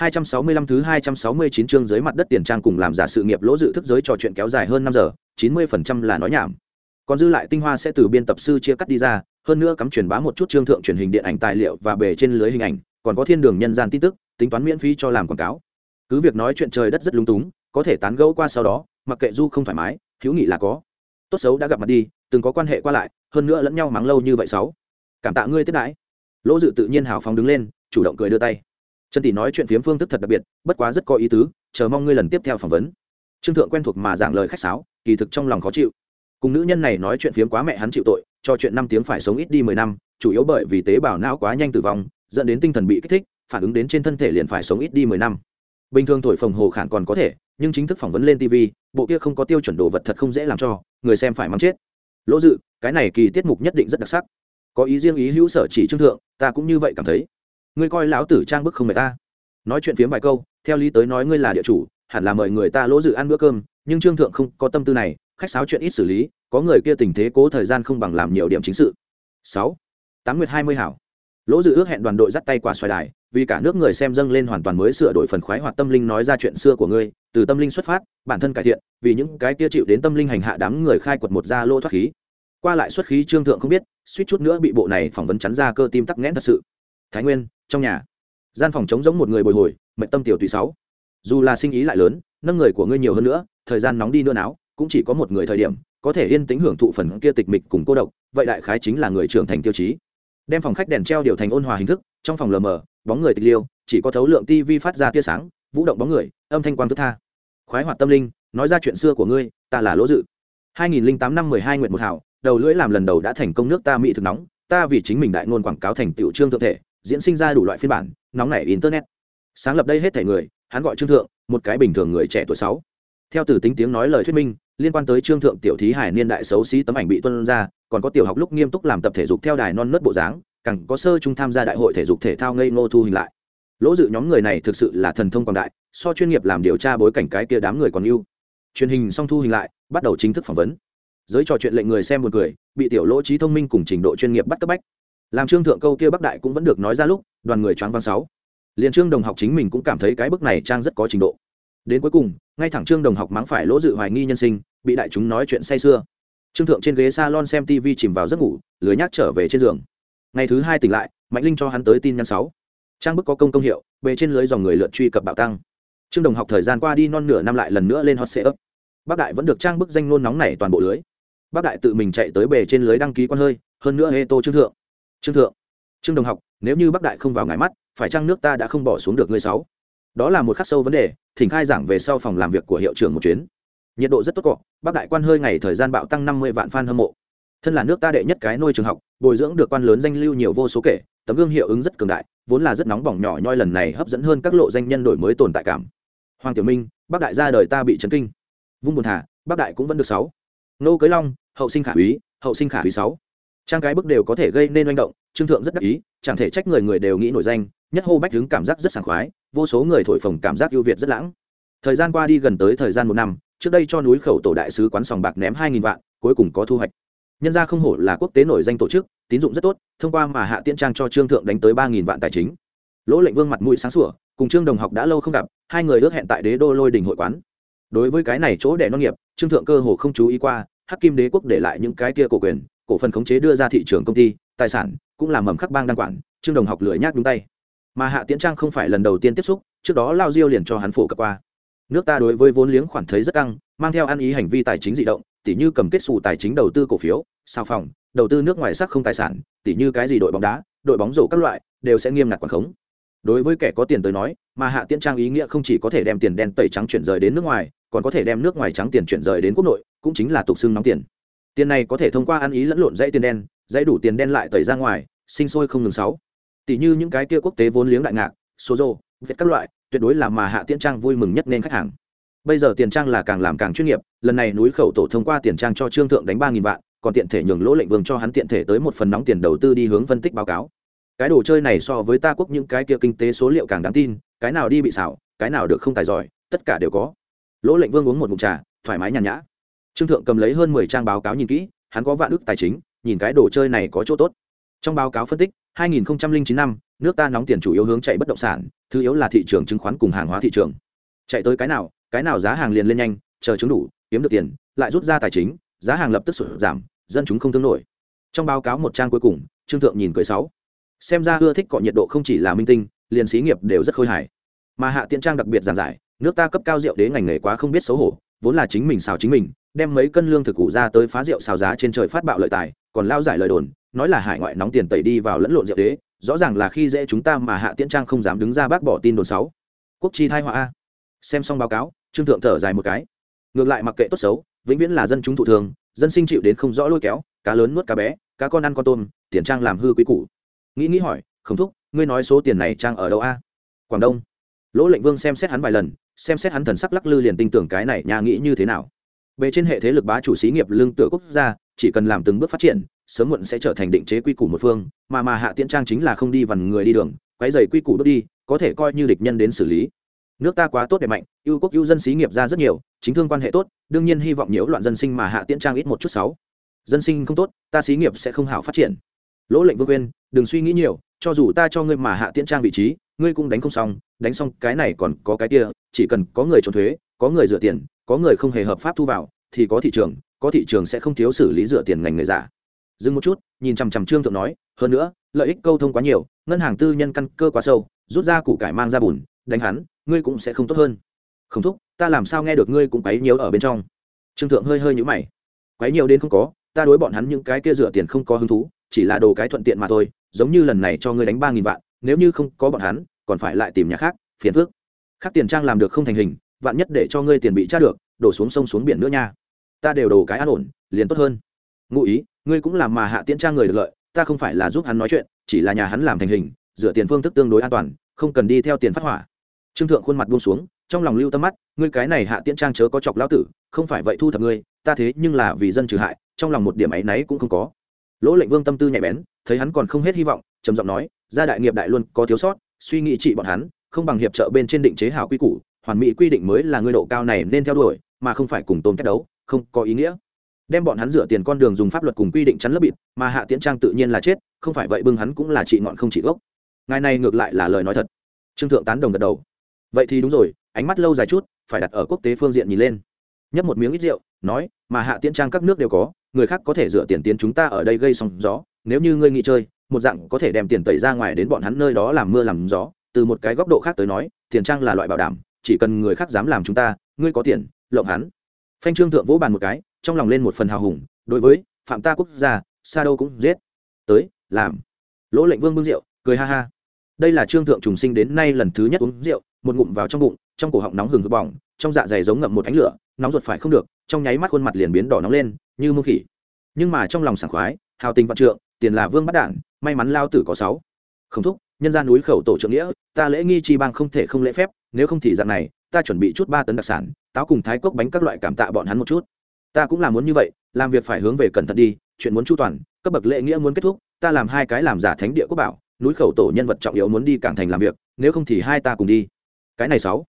265 thứ 269 chương dưới mặt đất tiền trang cùng làm giả sự nghiệp lỗ dự thức giới trò chuyện kéo dài hơn 5 giờ, 90% là nói nhảm. Còn dư lại tinh hoa sẽ từ biên tập sư chia cắt đi ra, hơn nữa cắm truyền bá một chút chương thượng truyền hình điện ảnh tài liệu và bề trên lưới hình ảnh, còn có thiên đường nhân gian tin tức, tính toán miễn phí cho làm quảng cáo. Cứ việc nói chuyện trời đất rất lung túng, có thể tán gẫu qua sau đó, mặc kệ du không thoải mái, thiếu nghị là có. Tốt xấu đã gặp mặt đi, từng có quan hệ qua lại, hơn nữa lẫn nhau mắng lâu như vậy sáu. Cảm tạ ngươi tiếp đãi. Lỗ Dự tự nhiên hào phóng đứng lên, chủ động cười đưa tay trần tỷ nói chuyện phiếm phương thức thật đặc biệt, bất quá rất có ý tứ, chờ mong ngươi lần tiếp theo phỏng vấn. Trương thượng quen thuộc mà giảng lời khách sáo, kỳ thực trong lòng khó chịu. Cùng nữ nhân này nói chuyện phiếm quá mẹ hắn chịu tội, cho chuyện năm tiếng phải sống ít đi mười năm, chủ yếu bởi vì tế bào não quá nhanh tử vong, dẫn đến tinh thần bị kích thích, phản ứng đến trên thân thể liền phải sống ít đi mười năm. Bình thường thổi phồng hồ khản còn có thể, nhưng chính thức phỏng vấn lên tv bộ kia không có tiêu chuẩn đồ vật thật không dễ làm cho, người xem phải mắng chết. Lỗ dự, cái này kỳ tiết mục nhất định rất đặc sắc. Có ý riêng ý hữu sở chỉ trương thượng, ta cũng như vậy cảm thấy ngươi coi lão tử trang bức không mệt ta. Nói chuyện phiếm vài câu, theo lý tới nói ngươi là địa chủ, hẳn là mời người ta lỗ dự ăn bữa cơm, nhưng trương thượng không có tâm tư này, khách sáo chuyện ít xử lý, có người kia tình thế cố thời gian không bằng làm nhiều điểm chính sự. Sáu. Tám nguyệt hai mươi hảo. Lỗ dự ước hẹn đoàn đội dắt tay quả xoài đài, vì cả nước người xem dâng lên hoàn toàn mới sửa đổi phần khoái hoạt tâm linh nói ra chuyện xưa của ngươi, từ tâm linh xuất phát, bản thân cải thiện, vì những cái kia chịu đến tâm linh hành hạ đám người khai quật một da lô thoát khí. Qua lại xuất khí trương thượng không biết, suýt chút nữa bị bộ này phỏng vấn chắn ra cơ tim tắc nghẽn thật sự thái nguyên, trong nhà. Gian phòng chống giống một người bồi hồi, mệnh tâm tiểu tùy sáu. Dù là sinh ý lại lớn, nâng người của ngươi nhiều hơn nữa, thời gian nóng đi nữa não cũng chỉ có một người thời điểm, có thể yên tĩnh hưởng thụ phần kia tịch mịch cùng cô độc, vậy đại khái chính là người trưởng thành tiêu chí. Đem phòng khách đèn treo điều thành ôn hòa hình thức, trong phòng lờ mờ, bóng người tịch liêu, chỉ có thấu lượng tivi phát ra tia sáng, vũ động bóng người, âm thanh quang thức tha. Khoái hoạt tâm linh, nói ra chuyện xưa của ngươi, ta là lỗ dự. 2008 năm 12 nguyện một hảo, đầu lưỡi làm lần đầu đã thành công nước ta mỹ thực nóng, ta vì chính mình đại ngôn quảng cáo thành tiểu trương thượng thể diễn sinh ra đủ loại phiên bản, nóng nảy internet. Sáng lập đây hết thể người, hắn gọi trương thượng, một cái bình thường người trẻ tuổi sáu. Theo từ tính tiếng nói lời thuyết minh, liên quan tới trương thượng tiểu thí hải niên đại xấu xí tấm ảnh bị tuân ra, còn có tiểu học lúc nghiêm túc làm tập thể dục theo đài non nớt bộ dáng, càng có sơ trung tham gia đại hội thể dục thể thao ngây ngô thu hình lại. Lỗ dự nhóm người này thực sự là thần thông quảng đại, so chuyên nghiệp làm điều tra bối cảnh cái kia đám người còn yêu truyền hình xong thu hình lại, bắt đầu chính thức phỏng vấn. Giới trò chuyện lệnh người xem một cười, bị tiểu lỗ trí thông minh cùng trình độ chuyên nghiệp bắt cấp bách làm trương thượng câu kia bắc đại cũng vẫn được nói ra lúc, đoàn người choáng văn sáu. Liền trương đồng học chính mình cũng cảm thấy cái bức này trang rất có trình độ. Đến cuối cùng, ngay thẳng trương đồng học mắng phải lỗ dự hoài nghi nhân sinh, bị đại chúng nói chuyện say sưa. Trương thượng trên ghế salon xem tv chìm vào giấc ngủ, lười nhác trở về trên giường. Ngày thứ hai tỉnh lại, mạnh linh cho hắn tới tin nhắn sáu. Trang bức có công công hiệu, bề trên lưới dòng người lượt truy cập bạo tăng. Trương đồng học thời gian qua đi non nửa năm lại lần nữa lên hot ấp bác đại vẫn được trang bức danh nôn nóng này toàn bộ lưới. Bác đại tự mình chạy tới bề trên lưới đăng ký quan hơi, hơn nữa hê tô trương thượng trương thượng. Trương đồng học, nếu như bắc đại không vào ngài mắt, phải chăng nước ta đã không bỏ xuống được ngươi sáu? Đó là một khắc sâu vấn đề, thỉnh khai giảng về sau phòng làm việc của hiệu trưởng một chuyến. Nhiệt độ rất tốt cọ, bắc đại quan hơi ngày thời gian bạo tăng năm mươi vạn fan hâm mộ. Thân là nước ta đệ nhất cái nôi trường học, bồi dưỡng được quan lớn danh lưu nhiều vô số kể, tấm gương hiệu ứng rất cường đại, vốn là rất nóng bỏng nhỏ nhoi lần này hấp dẫn hơn các lộ danh nhân đổi mới tồn tại cảm. Hoàng tiểu minh, bắc đại ra đời ta bị chấn kinh. Vung buồn thả, bắc đại cũng vẫn được sáu. Nô cưới long, hậu sinh khả úy, hậu sinh khả úy sáu trang cái bức đều có thể gây nên manh động, trương thượng rất đắc ý, chẳng thể trách người người đều nghĩ nổi danh, nhất hô bách đứng cảm giác rất sảng khoái, vô số người thổi phồng cảm giác ưu việt rất lãng. Thời gian qua đi gần tới thời gian một năm, trước đây cho núi khẩu tổ đại sứ quán sòng bạc ném hai nghìn vạn, cuối cùng có thu hoạch. Nhân gia không hổ là quốc tế nổi danh tổ chức, tín dụng rất tốt, thông qua mà hạ tiễn trang cho trương thượng đánh tới ba nghìn vạn tài chính. Lỗ lệnh vương mặt mũi sáng sủa, cùng trương đồng học đã lâu không gặp, hai người ước hẹn tại đế đô lôi đình hội quán. Đối với cái này chỗ đẻ nông nghiệp, trương thượng cơ hồ không chú ý qua, hắc kim đế quốc để lại những cái kia cổ quyền cổ phần khống chế đưa ra thị trường công ty, tài sản, cũng là mầm khắc bang đăng quản, trương đồng học lười nhác đúng tay. Mà hạ tiễn trang không phải lần đầu tiên tiếp xúc, trước đó lao diêu liền cho hắn phổ cập qua. Nước ta đối với vốn liếng khoản thấy rất căng, mang theo ăn ý hành vi tài chính dị động, tỉ như cầm kết xù tài chính đầu tư cổ phiếu sao phòng, đầu tư nước ngoài sắc không tài sản, tỉ như cái gì đội bóng đá, đội bóng rổ các loại, đều sẽ nghiêm ngặt quản khống. Đối với kẻ có tiền tới nói, mà hạ tiễn trang ý nghĩa không chỉ có thể đem tiền đen tẩy trắng chuyển rời đến nước ngoài, còn có thể đem nước ngoài trắng tiền chuyển rời đến quốc nội, cũng chính là tục xưng nóng tiền tiền này có thể thông qua ăn ý lẫn lộn dãy tiền đen, dãy đủ tiền đen lại tẩy ra ngoài, sinh sôi không ngừng sáu. Tỷ như những cái kia quốc tế vốn liếng đại ngạc số rô việt các loại, tuyệt đối là mà hạ tiễn trang vui mừng nhất nên khách hàng. Bây giờ tiền trang là càng làm càng chuyên nghiệp, lần này núi khẩu tổ thông qua tiền trang cho trương thượng đánh ba nghìn vạn, còn tiện thể nhường lỗ lệnh vương cho hắn tiện thể tới một phần nóng tiền đầu tư đi hướng phân tích báo cáo. Cái đồ chơi này so với ta quốc những cái kia kinh tế số liệu càng đáng tin, cái nào đi bị xảo, cái nào được không tài giỏi, tất cả đều có. Lỗ lệnh vương uống một mụn trà, thoải mái nhàn nhã trương thượng cầm lấy hơn mười trang báo cáo nhìn kỹ, hắn có vạn ước tài chính, nhìn cái đồ chơi này có chỗ tốt. Trong báo cáo phân tích 2009 năm, nước ta nóng tiền chủ yếu hướng chạy bất động sản, thứ yếu là thị trường chứng khoán cùng hàng hóa thị trường. Chạy tới cái nào cái nào giá hàng liền lên nhanh, chờ chứng đủ, kiếm được tiền, lại rút ra tài chính, giá hàng lập tức sụt giảm, dân chúng không thương nổi. Trong báo cáo một trang cuối cùng, trương thượng nhìn cưới sáu. Xem ra ưa thích cọ nhiệt độ không chỉ là minh tinh, liền xí nghiệp đều rất khôi hài. Mà hạ tiện trang đặc biệt giảng giải, nước ta cấp cao rượu đế ngành nghề quá không biết xấu hổ, vốn là chính mình xào chính mình đem mấy cân lương thực cụ ra tới phá rượu xào giá trên trời phát bạo lợi tài, còn lao giải lời đồn, nói là hải ngoại nóng tiền tẩy đi vào lẫn lộn rượu đế, rõ ràng là khi dễ chúng ta mà hạ tiễn trang không dám đứng ra bác bỏ tin đồn sáu quốc chi thai họa a. Xem xong báo cáo, trương thượng thở dài một cái. Ngược lại mặc kệ tốt xấu, vĩnh viễn là dân chúng thụ thường, dân sinh chịu đến không rõ lôi kéo, cá lớn nuốt cá bé, cá con ăn con tôm, tiền trang làm hư quý củ. Nghĩ nghĩ hỏi không thúc, ngươi nói số tiền này trang ở đâu a? Quảng đông. Lỗ lệnh vương xem xét hắn vài lần, xem xét hắn thần sắc lắc lư liền tin tưởng cái này nhà nghĩ như thế nào về trên hệ thế lực bá chủ xí nghiệp lương tựa quốc gia, chỉ cần làm từng bước phát triển, sớm muộn sẽ trở thành định chế quy củ một phương, mà mà hạ tiễn trang chính là không đi vằn người đi đường quái dày quy củ bước đi, có thể coi như địch nhân đến xử lý. Nước ta quá tốt đẹp mạnh, ưu quốc ưu dân xí nghiệp ra rất nhiều, chính thương quan hệ tốt, đương nhiên hy vọng nhiễu loạn dân sinh mà hạ tiễn trang ít một chút sáu. Dân sinh không tốt, ta xí nghiệp sẽ không hảo phát triển. Lỗ lệnh vương quên đừng suy nghĩ nhiều, cho dù ta cho ngươi mà hạ tiễn trang vị trí, ngươi cũng đánh không xong, đánh xong cái này còn có cái kia, chỉ cần có người trốn thuế, có người rửa tiền có người không hề hợp pháp thu vào, thì có thị trường, có thị trường sẽ không thiếu xử lý rửa tiền ngành người giả. Dừng một chút, nhìn chằm chằm trương thượng nói, hơn nữa, lợi ích câu thông quá nhiều, ngân hàng tư nhân căn cơ quá sâu, rút ra củ cải mang ra bùn, đánh hắn, ngươi cũng sẽ không tốt hơn. Không thúc, ta làm sao nghe được ngươi cũng quấy nhiều ở bên trong? Trương thượng hơi hơi nhũ mày. Quấy nhiều đến không có, ta đối bọn hắn những cái kia rửa tiền không có hứng thú, chỉ là đồ cái thuận tiện mà thôi, giống như lần này cho ngươi đánh ba nghìn vạn, nếu như không có bọn hắn, còn phải lại tìm nhà khác, phiền phước khác tiền trang làm được không thành hình vạn nhất để cho ngươi tiền bị tra được, đổ xuống sông xuống biển nữa nha. Ta đều đồ cái an ổn, liền tốt hơn. Ngụ ý, ngươi cũng làm mà hạ tiễn trang người được lợi, ta không phải là giúp hắn nói chuyện, chỉ là nhà hắn làm thành hình, dựa tiền phương thức tương đối an toàn, không cần đi theo tiền phát hỏa. Trương thượng khuôn mặt buông xuống, trong lòng lưu tâm mắt, ngươi cái này hạ tiễn trang chớ có chọc lão tử, không phải vậy thu thập ngươi, ta thế nhưng là vì dân trừ hại, trong lòng một điểm ấy náy cũng không có. Lỗ lệnh vương tâm tư nhạy bén, thấy hắn còn không hết hy vọng, trầm giọng nói, gia đại nghiệp đại luôn có thiếu sót, suy nghĩ trị bọn hắn, không bằng hiệp trợ bên trên định chế hảo quy củ hoàn mỹ quy định mới là ngươi độ cao này nên theo đuổi, mà không phải cùng tôn cách đấu, không có ý nghĩa. Đem bọn hắn dựa tiền con đường dùng pháp luật cùng quy định chắn lớp bịt, mà hạ tiễn trang tự nhiên là chết, không phải vậy bưng hắn cũng là trị ngọn không trị gốc. Ngài này ngược lại là lời nói thật. Trương thượng tán đồng gật đầu. Vậy thì đúng rồi, ánh mắt lâu dài chút, phải đặt ở quốc tế phương diện nhìn lên. Nhấp một miếng ít rượu, nói, mà hạ tiễn trang các nước đều có, người khác có thể dựa tiền tiến chúng ta ở đây gây sóng gió, nếu như ngươi nghĩ chơi, một dạng có thể đem tiền tẩy ra ngoài đến bọn hắn nơi đó làm mưa làm gió, từ một cái góc độ khác tới nói, tiền trang là loại bảo đảm chỉ cần người khác dám làm chúng ta, ngươi có tiền, lộng hắn. Phanh trương thượng vỗ bàn một cái, trong lòng lên một phần hào hùng, đối với phạm ta quốc gia xa đâu cũng giết. Tới, làm. Lỗ lệnh vương bưng rượu, cười ha ha. Đây là trương thượng trùng sinh đến nay lần thứ nhất uống rượu, một ngụm vào trong bụng, trong cổ họng nóng hừng hực bỏng, trong dạ dày giống ngậm một ánh lửa, nóng ruột phải không được, trong nháy mắt khuôn mặt liền biến đỏ nóng lên, như mương khỉ. Nhưng mà trong lòng sảng khoái, hào tình vạn trượng, tiền là vương bắt đản, may mắn lao tử có sáu. Không thúc, nhân ra núi khẩu tổ trưởng nghĩa, ta lễ nghi chi bang không thể không lễ phép nếu không thì dạng này, ta chuẩn bị chút ba tấn đặc sản, táo cùng thái cốc bánh các loại cảm tạ bọn hắn một chút. Ta cũng là muốn như vậy, làm việc phải hướng về cẩn thận đi, chuyện muốn chu toàn, cấp bậc lễ nghĩa muốn kết thúc, ta làm hai cái làm giả thánh địa quốc bảo, núi khẩu tổ nhân vật trọng yếu muốn đi cảng thành làm việc, nếu không thì hai ta cùng đi. Cái này sáu.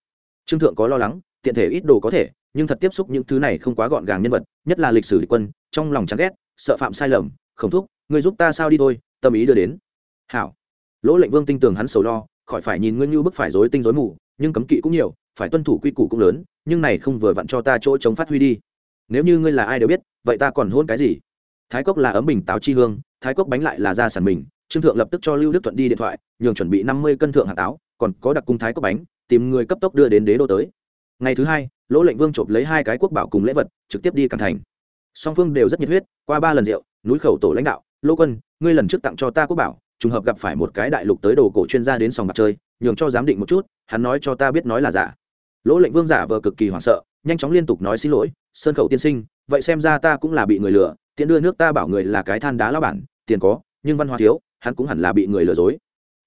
Trương thượng có lo lắng, tiện thể ít đồ có thể, nhưng thật tiếp xúc những thứ này không quá gọn gàng nhân vật, nhất là lịch sử địch quân, trong lòng chán ghét, sợ phạm sai lầm không thúc người giúp ta sao đi thôi, tâm ý đưa đến. Hảo. Lỗ lệnh vương tinh tường hắn sầu lo, khỏi phải nhìn ngươi như bức phải rối tinh rối mù nhưng cấm kỵ cũng nhiều, phải tuân thủ quy củ cũng lớn, nhưng này không vừa vặn cho ta chỗ chống phát huy đi. Nếu như ngươi là ai đều biết, vậy ta còn hôn cái gì? Thái cốc là ấm bình táo chi hương, thái cốc bánh lại là gia sản mình, trương thượng lập tức cho lưu đức thuận đi điện thoại, nhường chuẩn bị năm mươi cân thượng hạ táo còn có đặc cung thái cốc bánh, tìm người cấp tốc đưa đến đế đô tới. Ngày thứ hai, lỗ lệnh vương chộp lấy hai cái quốc bảo cùng lễ vật, trực tiếp đi càn thành. Song phương đều rất nhiệt huyết, qua ba lần rượu, núi khẩu tổ lãnh đạo lỗ quân, ngươi lần trước tặng cho ta quốc bảo trùng hợp gặp phải một cái đại lục tới đồ cổ chuyên gia đến sòng mặt chơi, nhường cho giám định một chút, hắn nói cho ta biết nói là giả. Lỗ lệnh vương giả vờ cực kỳ hoảng sợ, nhanh chóng liên tục nói xin lỗi, sơn khẩu tiên sinh, vậy xem ra ta cũng là bị người lừa, tiện đưa nước ta bảo người là cái than đá lao bản, tiền có, nhưng văn hóa thiếu, hắn cũng hẳn là bị người lừa dối.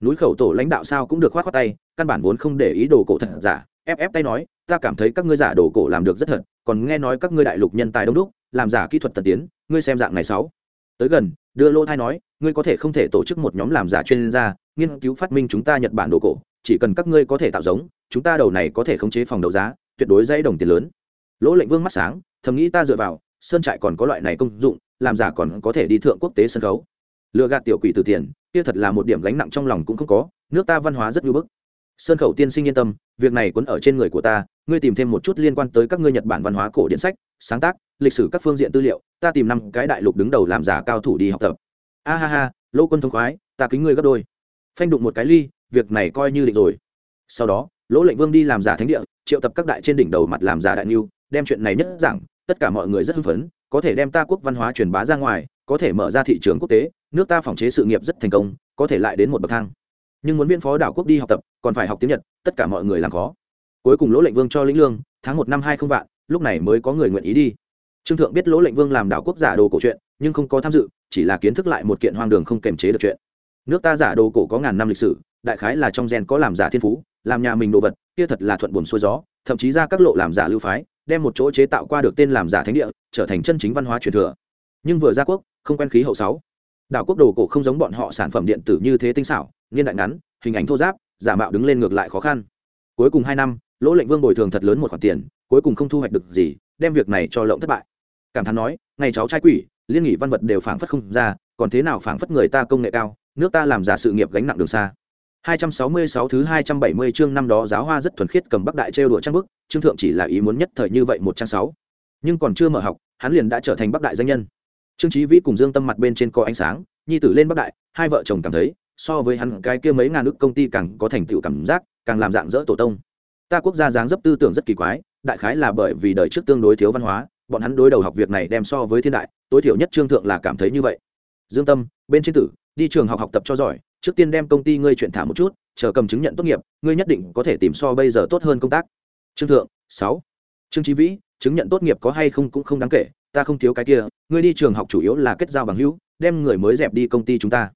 Núi khẩu tổ lãnh đạo sao cũng được khoát khoát tay, căn bản vốn không để ý đồ cổ thật giả, ép ép tay nói, ta cảm thấy các ngươi giả đồ cổ làm được rất thật, còn nghe nói các ngươi đại lục nhân tài đông đúc, làm giả kỹ thuật tần tiến, ngươi xem dạng này sáu tới gần, đưa lô thai nói, ngươi có thể không thể tổ chức một nhóm làm giả chuyên gia, nghiên cứu phát minh chúng ta nhật bản đồ cổ, chỉ cần các ngươi có thể tạo giống, chúng ta đầu này có thể khống chế phòng đấu giá, tuyệt đối dãy đồng tiền lớn. Lỗ lệnh vương mắt sáng, thầm nghĩ ta dựa vào, sơn trại còn có loại này công dụng, làm giả còn có thể đi thượng quốc tế sân khấu. Lựa gạt tiểu quỷ từ tiền, kia thật là một điểm gánh nặng trong lòng cũng không có, nước ta văn hóa rất ngưỡng bức. Sơn khẩu tiên sinh yên tâm, việc này quấn ở trên người của ta, ngươi tìm thêm một chút liên quan tới các ngươi nhật bản văn hóa cổ điện sách, sáng tác lịch sử các phương diện tư liệu, ta tìm năm cái đại lục đứng đầu làm giả cao thủ đi học tập. A ha ha, lỗ quân thông khoái, ta kính ngươi gấp đôi. Phanh đụng một cái ly, việc này coi như định rồi. Sau đó, lỗ lệnh vương đi làm giả thánh địa, triệu tập các đại trên đỉnh đầu mặt làm giả đại niu, đem chuyện này nhất giảng, tất cả mọi người rất hưng phấn, có thể đem ta quốc văn hóa truyền bá ra ngoài, có thể mở ra thị trường quốc tế, nước ta phòng chế sự nghiệp rất thành công, có thể lại đến một bậc thang. Nhưng muốn viên phó đảo quốc đi học tập, còn phải học tiếng nhật, tất cả mọi người làm khó. Cuối cùng lỗ lệnh vương cho lĩnh lương, tháng một năm hai không vạn, lúc này mới có người nguyện ý đi trương thượng biết lỗ lệnh vương làm đảo quốc giả đồ cổ chuyện, nhưng không có tham dự, chỉ là kiến thức lại một kiện hoang đường không kềm chế được chuyện. Nước ta giả đồ cổ có ngàn năm lịch sử, đại khái là trong gen có làm giả thiên phú, làm nhà mình đồ vật, kia thật là thuận buồn xuôi gió, thậm chí ra các lộ làm giả lưu phái, đem một chỗ chế tạo qua được tên làm giả thánh địa, trở thành chân chính văn hóa truyền thừa. Nhưng vừa ra quốc, không quen khí hậu sáu. Đảo quốc đồ cổ không giống bọn họ sản phẩm điện tử như thế tinh xảo, niên đại ngắn, hình ảnh thô giáp, giả mạo đứng lên ngược lại khó khăn. Cuối cùng hai năm, lỗ lệnh vương bồi thường thật lớn một khoản tiền, cuối cùng không thu hoạch được gì, đem việc này cho lộng thất bại cảm thán nói ngày cháu trai quỷ liên nghị văn vật đều phảng phất không ra còn thế nào phảng phất người ta công nghệ cao nước ta làm giả sự nghiệp gánh nặng đường xa 266 thứ 270 chương năm đó giáo hoa rất thuần khiết cầm bắc đại trêu đùa trang bức, trương thượng chỉ là ý muốn nhất thời như vậy một trang sáu. Nhưng còn chưa mở học, hắn liền đã trở thành bắc đại danh nhân. Trương Chí Vĩ cùng Dương Tâm mặt bên trên có ánh sáng, nhi tử lên bắc đại, hai vợ chồng cảm thấy, so với hắn cái kia mấy ngàn nước công ty càng có thành tựu cảm giác, càng làm dạng dỡ tổ tông. Ta quốc gia dáng dấp tư tưởng rất kỳ quái, đại khái là bởi vì đời trước tương đối thiếu văn hóa, bọn hắn đối đầu học việc này đem so với thiên đại, tối thiểu nhất trương thượng là cảm thấy như vậy. Dương Tâm, bên trên tử, đi trường học học tập cho giỏi, trước tiên đem công ty ngươi chuyển thả một chút chờ cầm chứng nhận tốt nghiệp ngươi nhất định có thể tìm so bây giờ tốt hơn công tác. Trương thượng sáu. Trương trí vĩ chứng nhận tốt nghiệp có hay không cũng không đáng kể ta không thiếu cái kia ngươi đi trường học chủ yếu là kết giao bằng hữu đem người mới dẹp đi công ty chúng ta.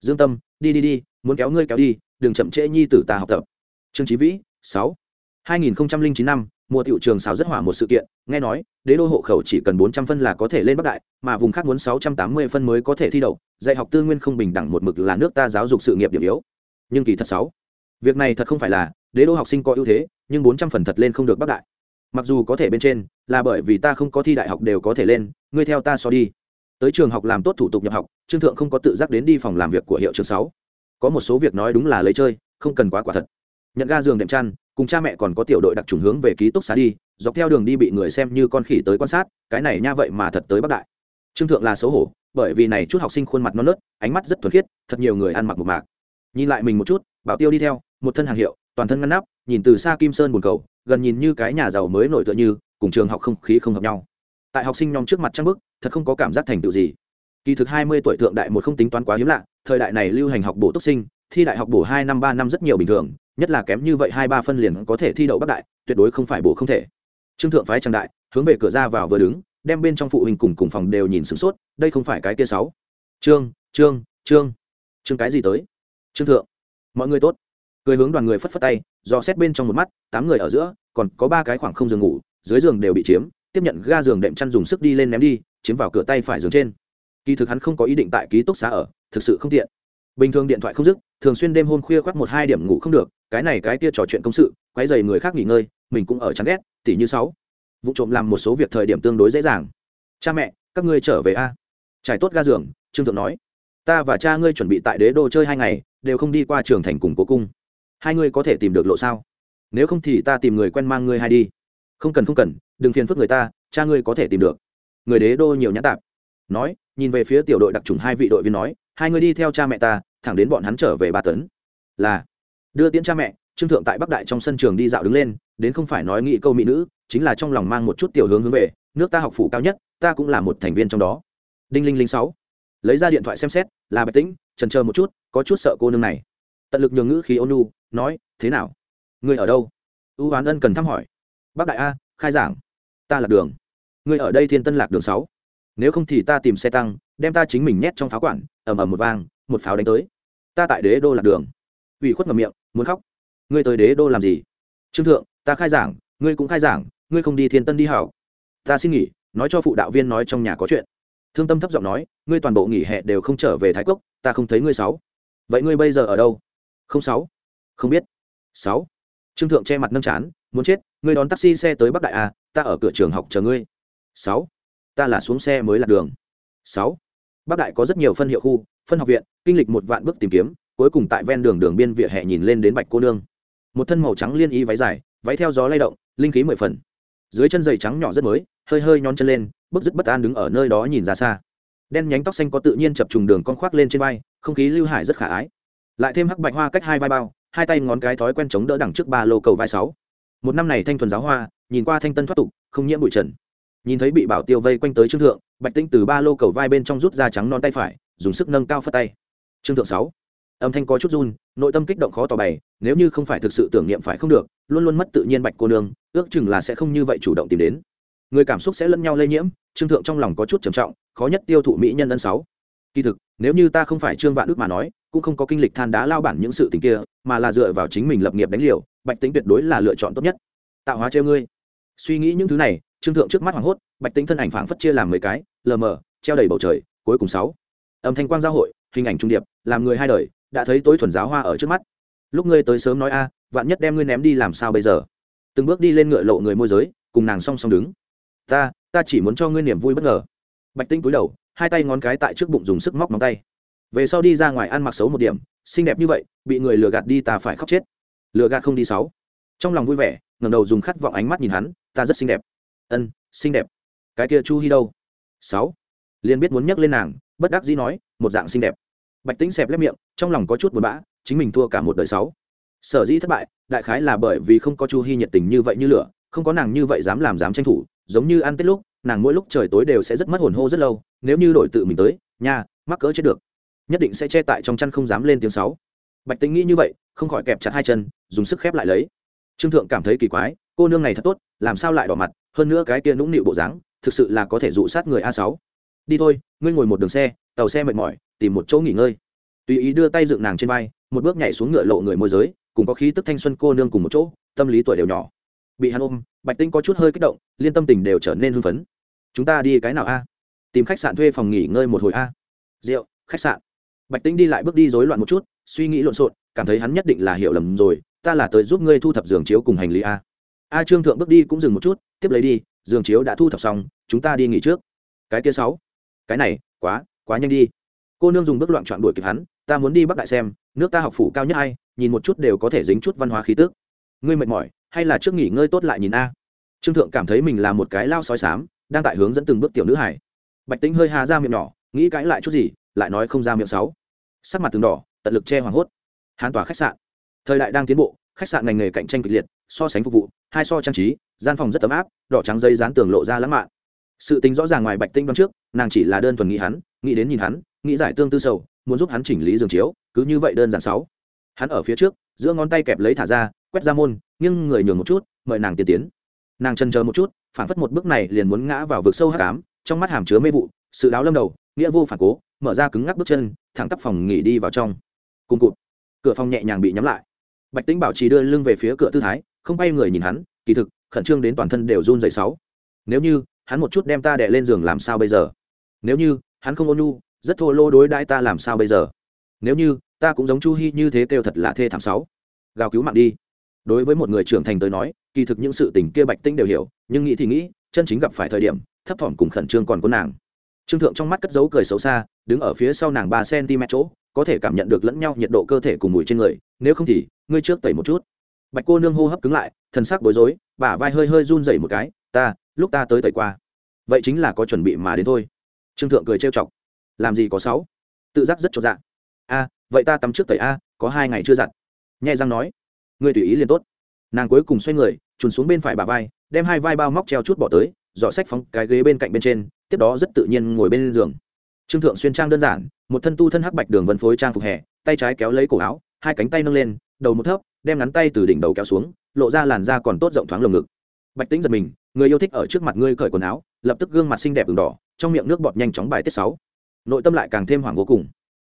Dương tâm đi đi đi muốn kéo ngươi kéo đi đừng chậm trễ nhi tử ta học tập. Trương trí vĩ sáu. Hai nghìn chín năm mùa tiểu trường xào rất hỏa một sự kiện, nghe nói, đế đô hộ khẩu chỉ cần bốn trăm phân là có thể lên bắc đại, mà vùng khác muốn sáu trăm tám mươi phân mới có thể thi đậu, dạy học tư nguyên không bình đẳng một mực là nước ta giáo dục sự nghiệp điểm yếu. Nhưng kỳ thật sáu, việc này thật không phải là, đế đô học sinh có ưu thế, nhưng bốn trăm phần thật lên không được bắc đại. Mặc dù có thể bên trên, là bởi vì ta không có thi đại học đều có thể lên, ngươi theo ta so đi. Tới trường học làm tốt thủ tục nhập học, trương thượng không có tự giác đến đi phòng làm việc của hiệu trường sáu. Có một số việc nói đúng là lấy chơi, không cần quá quả thật. Nhận ga giường đệm chăn cùng cha mẹ còn có tiểu đội đặc trùng hướng về ký túc xá đi, dọc theo đường đi bị người xem như con khỉ tới quan sát, cái này nha vậy mà thật tới bắc đại. Trương thượng là xấu hổ, bởi vì này chút học sinh khuôn mặt non nớt, ánh mắt rất thuần khiết, thật nhiều người ăn mặc một mạc. Nhìn lại mình một chút, bảo tiêu đi theo, một thân hàng hiệu, toàn thân ngăn nắp, nhìn từ xa kim sơn buồn cầu, gần nhìn như cái nhà giàu mới nổi tựa như, cùng trường học không khí không hợp nhau. Tại học sinh nhóm trước mặt trang bức, thật không có cảm giác thành tựu gì. Kỳ thực hai mươi tuổi thượng đại một không tính toán quá hiếm lạ, thời đại này lưu hành học bổ túc sinh thi đại học bổ hai năm, ba năm rất nhiều bình thường, nhất là kém như vậy hai, ba phân liền có thể thi đậu bắc đại, tuyệt đối không phải bổ không thể. Trương thượng phái trang đại, hướng về cửa ra vào vừa đứng, đem bên trong phụ huynh cùng cùng phòng đều nhìn sửng sốt, đây không phải cái kia sáu. Trương trương trương. Trương cái gì tới? Trương thượng. Mọi người tốt. Cười hướng đoàn người phất phất tay, do xét bên trong một mắt, tám người ở giữa, còn có ba cái khoảng không giường ngủ, dưới giường đều bị chiếm, tiếp nhận ga giường đệm chăn dùng sức đi lên ném đi, chiếm vào cửa tay phải giường trên. Kỳ thực hắn không có ý định tại ký túc xá ở, thực sự không tiện bình thường điện thoại không dứt, thường xuyên đêm hôm khuya khoác một hai điểm ngủ không được, cái này cái kia trò chuyện công sự, quấy dày người khác nghỉ ngơi, mình cũng ở chán ghét, tỉ như sáu. Vụ trộm làm một số việc thời điểm tương đối dễ dàng. Cha mẹ, các ngươi trở về a. Trải tốt ga giường, trương thượng nói. Ta và cha ngươi chuẩn bị tại đế đô chơi hai ngày, đều không đi qua trường thành cùng cố cung. Hai ngươi có thể tìm được lộ sao? Nếu không thì ta tìm người quen mang ngươi hai đi. Không cần không cần, đừng phiền phức người ta, cha ngươi có thể tìm được. Người đế đô nhiều nhãn tạp. Nói, nhìn về phía tiểu đội đặc trùng hai vị đội viên nói hai người đi theo cha mẹ ta, thẳng đến bọn hắn trở về ba tấn. Là, đưa tiễn cha mẹ, trương thượng tại bắc đại trong sân trường đi dạo đứng lên, đến không phải nói nghĩ câu mỹ nữ, chính là trong lòng mang một chút tiểu hướng hướng về, nước ta học phủ cao nhất, ta cũng là một thành viên trong đó. Đinh linh linh sáu, lấy ra điện thoại xem xét, là bạch tĩnh, trần chờ một chút, có chút sợ cô nương này. Tận lực nhường ngữ khí ônu nói, thế nào? Người ở đâu? Ưu hoán ân cần thăm hỏi. Bác đại a, khai giảng. Ta lạc đường. Người ở đây thiên tân lạc đường sáu. Nếu không thì ta tìm xe tăng, đem ta chính mình nhét trong pháo quản ầm ầm một vang một pháo đánh tới. Ta tại đế đô lạc đường. Ủy khuất ngầm miệng muốn khóc. Ngươi tới đế đô làm gì? Trương thượng ta khai giảng ngươi cũng khai giảng ngươi không đi thiên tân đi hảo. Ta xin nghỉ nói cho phụ đạo viên nói trong nhà có chuyện. Thương tâm thấp giọng nói ngươi toàn bộ nghỉ hè đều không trở về thái cốc ta không thấy ngươi sáu. Vậy ngươi bây giờ ở đâu? Không sáu. Không biết. Sáu. Trương thượng che mặt nâng chán muốn chết ngươi đón taxi xe tới bắc đại a, ta ở cửa trường học chờ ngươi. Sáu. Ta là xuống xe mới lạc đường. Sáu bắc đại có rất nhiều phân hiệu khu, phân học viện, kinh lịch một vạn bước tìm kiếm, cuối cùng tại ven đường đường biên vỉa hè nhìn lên đến bạch cô nương. Một thân màu trắng liên y váy dài, váy theo gió lay động, linh khí mười phần. Dưới chân giày trắng nhỏ rất mới, hơi hơi nhón chân lên bức dứt bất an đứng ở nơi đó nhìn ra xa. Đen nhánh tóc xanh có tự nhiên chập trùng đường con khoác lên trên vai, không khí lưu hải rất khả ái. Lại thêm hắc bạch hoa cách hai vai bao, hai tay ngón cái thói quen chống đỡ đằng trước ba lô cầu vai sáu. Một năm này thanh thuần giáo hoa, nhìn qua thanh tân thoát tục, không nhiễm bụi trần nhìn thấy bị bảo tiêu vây quanh tới trương thượng, bạch tinh từ ba lô cầu vai bên trong rút ra trắng non tay phải, dùng sức nâng cao phất tay. Trương thượng sáu. Âm thanh có chút run, nội tâm kích động khó tỏ bày, nếu như không phải thực sự tưởng niệm phải không được, luôn luôn mất tự nhiên bạch cô nương, ước chừng là sẽ không như vậy chủ động tìm đến. Người cảm xúc sẽ lẫn nhau lây nhiễm, trương thượng trong lòng có chút trầm trọng, khó nhất tiêu thụ mỹ nhân ân sáu. Kỳ thực, nếu như ta không phải trương vạn đức mà nói, cũng không có kinh lịch than đá lao bản những sự tình kia, mà là dựa vào chính mình lập nghiệp đánh liều, bạch tính tuyệt đối là lựa chọn tốt nhất. Tạo hóa treo ngươi. Suy nghĩ những thứ này trương thượng trước mắt hoảng hốt, bạch tính thân ảnh phảng phất chia làm mười cái, lờ mờ, treo đầy bầu trời, cuối cùng sáu. Âm thanh quang giao hội, hình ảnh trung điệp, làm người hai đời, đã thấy tối thuần giáo hoa ở trước mắt. Lúc ngươi tới sớm nói a, vạn nhất đem ngươi ném đi làm sao bây giờ? Từng bước đi lên ngựa lộ người môi giới, cùng nàng song song đứng. Ta ta chỉ muốn cho ngươi niềm vui bất ngờ. Bạch tinh cúi đầu, hai tay ngón cái tại trước bụng dùng sức móc móng tay. Về sau đi ra ngoài ăn mặc xấu một điểm, xinh đẹp như vậy, bị người lừa gạt đi ta phải khóc chết. Lừa gạt không đi sáu. Trong lòng vui vẻ, ngẩng đầu dùng khát vọng ánh mắt nhìn hắn, ta rất xinh đẹp ân, xinh đẹp. Cái kia chu hi đâu? Sáu. Liền biết muốn nhắc lên nàng, bất đắc dĩ nói, một dạng xinh đẹp. Bạch tĩnh xẹp lép miệng, trong lòng có chút buồn bã, chính mình thua cả một đời sáu. Sở dĩ thất bại, đại khái là bởi vì không có chu hi nhiệt tình như vậy như lửa, không có nàng như vậy dám làm dám tranh thủ, giống như ăn tết lúc, nàng mỗi lúc trời tối đều sẽ rất mất hồn hô rất lâu, nếu như đổi tự mình tới, nha, mắc cỡ chết được. Nhất định sẽ che tại trong chăn không dám lên tiếng sáu. Bạch tĩnh nghĩ như vậy, không khỏi kẹp chặt hai chân, dùng sức khép lại lấy. Trương thượng cảm thấy kỳ quái, cô nương này thật tốt, làm sao lại đỏ mặt hơn nữa cái kia nũng nịu bộ dáng, thực sự là có thể dụ sát người a sáu. Đi thôi, ngươi ngồi một đường xe, tàu xe mệt mỏi, tìm một chỗ nghỉ ngơi. Tùy ý đưa tay dựng nàng trên vai, một bước nhảy xuống ngựa lộ người môi giới, cùng có khí tức thanh xuân cô nương cùng một chỗ, tâm lý tuổi đều nhỏ. Bị hắn ôm, bạch tinh có chút hơi kích động, liên tâm tình đều trở nên hưng phấn. Chúng ta đi cái nào a? Tìm khách sạn thuê phòng nghỉ ngơi một hồi a. Rượu, khách sạn. Bạch tinh đi lại bước đi rối loạn một chút, suy nghĩ lộn xộn, cảm thấy hắn nhất định là hiểu lầm rồi, ta là tới giúp ngươi thu thập giường chiếu cùng hành lý a. A trương thượng bước đi cũng dừng một chút tiếp lấy đi, giường chiếu đã thu thập xong, chúng ta đi nghỉ trước. Cái kia sáu. Cái này, quá quá nhanh đi. Cô nương dùng bước loạn chọn đuổi kịp hắn, ta muốn đi bắc đại xem, nước ta học phủ cao nhất hay nhìn một chút đều có thể dính chút văn hóa khí tước ngươi mệt mỏi, hay là trước nghỉ ngơi tốt lại nhìn a? Trương thượng cảm thấy mình là một cái lao sói sám đang tại hướng dẫn từng bước tiểu nữ hải bạch tính hơi hà ra miệng nhỏ, nghĩ cãi lại chút gì, lại nói không ra miệng sáu. Sắc mặt từng đỏ, tận lực che hoảng hốt. Hán tỏa khách sạn. Thời đại đang tiến bộ, khách sạn ngành nghề cạnh tranh kịch liệt, so sánh phục vụ hai so trang trí gian phòng rất ấm áp đỏ trắng dây dán tường lộ ra lãng mạn. Sự tính rõ ràng ngoài bạch tinh đoán trước nàng chỉ là đơn thuần nghĩ hắn nghĩ đến nhìn hắn nghĩ giải tương tư sầu muốn giúp hắn chỉnh lý giường chiếu cứ như vậy đơn giản sáu. Hắn ở phía trước giữa ngón tay kẹp lấy thả ra quét ra môn nhưng người nhường một chút mời nàng tiến tiến. Nàng chân chờ một chút phản phất một bước này liền muốn ngã vào vực sâu hắc ám, trong mắt hàm chứa mê vụ sự đáo lâm đầu nghĩa vô phản cố mở ra cứng ngắc bước chân thẳng tắp phòng nghỉ đi vào trong. Cùng cụt cửa phòng nhẹ nhàng bị nhắm lại. Bạch tĩnh bảo trì đưa lưng về phía cửa tư thái không bay người nhìn hắn, kỳ thực, khẩn trương đến toàn thân đều run dậy sáu. Nếu như, hắn một chút đem ta đè lên giường làm sao bây giờ? Nếu như, hắn không ôn nhu, rất thô lô đối đãi ta làm sao bây giờ? Nếu như, ta cũng giống chu Hi như thế kêu thật là thê thảm sáu. Gào cứu mạng đi. Đối với một người trưởng thành tới nói, kỳ thực những sự tình kia bạch tinh đều hiểu, nhưng nghĩ thì nghĩ, chân chính gặp phải thời điểm, thấp thỏm cùng khẩn trương còn có nàng. Trương thượng trong mắt cất dấu cười xấu xa, đứng ở phía sau nàng ba cm chỗ, có thể cảm nhận được lẫn nhau nhiệt độ cơ thể cùng mùi trên người, nếu không thì, ngươi trước tẩy một chút bạch cô nương hô hấp cứng lại thân xác bối rối, bả vai hơi hơi run dậy một cái, ta, lúc ta tới tẩy qua, vậy chính là có chuẩn bị mà đến thôi. Trương thượng cười trêu chọc, làm gì có sáu? Tự giác rất cho dạ a, vậy ta tắm trước tẩy a, có hai ngày chưa giặt nhẹ răng nói, ngươi tùy ý liền tốt. Nàng cuối cùng xoay người trùn xuống bên phải bà vai, đem hai vai bao móc treo chút bỏ tới, dọ sách phóng cái ghế bên cạnh bên trên, tiếp đó rất tự nhiên ngồi bên giường. Trương thượng xuyên trang đơn giản, một thân tu thân hắc bạch đường vân phối trang phục hè, tay trái kéo lấy cổ áo, hai cánh tay nâng lên, đầu một thấp đem ngắn tay từ đỉnh đầu kéo xuống, lộ ra làn da còn tốt rộng thoáng lồng ngực. Bạch tĩnh giật mình, người yêu thích ở trước mặt ngươi cởi quần áo, lập tức gương mặt xinh đẹp v đỏ, trong miệng nước bọt nhanh chóng bài tiết sáu. Nội tâm lại càng thêm hoảng vô cùng.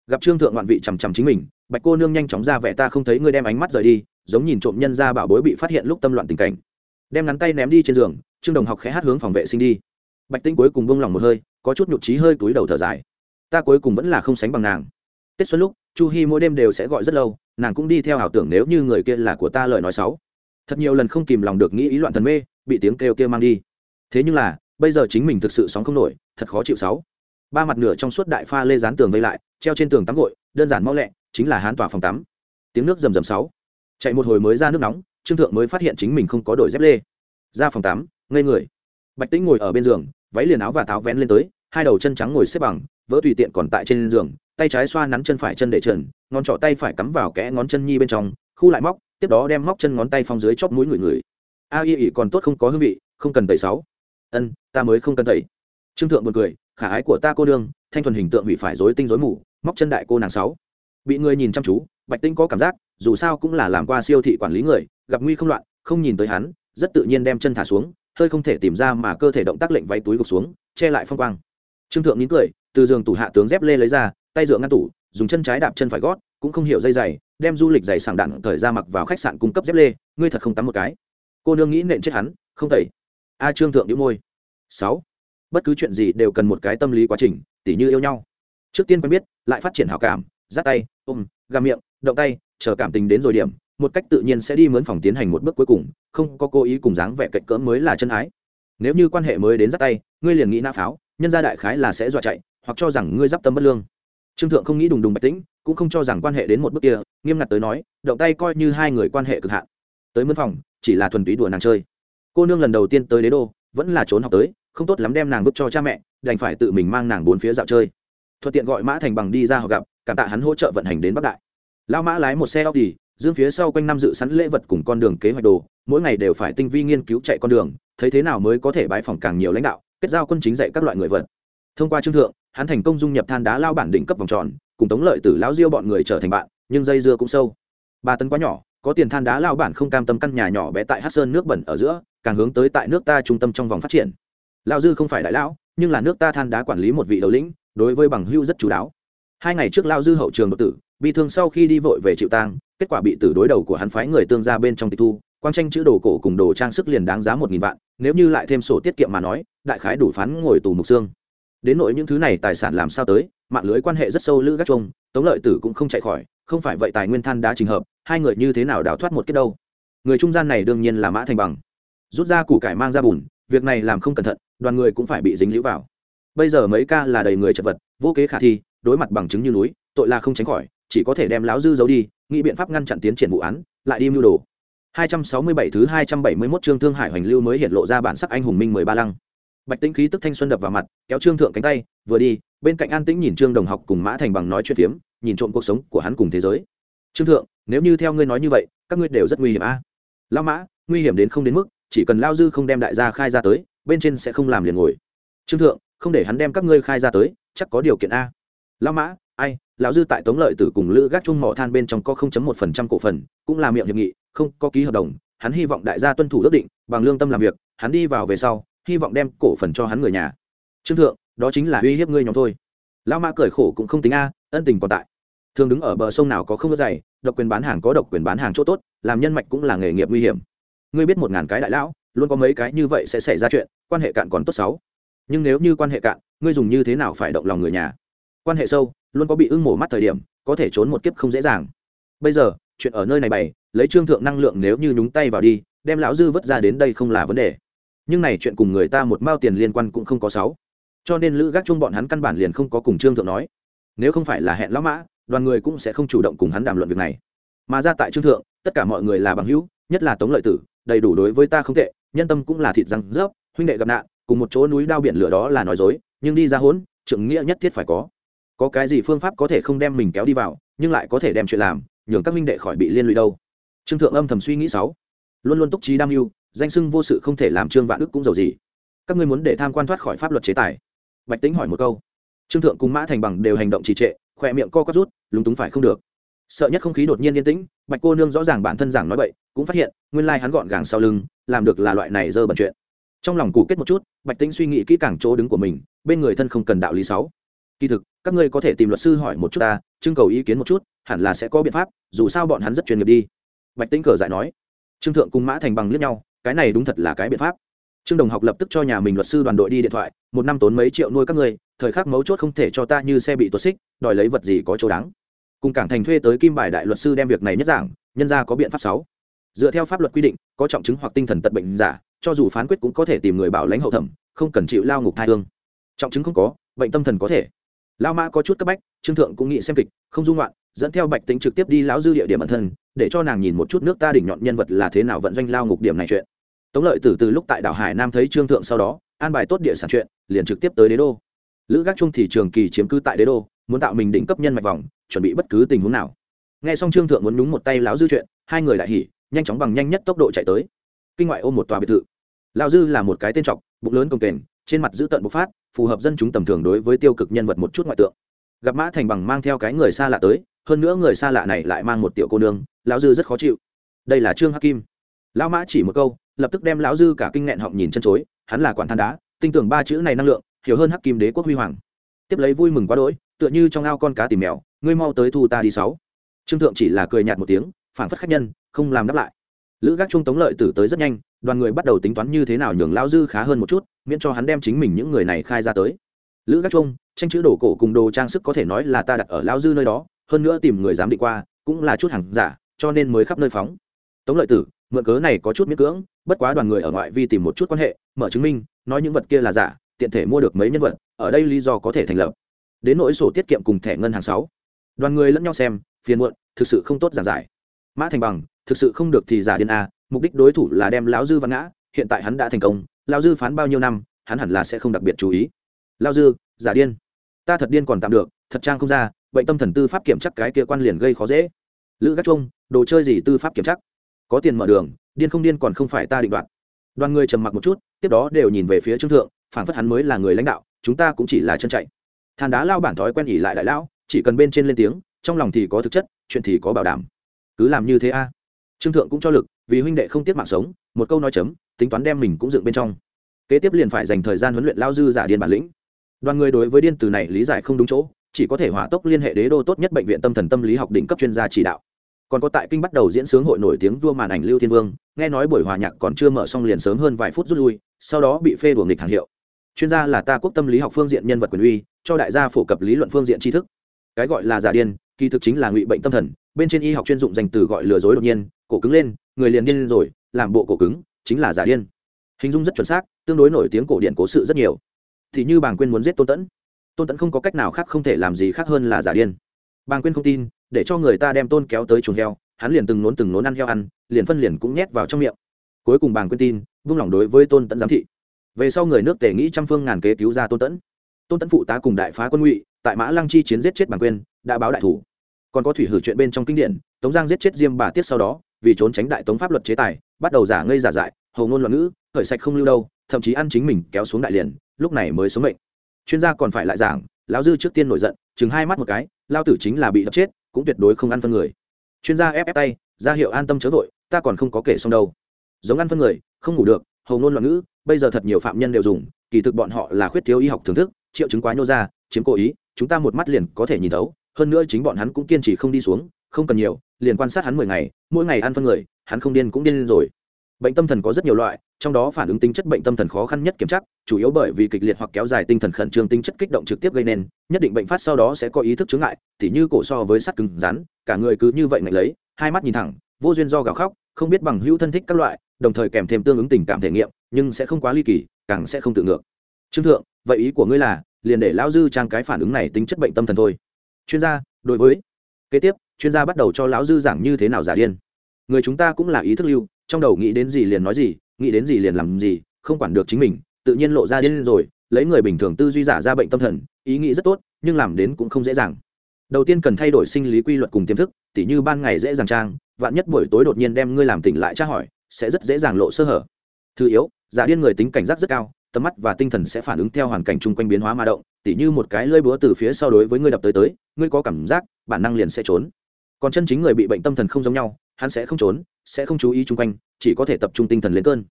Gặp trương thượng ngoạn vị chằm chằm chính mình, bạch cô nương nhanh chóng ra vẻ ta không thấy ngươi đem ánh mắt rời đi, giống nhìn trộm nhân ra bảo bối bị phát hiện lúc tâm loạn tình cảnh. Đem ngắn tay ném đi trên giường, trương đồng học khẽ hát hướng phòng vệ sinh đi. Bạch tinh cuối cùng bông lòng một hơi, có chút nhụt trí hơi túi đầu thở dài. Ta cuối cùng vẫn là không sánh bằng nàng. Tết xuân lúc, chu hi mỗi đêm đều sẽ gọi rất lâu nàng cũng đi theo ảo tưởng nếu như người kia là của ta lời nói xấu. Thật nhiều lần không kìm lòng được nghĩ ý loạn thần mê, bị tiếng kêu kia mang đi. Thế nhưng là, bây giờ chính mình thực sự sóng không nổi, thật khó chịu sáu ba mặt nửa trong suốt đại pha lê dán tường vây lại, treo trên tường tắm gội, đơn giản mau lẹ, chính là hán tỏa phòng tắm. Tiếng nước rầm rầm sáu chạy một hồi mới ra nước nóng, trương thượng mới phát hiện chính mình không có đổi dép lê. Ra phòng tắm, ngây người. Bạch tĩnh ngồi ở bên giường, váy liền áo và táo vén lên tới, hai đầu chân trắng ngồi xếp bằng, vỡ tùy tiện còn tại trên giường tay trái xoa nắn chân phải chân để trần, ngón trỏ tay phải cắm vào kẽ ngón chân nhi bên trong, khu lại móc, tiếp đó đem móc chân ngón tay phong dưới chóp mũi người người. A y ỉ còn tốt không có hương vị, không cần tẩy sáu. Ân, ta mới không cần tẩy. Trương thượng buồn cười, khả ái của ta cô đương thanh thuần hình tượng bị phải rối tinh rối mù, móc chân đại cô nàng sáu. Bị người nhìn chăm chú, bạch tinh có cảm giác, dù sao cũng là làm qua siêu thị quản lý người, gặp nguy không loạn, không nhìn tới hắn, rất tự nhiên đem chân thả xuống, hơi không thể tìm ra mà cơ thể động tác lệnh váy túi gục xuống, che lại phong quang. Trương thượng nín cười, từ giường tủ hạ tướng dép lê lấy ra tay dựa ngăn tủ, dùng chân trái đạp chân phải gót, cũng không hiểu dây giày, đem du lịch giày sảng đạn thời ra mặc vào khách sạn cung cấp dép lê, ngươi thật không tắm một cái. Cô nương nghĩ nện chết hắn, không tẩy. A trương thượng đĩu môi. Sáu. Bất cứ chuyện gì đều cần một cái tâm lý quá trình, tỉ như yêu nhau. Trước tiên quen biết, lại phát triển hảo cảm dắt tay, ôm gà miệng, động tay, chờ cảm tình đến rồi điểm, một cách tự nhiên sẽ đi mướn phòng tiến hành một bước cuối cùng, không có cố ý cùng dáng vẻ cạnh cỡ mới là chân ái. Nếu như quan hệ mới đến dắt tay, ngươi liền nghĩ nã pháo, nhân gia đại khái là sẽ dọa chạy, hoặc cho rằng ngươi d tâm bất lương trương thượng không nghĩ đùng đùng bạch tĩnh cũng không cho rằng quan hệ đến một bước kia nghiêm ngặt tới nói động tay coi như hai người quan hệ cực hạn. Tới mướn phòng chỉ là thuần túy đùa nàng chơi. Cô nương lần đầu tiên tới đế đô vẫn là trốn học tới không tốt lắm đem nàng vứt cho cha mẹ đành phải tự mình mang nàng bốn phía dạo chơi. Thuận tiện gọi mã thành bằng đi ra họ gặp cảm tạ hắn hỗ trợ vận hành đến bắc đại. Lao mã lái một xe Audi, dương phía sau quanh năm dự sẵn lễ vật cùng con đường kế hoạch đồ mỗi ngày đều phải tinh vi nghiên cứu chạy con đường thấy thế nào mới có thể bãi phòng càng nhiều lãnh đạo kết giao quân chính dạy các loại người vật. Thông qua trương thượng hắn thành công dung nhập than đá lao bản đỉnh cấp vòng tròn, cùng tống lợi tử lão diêu bọn người trở thành bạn, nhưng dây dưa cũng sâu. Ba tấn quá nhỏ, có tiền than đá lao bản không cam tâm căn nhà nhỏ bé tại hát sơn nước bẩn ở giữa, càng hướng tới tại nước ta trung tâm trong vòng phát triển. Lao dư không phải đại lão, nhưng là nước ta than đá quản lý một vị đầu lĩnh, đối với bằng hưu rất chú đáo. Hai ngày trước lao dư hậu trường đột tử bị thương sau khi đi vội về chịu tang, kết quả bị tử đối đầu của hắn phái người tương ra bên trong tịch thu, quang tranh chữ đồ cổ cùng đồ trang sức liền đáng giá một nghìn vạn, nếu như lại thêm sổ tiết kiệm mà nói, đại khái đủ phán ngồi tù mục xương đến nỗi những thứ này tài sản làm sao tới, mạng lưới quan hệ rất sâu lữ gác trung tống lợi tử cũng không chạy khỏi, không phải vậy tài nguyên than đá trình hợp, hai người như thế nào đào thoát một kết đâu? Người trung gian này đương nhiên là mã thành bằng. Rút ra củ cải mang ra bùn, việc này làm không cẩn thận, đoàn người cũng phải bị dính lũ vào. Bây giờ mấy ca là đầy người chật vật, vô kế khả thi, đối mặt bằng chứng như núi, tội là không tránh khỏi, chỉ có thể đem láo dư giấu đi, nghĩ biện pháp ngăn chặn tiến triển vụ án, lại đi mưu đồ. 267 thứ 271 chương Thương Hải Hoành Lưu mới hiện lộ ra bản sắc anh hùng minh 13 lăng. Bạch Tĩnh khí tức thanh xuân đập vào mặt, kéo Trương Thượng cánh tay, vừa đi, bên cạnh An Tĩnh nhìn Trương Đồng học cùng Mã Thành bằng nói chuyện phiếm, nhìn trộm cuộc sống của hắn cùng thế giới. Trương Thượng, nếu như theo ngươi nói như vậy, các ngươi đều rất nguy hiểm a. À? Lão Mã, nguy hiểm đến không đến mức, chỉ cần lao dư không đem đại gia khai ra tới, bên trên sẽ không làm liền ngồi. Trương Thượng, không để hắn đem các ngươi khai ra tới, chắc có điều kiện a. Lão Mã, ai, lão dư tại Tống Lợi Tử cùng Lữ Gác Chung mỏ than bên trong có 0.1% cổ phần, cũng là miệng hiệp nghị, không có ký hợp đồng hắn hy vọng đại gia tuân thủ ước định bằng lương tâm làm việc hắn đi vào về sau hy vọng đem cổ phần cho hắn người nhà. Trương thượng, đó chính là uy hiếp ngươi nhóm thôi. Lão mã cười khổ cũng không tính a, ân tình còn tại. Thường đứng ở bờ sông nào có không có dày độc quyền bán hàng có độc quyền bán hàng chỗ tốt, làm nhân mạch cũng là nghề nghiệp nguy hiểm. Ngươi biết một ngàn cái đại lão, luôn có mấy cái như vậy sẽ xảy ra chuyện, quan hệ cạn còn tốt xấu nhưng nếu như quan hệ cạn, ngươi dùng như thế nào phải động lòng người nhà? Quan hệ sâu, luôn có bị ưng mổ mắt thời điểm, có thể trốn một kiếp không dễ dàng. Bây giờ, chuyện ở nơi này bày, lấy trương thượng năng lượng nếu như nhúng tay vào đi, đem lão dư vất ra đến đây không là vấn đề nhưng này chuyện cùng người ta một mao tiền liên quan cũng không có sáu. Cho nên lữ gác chung bọn hắn căn bản liền không có cùng trương thượng nói. Nếu không phải là hẹn lão mã, đoàn người cũng sẽ không chủ động cùng hắn đàm luận việc này. Mà ra tại trương thượng, tất cả mọi người là bằng hữu, nhất là tống lợi tử, đầy đủ đối với ta không tệ, nhân tâm cũng là thịt răng rớp, huynh đệ gặp nạn, cùng một chỗ núi đao biển lửa đó là nói dối, nhưng đi ra hỗn trưởng nghĩa nhất thiết phải có. Có cái gì phương pháp có thể không đem mình kéo đi vào, nhưng lại có thể đem chuyện làm, nhường các minh đệ khỏi bị liên lụy đâu. Trương thượng âm thầm suy nghĩ sáu. Luôn luôn túc trí đam mưu danh sưng vô sự không thể làm trương vạn đức cũng giàu gì. Các ngươi muốn để tham quan thoát khỏi pháp luật chế tài. Bạch tính hỏi một câu. Trương thượng cùng mã thành bằng đều hành động trì trệ khỏe miệng co quắp rút, lúng túng phải không được. Sợ nhất không khí đột nhiên yên tĩnh, bạch cô nương rõ ràng bản thân giảng nói vậy cũng phát hiện, nguyên lai hắn gọn gàng sau lưng, làm được là loại này dơ bẩn chuyện. Trong lòng củ kết một chút, bạch tính suy nghĩ kỹ càng chỗ đứng của mình, bên người thân không cần đạo lý sáu. Kỳ thực, các ngươi có thể tìm luật sư hỏi một chút ta, trưng cầu ý kiến một chút, hẳn là sẽ có biện pháp, dù sao bọn hắn rất chuyên nghiệp đi. Bạch tĩnh cờ dại nói. Trương thượng cùng mã thành bằng liếc nhau cái này đúng thật là cái biện pháp. Trương đồng học lập tức cho nhà mình luật sư đoàn đội đi điện thoại, một năm tốn mấy triệu nuôi các ngươi, thời khắc mấu chốt không thể cho ta như xe bị tuột xích, đòi lấy vật gì có chỗ đáng. Cùng cảng thành thuê tới kim bài đại luật sư đem việc này nhất giảng, nhân ra có biện pháp sáu. Dựa theo pháp luật quy định, có trọng chứng hoặc tinh thần tật bệnh giả, cho dù phán quyết cũng có thể tìm người bảo lãnh hậu thẩm, không cần chịu lao ngục thai thương trọng chứng không có, bệnh tâm thần có thể. Lao mã có chút cấp bách, trương thượng cũng nghĩ xem kịch, không dung loạn, dẫn theo bạch tính trực tiếp đi lão dư địa điểm ẩn thân để cho nàng nhìn một chút nước ta đỉnh nhọn nhân vật là thế nào vận doanh lao ngục điểm này chuyện. Tống lợi từ từ lúc tại đảo hải nam thấy trương thượng sau đó, an bài tốt địa sản chuyện, liền trực tiếp tới đế đô. Lữ gác trung thì trường kỳ chiếm cư tại đế đô, muốn tạo mình đỉnh cấp nhân mạch vòng, chuẩn bị bất cứ tình huống nào. Nghe xong trương thượng muốn đúng một tay lão dư chuyện, hai người đại hỉ, nhanh chóng bằng nhanh nhất tốc độ chạy tới. Kinh ngoại ôm một tòa biệt thự. Lão dư là một cái tên trọc, bụng lớn công kềnh, trên mặt giữ tận bộc phát, phù hợp dân chúng tầm thường đối với tiêu cực nhân vật một chút ngoại tượng. Gặp mã thành bằng mang theo cái người xa lạ tới hơn nữa người xa lạ này lại mang một tiểu cô nương, lão dư rất khó chịu. Đây là trương hắc kim lão mã chỉ một câu, lập tức đem lão dư cả kinh nghẹn họng nhìn chân chối, hắn là quản than đá tin tưởng ba chữ này năng lượng, hiểu hơn hắc kim đế quốc huy hoàng. Tiếp lấy vui mừng quá đỗi, tựa như trong ao con cá tìm mèo, ngươi mau tới thu ta đi sáu. Trương thượng chỉ là cười nhạt một tiếng, phản phất khách nhân, không làm đáp lại. Lữ gác trung tống lợi tử tới rất nhanh, đoàn người bắt đầu tính toán như thế nào nhường lão dư khá hơn một chút, miễn cho hắn đem chính mình những người này khai ra tới. Lữ gác trung, tranh chữ đồ cổ cùng đồ trang sức có thể nói là ta đặt ở lão dư nơi đó hơn nữa tìm người dám định qua, cũng là chút hàng giả, cho nên mới khắp nơi phóng. Tống lợi tử, mượn cớ này có chút miễn cưỡng, bất quá đoàn người ở ngoại vi tìm một chút quan hệ, mở chứng minh, nói những vật kia là giả, tiện thể mua được mấy nhân vật, ở đây lý do có thể thành lập. Đến nỗi sổ tiết kiệm cùng thẻ ngân hàng sáu. Đoàn người lẫn nhau xem, phiền muộn, thực sự không tốt giảng giải. Mã thành bằng, thực sự không được thì giả điên a, mục đích đối thủ là đem lão dư văn ngã, hiện tại hắn đã thành công, lão dư phán bao nhiêu năm, hắn hẳn là sẽ không đặc biệt chú ý. Lão dư, giả điên. Ta thật điên còn tạm được, thật trang không ra bệnh tâm thần tư pháp kiểm chắc cái kia quan liền gây khó dễ. Lữ gác chung đồ chơi gì tư pháp kiểm chắc? Có tiền mở đường, điên không điên còn không phải ta định đoạt. Đoàn người trầm mặc một chút, tiếp đó đều nhìn về phía trương thượng phản phất hắn mới là người lãnh đạo, chúng ta cũng chỉ là chân chạy. Than đá lao bản thói quen ỉ lại đại lão, chỉ cần bên trên lên tiếng, trong lòng thì có thực chất, chuyện thì có bảo đảm. Cứ làm như thế a. Trương thượng cũng cho lực, vì huynh đệ không tiếc mạng sống, một câu nói chấm, tính toán đem mình cũng dựng bên trong. Kế tiếp liền phải dành thời gian huấn luyện lao dư giả điên bản lĩnh. Đoàn người đối với điên từ này lý giải không đúng chỗ chỉ có thể hỏa tốc liên hệ đế đô tốt nhất bệnh viện tâm thần tâm lý học định cấp chuyên gia chỉ đạo. Còn có tại kinh bắt đầu diễn sướng hội nổi tiếng vua màn ảnh lưu thiên vương, nghe nói buổi hòa nhạc còn chưa mở xong liền sớm hơn vài phút rút lui, sau đó bị phê đuổi nghịch hàng hiệu. Chuyên gia là ta quốc tâm lý học phương diện nhân vật quyền uy, cho đại gia phổ cập lý luận phương diện tri thức. Cái gọi là giả điên, kỳ thực chính là ngụy bệnh tâm thần, bên trên y học chuyên dụng dành từ gọi lừa dối đột nhiên, cổ cứng lên, người liền điên rồi, làm bộ cổ cứng, chính là giả điên. Hình dung rất chuẩn xác, tương đối nổi tiếng cổ điển cố sự rất nhiều. Thì như bàng quyên muốn giết tôn tẫn tôn tẫn không có cách nào khác không thể làm gì khác hơn là giả điên. Bàng quyên không tin, để cho người ta đem tôn kéo tới chuồng heo, hắn liền từng nốn từng nốn ăn heo ăn, liền phân liền cũng nhét vào trong miệng. Cuối cùng bàng quyên tin, vung lòng đối với tôn tẫn giám thị. Về sau người nước tề nghĩ trăm phương ngàn kế cứu ra tôn tẫn. Tôn tẫn phụ tá cùng đại phá quân ngụy, tại mã lăng chi chiến giết chết bàng quyên, đã báo đại thủ. Còn có thủy hử chuyện bên trong kinh điển, tống giang giết chết diêm bà tiết sau đó, vì trốn tránh đại tống pháp luật chế tài, bắt đầu giả ngây giả dại, hầu ngôn loạn ngữ, khởi sạch không lưu đâu, thậm chí ăn chính mình kéo xuống đại liền, lúc này mới sống mệnh chuyên gia còn phải lại giảng, lão dư trước tiên nổi giận, chừng hai mắt một cái, lao tử chính là bị đập chết, cũng tuyệt đối không ăn phân người. Chuyên gia ép ép tay, ra hiệu an tâm chớ vội, ta còn không có kể xong đâu. Giống ăn phân người, không ngủ được, hầu ngôn loạn ngữ, bây giờ thật nhiều phạm nhân đều dùng, kỳ thực bọn họ là khuyết thiếu y học thưởng thức, triệu chứng quá nhô ra, chiếm cố ý, chúng ta một mắt liền có thể nhìn thấu, hơn nữa chính bọn hắn cũng kiên trì không đi xuống, không cần nhiều, liền quan sát hắn mười ngày, mỗi ngày ăn phân người, hắn không điên cũng điên lên rồi. Bệnh tâm thần có rất nhiều loại trong đó phản ứng tính chất bệnh tâm thần khó khăn nhất kiểm tra, chủ yếu bởi vì kịch liệt hoặc kéo dài tinh thần khẩn trương tính chất kích động trực tiếp gây nên, nhất định bệnh phát sau đó sẽ có ý thức chứng ngại, tỉ như cổ so với sắt cứng rắn, cả người cứ như vậy ngậy lấy, hai mắt nhìn thẳng, vô duyên do gào khóc, không biết bằng hữu thân thích các loại, đồng thời kèm thêm tương ứng tình cảm thể nghiệm, nhưng sẽ không quá ly kỳ, càng sẽ không tự ngược. Trương thượng, vậy ý của ngươi là, liền để lão dư trang cái phản ứng này tính chất bệnh tâm thần thôi. Chuyên gia, đối với. Kế tiếp, chuyên gia bắt đầu cho lão dư giảng như thế nào giả điên. Người chúng ta cũng là ý thức lưu, trong đầu nghĩ đến gì liền nói gì nghĩ đến gì liền làm gì, không quản được chính mình, tự nhiên lộ ra điên rồi, lấy người bình thường tư duy giả ra bệnh tâm thần, ý nghĩ rất tốt, nhưng làm đến cũng không dễ dàng. Đầu tiên cần thay đổi sinh lý quy luật cùng tiềm thức, tỉ như ban ngày dễ dàng trang, vạn nhất buổi tối đột nhiên đem ngươi làm tỉnh lại tra hỏi, sẽ rất dễ dàng lộ sơ hở. Thứ yếu, giả điên người tính cảnh giác rất cao, tầm mắt và tinh thần sẽ phản ứng theo hoàn cảnh chung quanh biến hóa ma động, tỉ như một cái lơi búa từ phía sau đối với ngươi đập tới tới, ngươi có cảm giác, bản năng liền sẽ trốn. Còn chân chính người bị bệnh tâm thần không giống nhau, hắn sẽ không trốn sẽ không chú ý chung quanh, chỉ có thể tập trung tinh thần lên cơn.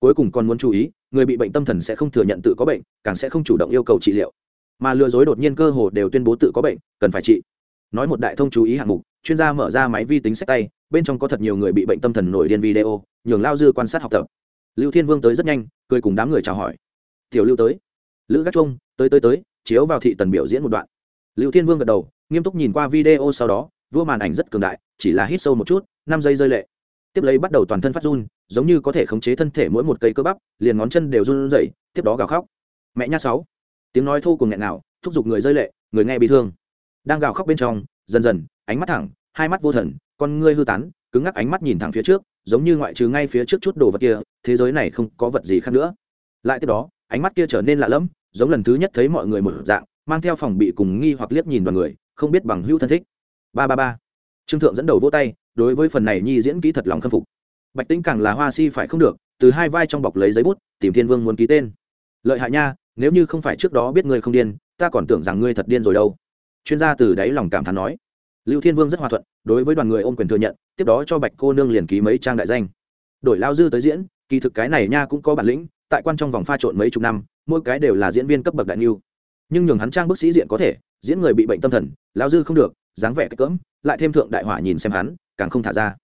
Cuối cùng còn muốn chú ý, người bị bệnh tâm thần sẽ không thừa nhận tự có bệnh, càng sẽ không chủ động yêu cầu trị liệu. Mà lừa dối đột nhiên cơ hồ đều tuyên bố tự có bệnh, cần phải trị. Nói một đại thông chú ý hạng mục, chuyên gia mở ra máy vi tính sách tay, bên trong có thật nhiều người bị bệnh tâm thần nổi điên video, nhường lao dư quan sát học tập. Lưu thiên vương tới rất nhanh, cười cùng đám người chào hỏi. Tiểu lưu tới. Lữ gác trung, tới tới tới, chiếu vào thị tần biểu diễn một đoạn. Lưu thiên vương gật đầu, nghiêm túc nhìn qua video sau đó, vua màn ảnh rất cường đại, chỉ là hít sâu một chút, năm giây rơi lệ tiếp lấy bắt đầu toàn thân phát run, giống như có thể khống chế thân thể mỗi một cây cơ bắp, liền ngón chân đều run rẩy, tiếp đó gào khóc. Mẹ nha sáu. Tiếng nói thô cùng nghẹn nào thúc giục người rơi lệ, người nghe bị thương. Đang gào khóc bên trong, dần dần, ánh mắt thẳng, hai mắt vô thần, con ngươi hư tán, cứng ngắc ánh mắt nhìn thẳng phía trước, giống như ngoại trừ ngay phía trước chút đồ vật kia, thế giới này không có vật gì khác nữa. Lại tiếp đó, ánh mắt kia trở nên lạ lẫm, giống lần thứ nhất thấy mọi người một dạng, mang theo phòng bị cùng nghi hoặc liếc nhìn đoàn người, không biết bằng hữu thân thích. Ba ba ba. Trương thượng dẫn đầu vỗ tay đối với phần này nhi diễn kỹ thật lòng khâm phục. Bạch tĩnh càng là hoa si phải không được, từ hai vai trong bọc lấy giấy bút, tìm thiên vương muốn ký tên. Lợi hại nha, nếu như không phải trước đó biết ngươi không điên, ta còn tưởng rằng ngươi thật điên rồi đâu. Chuyên gia từ đáy lòng cảm thán nói. Lưu thiên vương rất hòa thuận, đối với đoàn người ôm quyền thừa nhận, tiếp đó cho bạch cô nương liền ký mấy trang đại danh. Đổi lao dư tới diễn, kỳ thực cái này nha cũng có bản lĩnh, tại quan trong vòng pha trộn mấy chục năm, mỗi cái đều là diễn viên cấp bậc đại niu nhưng nhường hắn trang bức sĩ diện có thể, diễn người bị bệnh tâm thần, lao dư không được, dáng vẻ cỡm, lại thêm thượng đại hỏa nhìn xem hắn càng không thả ra.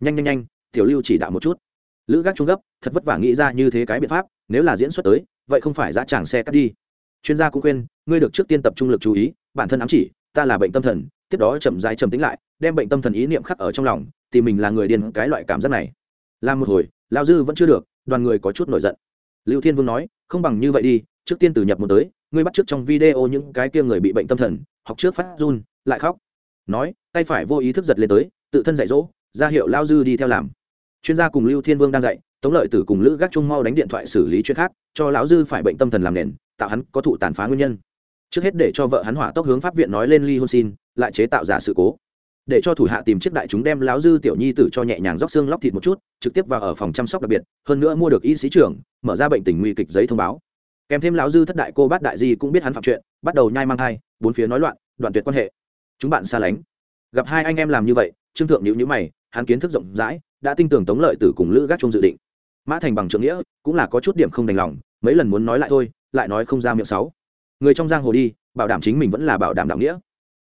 Nhanh nhanh nhanh, tiểu lưu chỉ đạo một chút. Lữ gác trung gấp, thật vất vả nghĩ ra như thế cái biện pháp, nếu là diễn xuất tới, vậy không phải dã tràng xe cắt đi. Chuyên gia cũng khuyên, ngươi được trước tiên tập trung lực chú ý, bản thân ám chỉ, ta là bệnh tâm thần, tiếp đó chậm rãi chậm tính lại, đem bệnh tâm thần ý niệm khắc ở trong lòng, thì mình là người điên cái loại cảm giác này. Làm một hồi lao dư vẫn chưa được, đoàn người có chút nổi giận. Lưu thiên vương nói, không bằng như vậy đi, trước tiên từ nhập một tới, ngươi bắt trước trong video những cái kia người bị bệnh tâm thần, học trước phát run, lại khóc. Nói, tay phải vô ý thức giật lên tới tự thân dạy dỗ, ra hiệu lao dư đi theo làm. Chuyên gia cùng lưu thiên vương đang dạy, tống lợi tử cùng lữ gác trung mau đánh điện thoại xử lý chuyện khác, cho lão dư phải bệnh tâm thần làm nền, tạo hắn có thụ tàn phá nguyên nhân. Trước hết để cho vợ hắn hỏa tốc hướng pháp viện nói lên ly hôn xin, lại chế tạo giả sự cố. Để cho thủ hạ tìm chiếc đại chúng đem lão dư tiểu nhi tử cho nhẹ nhàng róc xương lóc thịt một chút, trực tiếp vào ở phòng chăm sóc đặc biệt, hơn nữa mua được y sĩ trưởng, mở ra bệnh tình nguy kịch giấy thông báo. Kèm thêm lão dư thất đại cô bát đại di cũng biết hắn phạm chuyện, bắt đầu nhai mang thai, bốn phía nói loạn, đoạn tuyệt quan hệ. Chúng bạn xa lánh. Gặp hai anh em làm như vậy trương thượng nhữ nhữ mày, hắn kiến thức rộng rãi, đã tin tưởng tống lợi tử cùng lữ gác chung dự định. Mã thành bằng trưởng nghĩa, cũng là có chút điểm không đành lòng, mấy lần muốn nói lại thôi, lại nói không ra miệng sáu. Người trong giang hồ đi, bảo đảm chính mình vẫn là bảo đảm đạo nghĩa.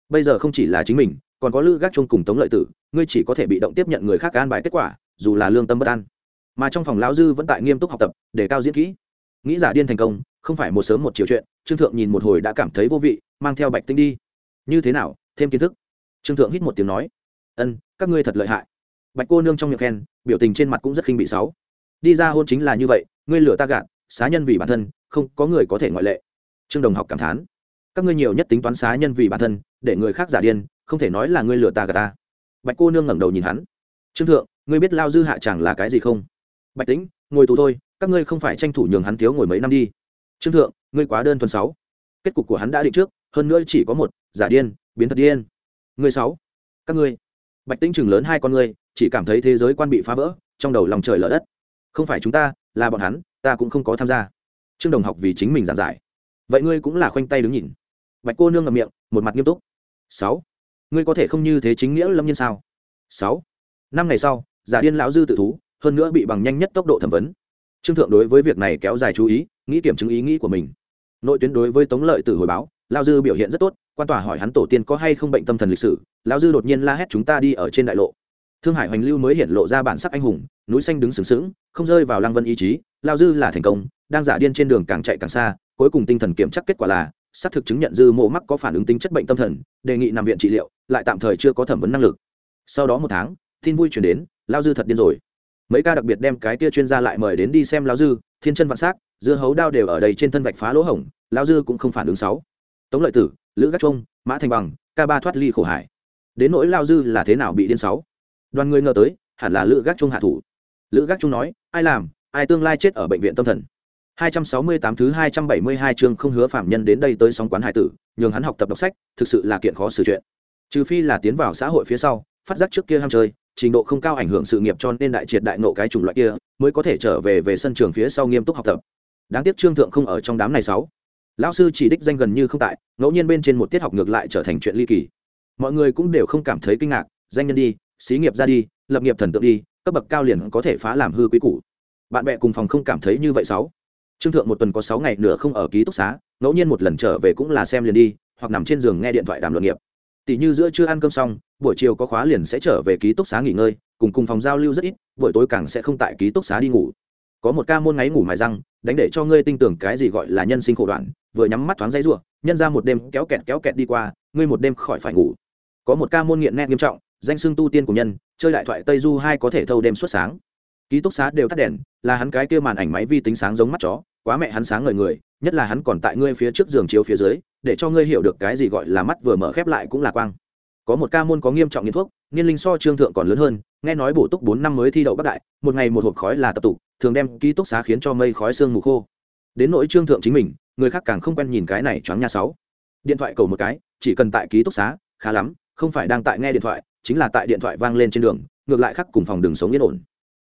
Bây giờ không chỉ là chính mình, còn có lữ gác chung cùng tống lợi tử, ngươi chỉ có thể bị động tiếp nhận người khác an bài kết quả, dù là lương tâm bất an. Mà trong phòng lão dư vẫn tại nghiêm túc học tập, để cao diễn kỹ. Nghĩ giả điên thành công, không phải một sớm một chiều chuyện, trương thượng nhìn một hồi đã cảm thấy vô vị, mang theo bạch tinh đi. Như thế nào, thêm kiến thức? Trương thượng hít một tiếng nói ân, các ngươi thật lợi hại. Bạch cô nương trong miệng khen, biểu tình trên mặt cũng rất khinh bị sáu. Đi ra hôn chính là như vậy, ngươi lừa ta gạt, xá nhân vì bản thân, không có người có thể ngoại lệ. Trương đồng học cảm thán. Các ngươi nhiều nhất tính toán xá nhân vì bản thân, để người khác giả điên, không thể nói là ngươi lừa ta gạt ta. Bạch cô nương ngẩng đầu nhìn hắn. Trương thượng, ngươi biết lao dư hạ chẳng là cái gì không? Bạch tĩnh, ngồi tù thôi, các ngươi không phải tranh thủ nhường hắn thiếu ngồi mấy năm đi. Trương thượng, ngươi quá đơn thuần sáu. Kết cục của hắn đã định trước, hơn nữa chỉ có một, giả điên, biến thật điên. Ngươi sáu. Các ngươi bạch tĩnh chừng lớn hai con ngươi, chỉ cảm thấy thế giới quan bị phá vỡ, trong đầu lòng trời lở đất. Không phải chúng ta, là bọn hắn, ta cũng không có tham gia. Trương đồng học vì chính mình giảng giải. Vậy ngươi cũng là khoanh tay đứng nhìn. Bạch cô nương ngậm miệng, một mặt nghiêm túc. Sáu. Ngươi có thể không như thế chính nghĩa lâm nhân sao? Sáu. Năm ngày sau, giả điên lão dư tự thú, hơn nữa bị bằng nhanh nhất tốc độ thẩm vấn. Trương thượng đối với việc này kéo dài chú ý, nghĩ kiểm chứng ý nghĩ của mình. Nội tuyến đối với tống lợi tử hồi báo lao dư biểu hiện rất tốt, quan tòa hỏi hắn tổ tiên có hay không bệnh tâm thần lịch sử, lao dư đột nhiên la hét chúng ta đi ở trên đại lộ. Thương hải hoành lưu mới hiện lộ ra bản sắc anh hùng, núi xanh đứng sừng sững, không rơi vào lăng vân ý chí, lao dư là thành công, đang giả điên trên đường càng chạy càng xa, cuối cùng tinh thần kiểm chắc kết quả là, xác thực chứng nhận dư mộ mắc có phản ứng tính chất bệnh tâm thần, đề nghị nằm viện trị liệu, lại tạm thời chưa có thẩm vấn năng lực. Sau đó một tháng, tin vui chuyển đến, lao dư thật điên rồi. Mấy ca đặc biệt đem cái kia chuyên gia lại mời đến đi xem lao dư, thiên chân vạn s á c dưa hấu đao đều ở đây trên thân vạch phá lỗ hổng, lao dư cũng không phản ứng sáu tống lợi tử lữ gác trung mã thành bằng ca ba thoát ly khổ hải đến nỗi lao dư là thế nào bị điên sáu đoàn người ngờ tới hẳn là lữ gác trung hạ thủ lữ gác trung nói ai làm ai tương lai chết ở bệnh viện tâm thần 268 thứ 272 chương không hứa phạm nhân đến đây tới sóng quán hải tử, nhường hắn học tập đọc sách, thực sự là kiện khó xử chuyện. Trừ phi là tiến vào xã hội phía sau, phát giác trước kia ham chơi, trình độ không cao ảnh hưởng sự nghiệp cho nên đại triệt đại nộ cái chủng loại kia, mới có thể trở về về sân trường phía sau nghiêm túc học tập. Đáng tiếc Trương thượng không ở trong đám này sáu. Lão sư chỉ đích danh gần như không tại, ngẫu nhiên bên trên một tiết học ngược lại trở thành chuyện ly kỳ. Mọi người cũng đều không cảm thấy kinh ngạc, danh nhân đi, xí nghiệp ra đi, lập nghiệp thần tượng đi, cấp bậc cao liền có thể phá làm hư quý cũ Bạn bè cùng phòng không cảm thấy như vậy sáu. Trương thượng một tuần có sáu ngày nửa không ở ký túc xá ngẫu nhiên một lần trở về cũng là xem liền đi hoặc nằm trên giường nghe điện thoại đàm luận nghiệp. Tỷ như giữa chưa ăn cơm xong buổi chiều có khóa liền sẽ trở về ký túc xá nghỉ ngơi cùng cùng phòng giao lưu rất ít buổi tối càng sẽ không tại ký túc xá đi ngủ. Có một ca môn ngáy ngủ mài răng đánh để cho ngươi tin tưởng cái gì gọi là nhân sinh khổ đoạn vừa nhắm mắt thoáng dây rủa, nhân ra một đêm kéo kẹt kéo kẹt đi qua ngươi một đêm khỏi phải ngủ. Có một ca môn nghiện nét nghiêm trọng danh xưng tu tiên của nhân chơi đại thoại tây du hai có thể thâu đêm suốt sáng. Ký túc xá đều tắt đèn là hắn cái kia màn ảnh máy vi tính sáng giống mắt chó quá mẹ hắn sáng ngời người nhất là hắn còn tại ngươi phía trước giường chiếu phía dưới để cho ngươi hiểu được cái gì gọi là mắt vừa mở khép lại cũng là quang. Có một ca môn có nghiêm trọng nghiện thuốc niên linh so trương thượng còn lớn hơn nghe nói bổ túc bốn năm mới thi đậu bắc đại một ngày một hộp khói là tập tụ thường đem ký túc xá khiến cho mây khói sương mù khô. Đến nỗi trương thượng chính mình người khác càng không quen nhìn cái này choáng nha sáu. Điện thoại cầu một cái, chỉ cần tại ký túc xá, khá lắm, không phải đang tại nghe điện thoại, chính là tại điện thoại vang lên trên đường, ngược lại khác cùng phòng đường sống yên ổn.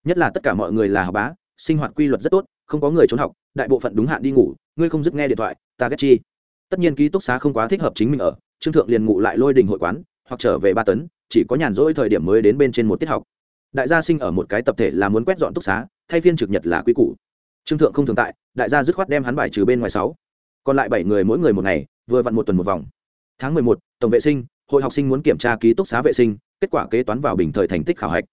Nhất là tất cả mọi người là học bá, sinh hoạt quy luật rất tốt, không có người trốn học, đại bộ phận đúng hạn đi ngủ, ngươi không dứt nghe điện thoại, ta ghét chi. Tất nhiên ký túc xá không quá thích hợp chính mình ở, trương thượng liền ngủ lại lôi đình hội quán, hoặc trở về ba tấn, chỉ có nhàn rỗi thời điểm mới đến bên trên một tiết học. Đại gia sinh ở một cái tập thể là muốn quét dọn túc xá, thay phiên trực nhật là quy củ trương thượng không thường tại, đại gia dứt khoát đem hắn bài trừ bên ngoài sáu. Còn lại bảy người mỗi người một ngày, vừa vặn một tuần một vòng. Tháng mười một, tổng vệ sinh, hội học sinh muốn kiểm tra ký túc xá vệ sinh, kết quả kế toán vào bình thời thành tích khảo hạch.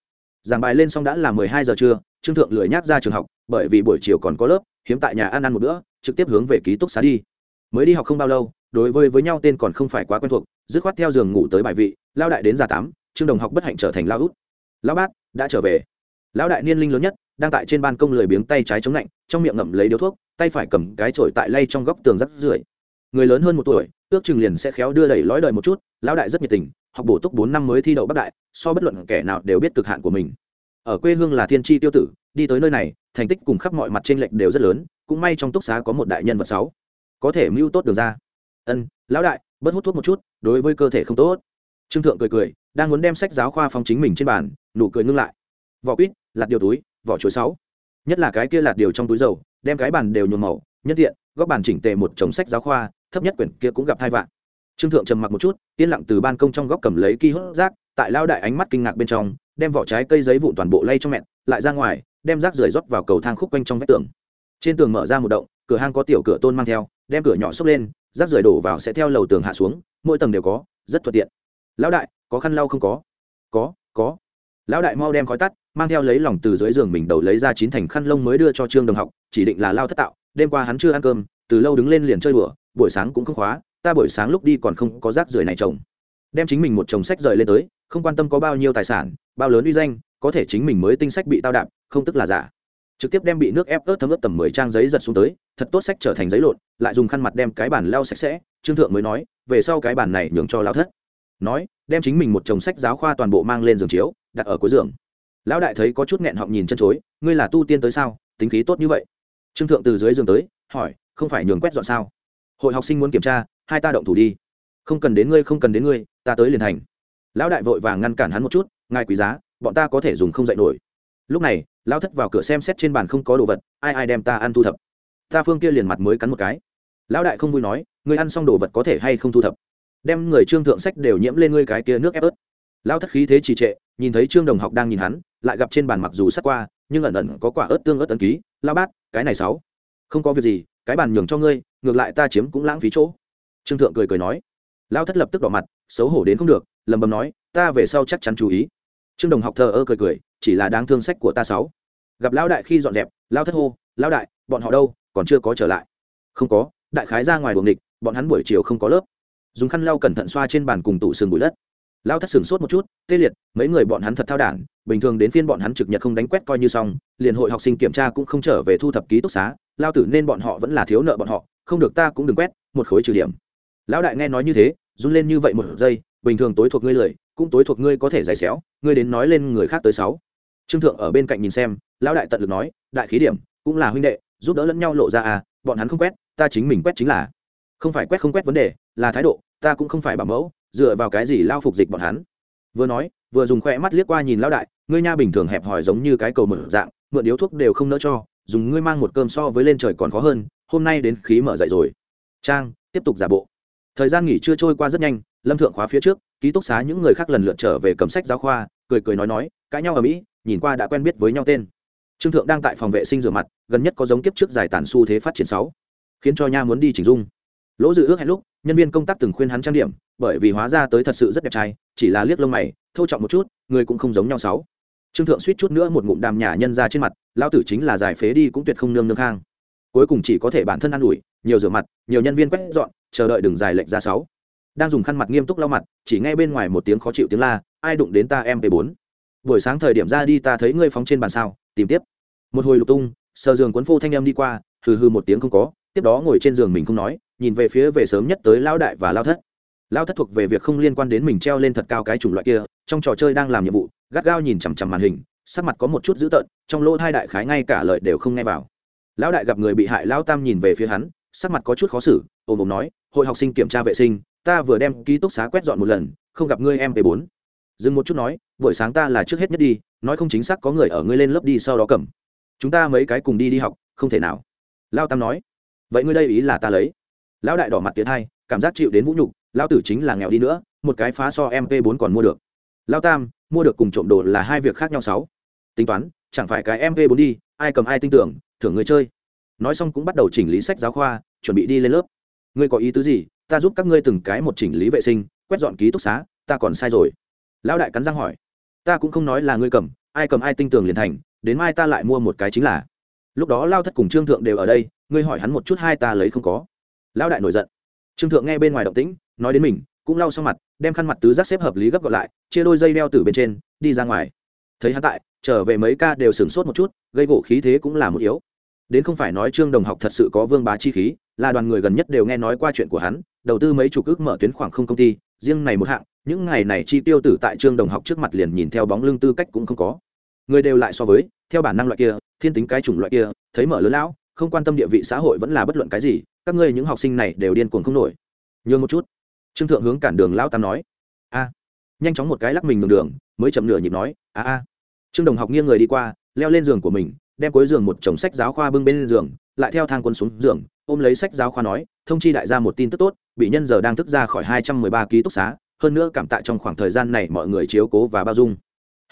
Giảng bài lên xong đã là mười hai giờ trưa, trương thượng lười nhác ra trường học, bởi vì buổi chiều còn có lớp, hiếm tại nhà ăn ăn một bữa, trực tiếp hướng về ký túc xá đi. Mới đi học không bao lâu, đối với với nhau tên còn không phải quá quen thuộc, dứt khoát theo giường ngủ tới bài vị, lao đại đến già tám, trương đồng học bất hạnh trở thành lao út. Lão bát đã trở về. Lão đại niên linh lớn nhất đang tại trên ban công lười biếng tay trái chống lạnh, trong miệng ngậm lấy điếu thuốc, tay phải cầm cái chổi tại lay trong góc tường rắc rưởi. Người lớn hơn một tuổi, ước chừng liền sẽ khéo đưa đẩy lõi đời một chút, lão đại rất nhiệt tình, học bổ túc bốn năm mới thi đậu bắc đại, so bất luận kẻ nào đều biết cực hạn của mình. Ở quê hương là thiên tri tiêu tử, đi tới nơi này, thành tích cùng khắp mọi mặt trên lệch đều rất lớn, cũng may trong túc xá có một đại nhân vật sáu. Có thể mưu tốt đường ra. Ân, lão đại, bớt hút thuốc một chút, đối với cơ thể không tốt. Trương thượng cười cười, đang muốn đem sách giáo khoa phong chính mình trên bàn, nụ cười ngưng lại. Vỏ quýt lạt điều túi vỏ chuối sáu. Nhất là cái kia lạt điều trong túi dầu, đem cái bàn đều nhuộm màu nhất tiện, góc bàn chỉnh tề một chồng sách giáo khoa, thấp nhất quyển kia cũng gặp hai vạn. Trương thượng trầm mặc một chút, yên lặng từ ban công trong góc cầm lấy ki hốt rác, tại lao đại ánh mắt kinh ngạc bên trong, đem vỏ trái cây giấy vụn toàn bộ lay trong mẹn lại ra ngoài, đem rác rưởi rót vào cầu thang khúc quanh trong vách tường. Trên tường mở ra một động, cửa hang có tiểu cửa tôn mang theo, đem cửa nhỏ xốc lên, rác rưởi đổ vào sẽ theo lầu tường hạ xuống, mỗi tầng đều có, rất thuận tiện. Lão đại, có khăn lau không có? Có có. Lão đại mau đem khói tắt mang theo lấy lòng từ dưới giường mình đầu lấy ra chín thành khăn lông mới đưa cho trương đồng học, chỉ định là lao thất tạo. Đêm qua hắn chưa ăn cơm, từ lâu đứng lên liền chơi đùa, buổi sáng cũng không khóa, ta buổi sáng lúc đi còn không có rác rưởi này trồng đem chính mình một chồng sách rời lên tới, không quan tâm có bao nhiêu tài sản, bao lớn uy danh, có thể chính mình mới tinh sách bị tao đạp, không tức là giả. Trực tiếp đem bị nước ép ớt thấm ướt tầm mười trang giấy giật xuống tới, thật tốt sách trở thành giấy lộn, lại dùng khăn mặt đem cái bàn lao sạch sẽ, trương thượng mới nói, về sau cái bàn này nhường cho lao thất. Nói, đem chính mình một chồng sách giáo khoa toàn bộ mang lên giường chiếu, đặt ở cuối giường lão đại thấy có chút nghẹn họng nhìn chân chối, ngươi là tu tiên tới sao? Tính khí tốt như vậy. Trương thượng từ dưới giường tới, hỏi, không phải nhường quét dọn sao? Hội học sinh muốn kiểm tra, hai ta động thủ đi. Không cần đến ngươi, không cần đến ngươi, ta tới liền thành. Lão đại vội vàng ngăn cản hắn một chút, ngài quý giá, bọn ta có thể dùng không dạy nổi. Lúc này, lão thất vào cửa xem xét trên bàn không có đồ vật, ai ai đem ta ăn thu thập? Ta phương kia liền mặt mới cắn một cái. Lão đại không vui nói, ngươi ăn xong đồ vật có thể hay không thu thập? Đem người trương thượng sách đều nhiễm lên ngươi cái kia nước ép ớt lão thất khí thế trì trệ, nhìn thấy trương đồng học đang nhìn hắn, lại gặp trên bàn mặc dù sắt qua, nhưng ẩn ẩn có quả ớt tương ớt tấn ký. Lao bát, cái này sáu. Không có việc gì, cái bàn nhường cho ngươi, ngược lại ta chiếm cũng lãng phí chỗ. Trương thượng cười cười nói. Lao thất lập tức đỏ mặt, xấu hổ đến không được lầm bầm nói, ta về sau chắc chắn chú ý. Trương đồng học thờ ơ cười cười, chỉ là đáng thương sách của ta sáu. Gặp lão đại khi dọn dẹp, lao thất hô lão đại, bọn họ đâu, còn chưa có trở lại. Không có, đại khái ra ngoài buồng địch, bọn hắn buổi chiều không có lớp. Dùng khăn lau cẩn thận xoa trên bàn cùng tủ sừng bụi đất lao thất sừng sốt một chút, tê liệt, mấy người bọn hắn thật thao đản, bình thường đến phiên bọn hắn trực nhật không đánh quét coi như xong, liền hội học sinh kiểm tra cũng không trở về thu thập ký túc xá, lao tử nên bọn họ vẫn là thiếu nợ bọn họ, không được ta cũng đừng quét, một khối trừ điểm. Lão đại nghe nói như thế, run lên như vậy một giây, bình thường tối thuộc ngươi lười cũng tối thuộc ngươi có thể giải xéo, ngươi đến nói lên người khác tới sáu. Trương thượng ở bên cạnh nhìn xem, lão đại tận lực nói, đại khí điểm, cũng là huynh đệ, giúp đỡ lẫn nhau lộ ra à bọn hắn không quét, ta chính mình quét chính là. Không phải quét không quét vấn đề, là thái độ, ta cũng không phải bảo mẫu dựa vào cái gì lao phục dịch bọn hắn? Vừa nói, vừa dùng khoe mắt liếc qua nhìn lao đại, ngươi nha bình thường hẹp hòi giống như cái cầu mở dạng, mượn điếu thuốc đều không nỡ cho, dùng ngươi mang một cơm so với lên trời còn khó hơn, hôm nay đến khí mở dậy rồi. Trang, tiếp tục giả bộ. Thời gian nghỉ chưa trôi qua rất nhanh, lâm thượng khóa phía trước, ký túc xá những người khác lần lượt trở về cầm sách giáo khoa, cười cười nói nói, cãi nhau ở mỹ, nhìn qua đã quen biết với nhau tên. Trương thượng đang tại phòng vệ sinh rửa mặt, gần nhất có giống kiếp trước giải tản xu thế phát triển sáu, khiến cho nha muốn đi chỉnh dung lỗ dự ước hẹn lúc, nhân viên công tác từng khuyên hắn trang điểm, bởi vì hóa ra tới thật sự rất đẹp trai, chỉ là liếc lông mày thâu trọng một chút, người cũng không giống nhau sáu. Trương thượng suýt chút nữa một ngụm đàm nhả nhân ra trên mặt lao tử chính là giải phế đi cũng tuyệt không nương nương khang. Cuối cùng chỉ có thể bản thân ă n ủi, nhiều rửa mặt, nhiều nhân viên quét dọn, chờ đợi đừng dài lệnh ra sáu. Đang dùng khăn mặt nghiêm túc lau mặt, chỉ nghe bên ngoài một tiếng khó chịu tiếng la, ai đụng đến ta em p bốn? Buổi sáng thời điểm ra đi ta thấy ngươi phóng trên bàn sao, tìm tiếp. Một hồi lục tung, sờ giường cuốn phô thanh em đi qua, hừ hừ một tiếng không có tiếp đó ngồi trên giường mình không nói, nhìn về phía về sớm nhất tới lao đại và lao thất. Lao thất thuộc về việc không liên quan đến mình treo lên thật cao cái chủng loại kia, trong trò chơi đang làm nhiệm vụ, gắt gao nhìn chằm chằm màn hình, sắc mặt có một chút dữ tợn, trong lỗ hai đại khái ngay cả lời đều không nghe vào. Lão đại gặp người bị hại lao tam nhìn về phía hắn, sắc mặt có chút khó xử ôm ôm nói, hội học sinh kiểm tra vệ sinh, ta vừa đem ký túc xá quét dọn một lần, không gặp ngươi em p bốn. Dừng một chút nói, buổi sáng ta là trước hết nhất đi, nói không chính xác có người ở ngươi lên lớp đi sau đó cầm. Chúng ta mấy cái cùng đi đi học, không thể nào. Lao tam nói vậy ngươi đây ý là ta lấy lão đại đỏ mặt tiến hai cảm giác chịu đến vũ nhục lão tử chính là nghèo đi nữa một cái phá so mp 4 còn mua được lão tam mua được cùng trộm đồ là hai việc khác nhau sáu tính toán chẳng phải cái mp 4 đi ai cầm ai tin tưởng thưởng người chơi nói xong cũng bắt đầu chỉnh lý sách giáo khoa chuẩn bị đi lên lớp ngươi có ý tứ gì ta giúp các ngươi từng cái một chỉnh lý vệ sinh quét dọn ký túc xá ta còn sai rồi lão đại cắn răng hỏi ta cũng không nói là ngươi cầm ai cầm ai tinh tường liền thành đến mai ta lại mua một cái chính là lúc đó lao thất cùng trương thượng đều ở đây ngươi hỏi hắn một chút hai ta lấy không có. Lão đại nổi giận. Trương thượng nghe bên ngoài động tĩnh, nói đến mình, cũng lau xong mặt, đem khăn mặt tứ giác xếp hợp lý gấp gọn lại, chia đôi dây đeo từ bên trên, đi ra ngoài. Thấy hắn tại, trở về mấy ca đều sửng sốt một chút, gây gỗ khí thế cũng là một yếu. Đến không phải nói trương đồng học thật sự có vương bá chi khí, là đoàn người gần nhất đều nghe nói qua chuyện của hắn, đầu tư mấy chục ước mở tuyến khoảng không công ty, riêng này một hạng, những ngày này chi tiêu tử tại trương đồng học trước mặt liền nhìn theo bóng lưng tư cách cũng không có. Người đều lại so với, theo bản năng loại kia, thiên tính cái chủng loại kia, thấy mở lớn lão không quan tâm địa vị xã hội vẫn là bất luận cái gì, các ngươi những học sinh này đều điên cuồng không nổi. Nhường một chút. Trương thượng hướng cản đường lão tam nói. A. Nhanh chóng một cái lắc mình đường đường, mới chậm nửa nhịp nói, a a. Trương đồng học nghiêng người đi qua, leo lên giường của mình, đem cuối giường một chồng sách giáo khoa bưng bên giường, lại theo thang quân xuống giường, ôm lấy sách giáo khoa nói, thông chi đại gia một tin tức tốt, bị nhân giờ đang thức ra khỏi hai trăm mười ba ký túc xá, hơn nữa cảm tạ trong khoảng thời gian này mọi người chiếu cố và bao dung.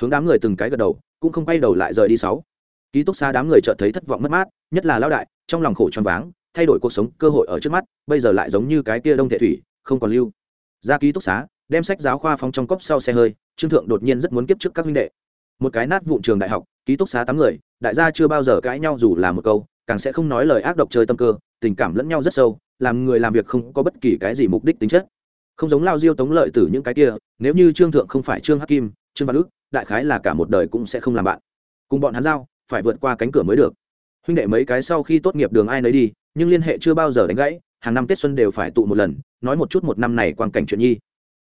Hướng đám người từng cái gật đầu, cũng không quay đầu lại rời đi sáu ký túc xá đám người chợt thấy thất vọng mất mát, nhất là lao đại, trong lòng khổ choáng váng, thay đổi cuộc sống, cơ hội ở trước mắt, bây giờ lại giống như cái kia đông thể thủy, không còn lưu. Ra ký túc xá, đem sách giáo khoa phóng trong cốc sau xe hơi, trương thượng đột nhiên rất muốn kiếp trước các huynh đệ. Một cái nát vụn trường đại học, ký túc xá tám người, đại gia chưa bao giờ cãi nhau dù là một câu, càng sẽ không nói lời ác độc chơi tâm cơ, tình cảm lẫn nhau rất sâu, làm người làm việc không có bất kỳ cái gì mục đích tính chất. Không giống lao diêu tống lợi từ những cái kia, nếu như trương thượng không phải trương hắc kim, trương văn ước đại khái là cả một đời cũng sẽ không làm bạn. Cùng bọn hắn giao phải vượt qua cánh cửa mới được. Huynh đệ mấy cái sau khi tốt nghiệp đường ai nấy đi, nhưng liên hệ chưa bao giờ đánh gãy, hàng năm tết xuân đều phải tụ một lần, nói một chút một năm này quan cảnh chuyện nhi.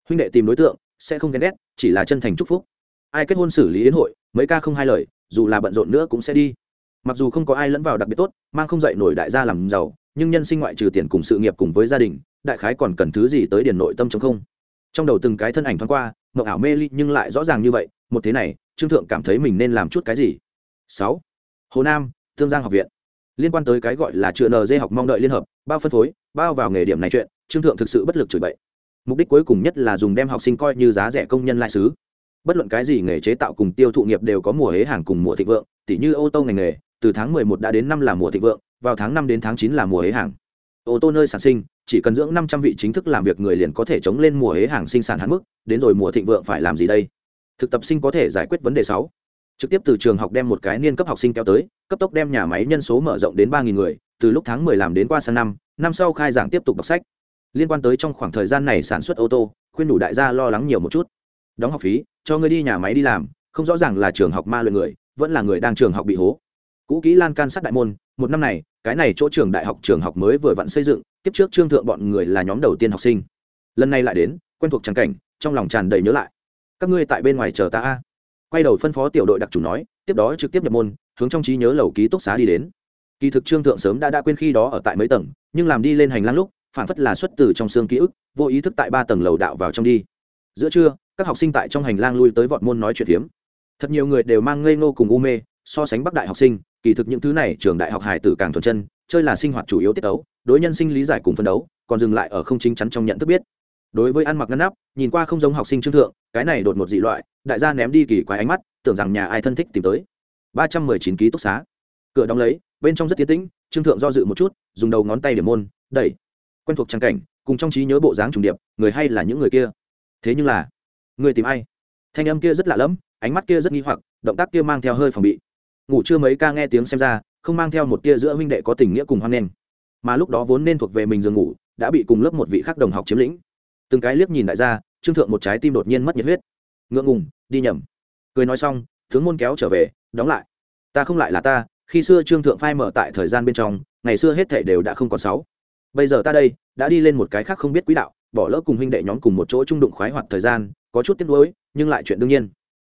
Huynh đệ tìm đối tượng, sẽ không ghen ghét, chỉ là chân thành chúc phúc. Ai kết hôn xử lý yến hội, mấy ca không hai lời, dù là bận rộn nữa cũng sẽ đi. Mặc dù không có ai lẫn vào đặc biệt tốt, mang không dậy nổi đại gia làm giàu, nhưng nhân sinh ngoại trừ tiền cùng sự nghiệp cùng với gia đình, đại khái còn cần thứ gì tới điền nội tâm chống không. Trong đầu từng cái thân ảnh thoáng qua, mộng ảo mê ly nhưng lại rõ ràng như vậy, một thế này, trương thượng cảm thấy mình nên làm chút cái gì? Sáu. Hồ nam, thương giang học viện. Liên quan tới cái gọi là chữa nd học mong đợi liên hợp, bao phân phối, bao vào nghề điểm này chuyện, trương thượng thực sự bất lực chửi bậy. Mục đích cuối cùng nhất là dùng đem học sinh coi như giá rẻ công nhân lai xứ. Bất luận cái gì nghề chế tạo cùng tiêu thụ nghiệp đều có mùa hế hàng cùng mùa thịnh vượng, tỉ như ô tô ngành nghề, từ tháng 11 đã đến năm là mùa thịnh vượng, vào tháng 5 đến tháng 9 là mùa hế hàng. Ô tô nơi sản sinh, chỉ cần dưỡng 500 vị chính thức làm việc người liền có thể chống lên mùa hế hàng sinh sản hạn mức, đến rồi mùa thịnh vượng phải làm gì đây? Thực tập sinh có thể giải quyết vấn đề sáu trực tiếp từ trường học đem một cái niên cấp học sinh kéo tới, cấp tốc đem nhà máy nhân số mở rộng đến ba nghìn người, từ lúc tháng 10 làm đến qua sang năm năm sau khai giảng tiếp tục đọc sách. Liên quan tới trong khoảng thời gian này sản xuất ô tô, khuyên đủ đại gia lo lắng nhiều một chút. Đóng học phí, cho ngươi đi nhà máy đi làm, không rõ ràng là trường học ma luyện người, vẫn là người đang trường học bị hố. Cũ kỹ lan can sát đại môn, một năm này, cái này chỗ trường đại học trường học mới vừa vặn xây dựng kiếp trước trương thượng bọn người là nhóm đầu tiên học sinh. Lần này lại đến, quen thuộc trắng cảnh, trong lòng tràn đầy nhớ lại. Các ngươi tại bên ngoài chờ ta a quay đầu phân phó tiểu đội đặc chủ nói, tiếp đó trực tiếp nhập môn, hướng trong trí nhớ lầu ký túc xá đi đến. Kỳ thực trương thượng sớm đã đã quên khi đó ở tại mấy tầng, nhưng làm đi lên hành lang lúc, phản phất là xuất từ trong xương ký ức, vô ý thức tại ba tầng lầu đạo vào trong đi. Giữa trưa, các học sinh tại trong hành lang lui tới vọt môn nói chuyện phiếm. Thật nhiều người đều mang ngây ngô cùng u mê, so sánh bắc đại học sinh, kỳ thực những thứ này trường đại học hải tử càng thuần chân, chơi là sinh hoạt chủ yếu tiết đấu đối nhân sinh lý giải cùng phân đấu, còn dừng lại ở không chính chắn trong nhận thức biết. Đối với ăn mặc ngăn nắp, nhìn qua không giống học sinh trương thượng, cái này đột một dị loại đại gia ném đi kỳ quái ánh mắt, tưởng rằng nhà ai thân thích tìm tới. ba trăm mười chín ký túc xá. Cửa đóng lấy, bên trong rất tiến tĩnh, trương thượng do dự một chút, dùng đầu ngón tay để môn, đẩy. Quen thuộc trang cảnh, cùng trong trí nhớ bộ dáng trùng điệp, người hay là những người kia. Thế nhưng là, người tìm ai? Thanh âm kia rất lạ lẫm, ánh mắt kia rất nghi hoặc, động tác kia mang theo hơi phòng bị. Ngủ chưa mấy ca nghe tiếng xem ra, không mang theo một tia giữa huynh đệ có tình nghĩa cùng hoan nghênh. Mà lúc đó vốn nên thuộc về mình giường ngủ, đã bị cùng lớp một vị khác đồng học chiếm lĩnh. Từng cái liếc nhìn đại gia, trương thượng một trái tim đột nhiên mất nhiệt huyết. Ngượng ngùng đi nhầm. Cười nói xong, tướng môn kéo trở về, đóng lại. Ta không lại là ta, khi xưa trương thượng phai mở tại thời gian bên trong, ngày xưa hết thể đều đã không còn sáu. Bây giờ ta đây, đã đi lên một cái khác không biết quỹ đạo, bỏ lỡ cùng huynh đệ nhóm cùng một chỗ trung đụng khoái hoạt thời gian, có chút tiếc nuối, nhưng lại chuyện đương nhiên.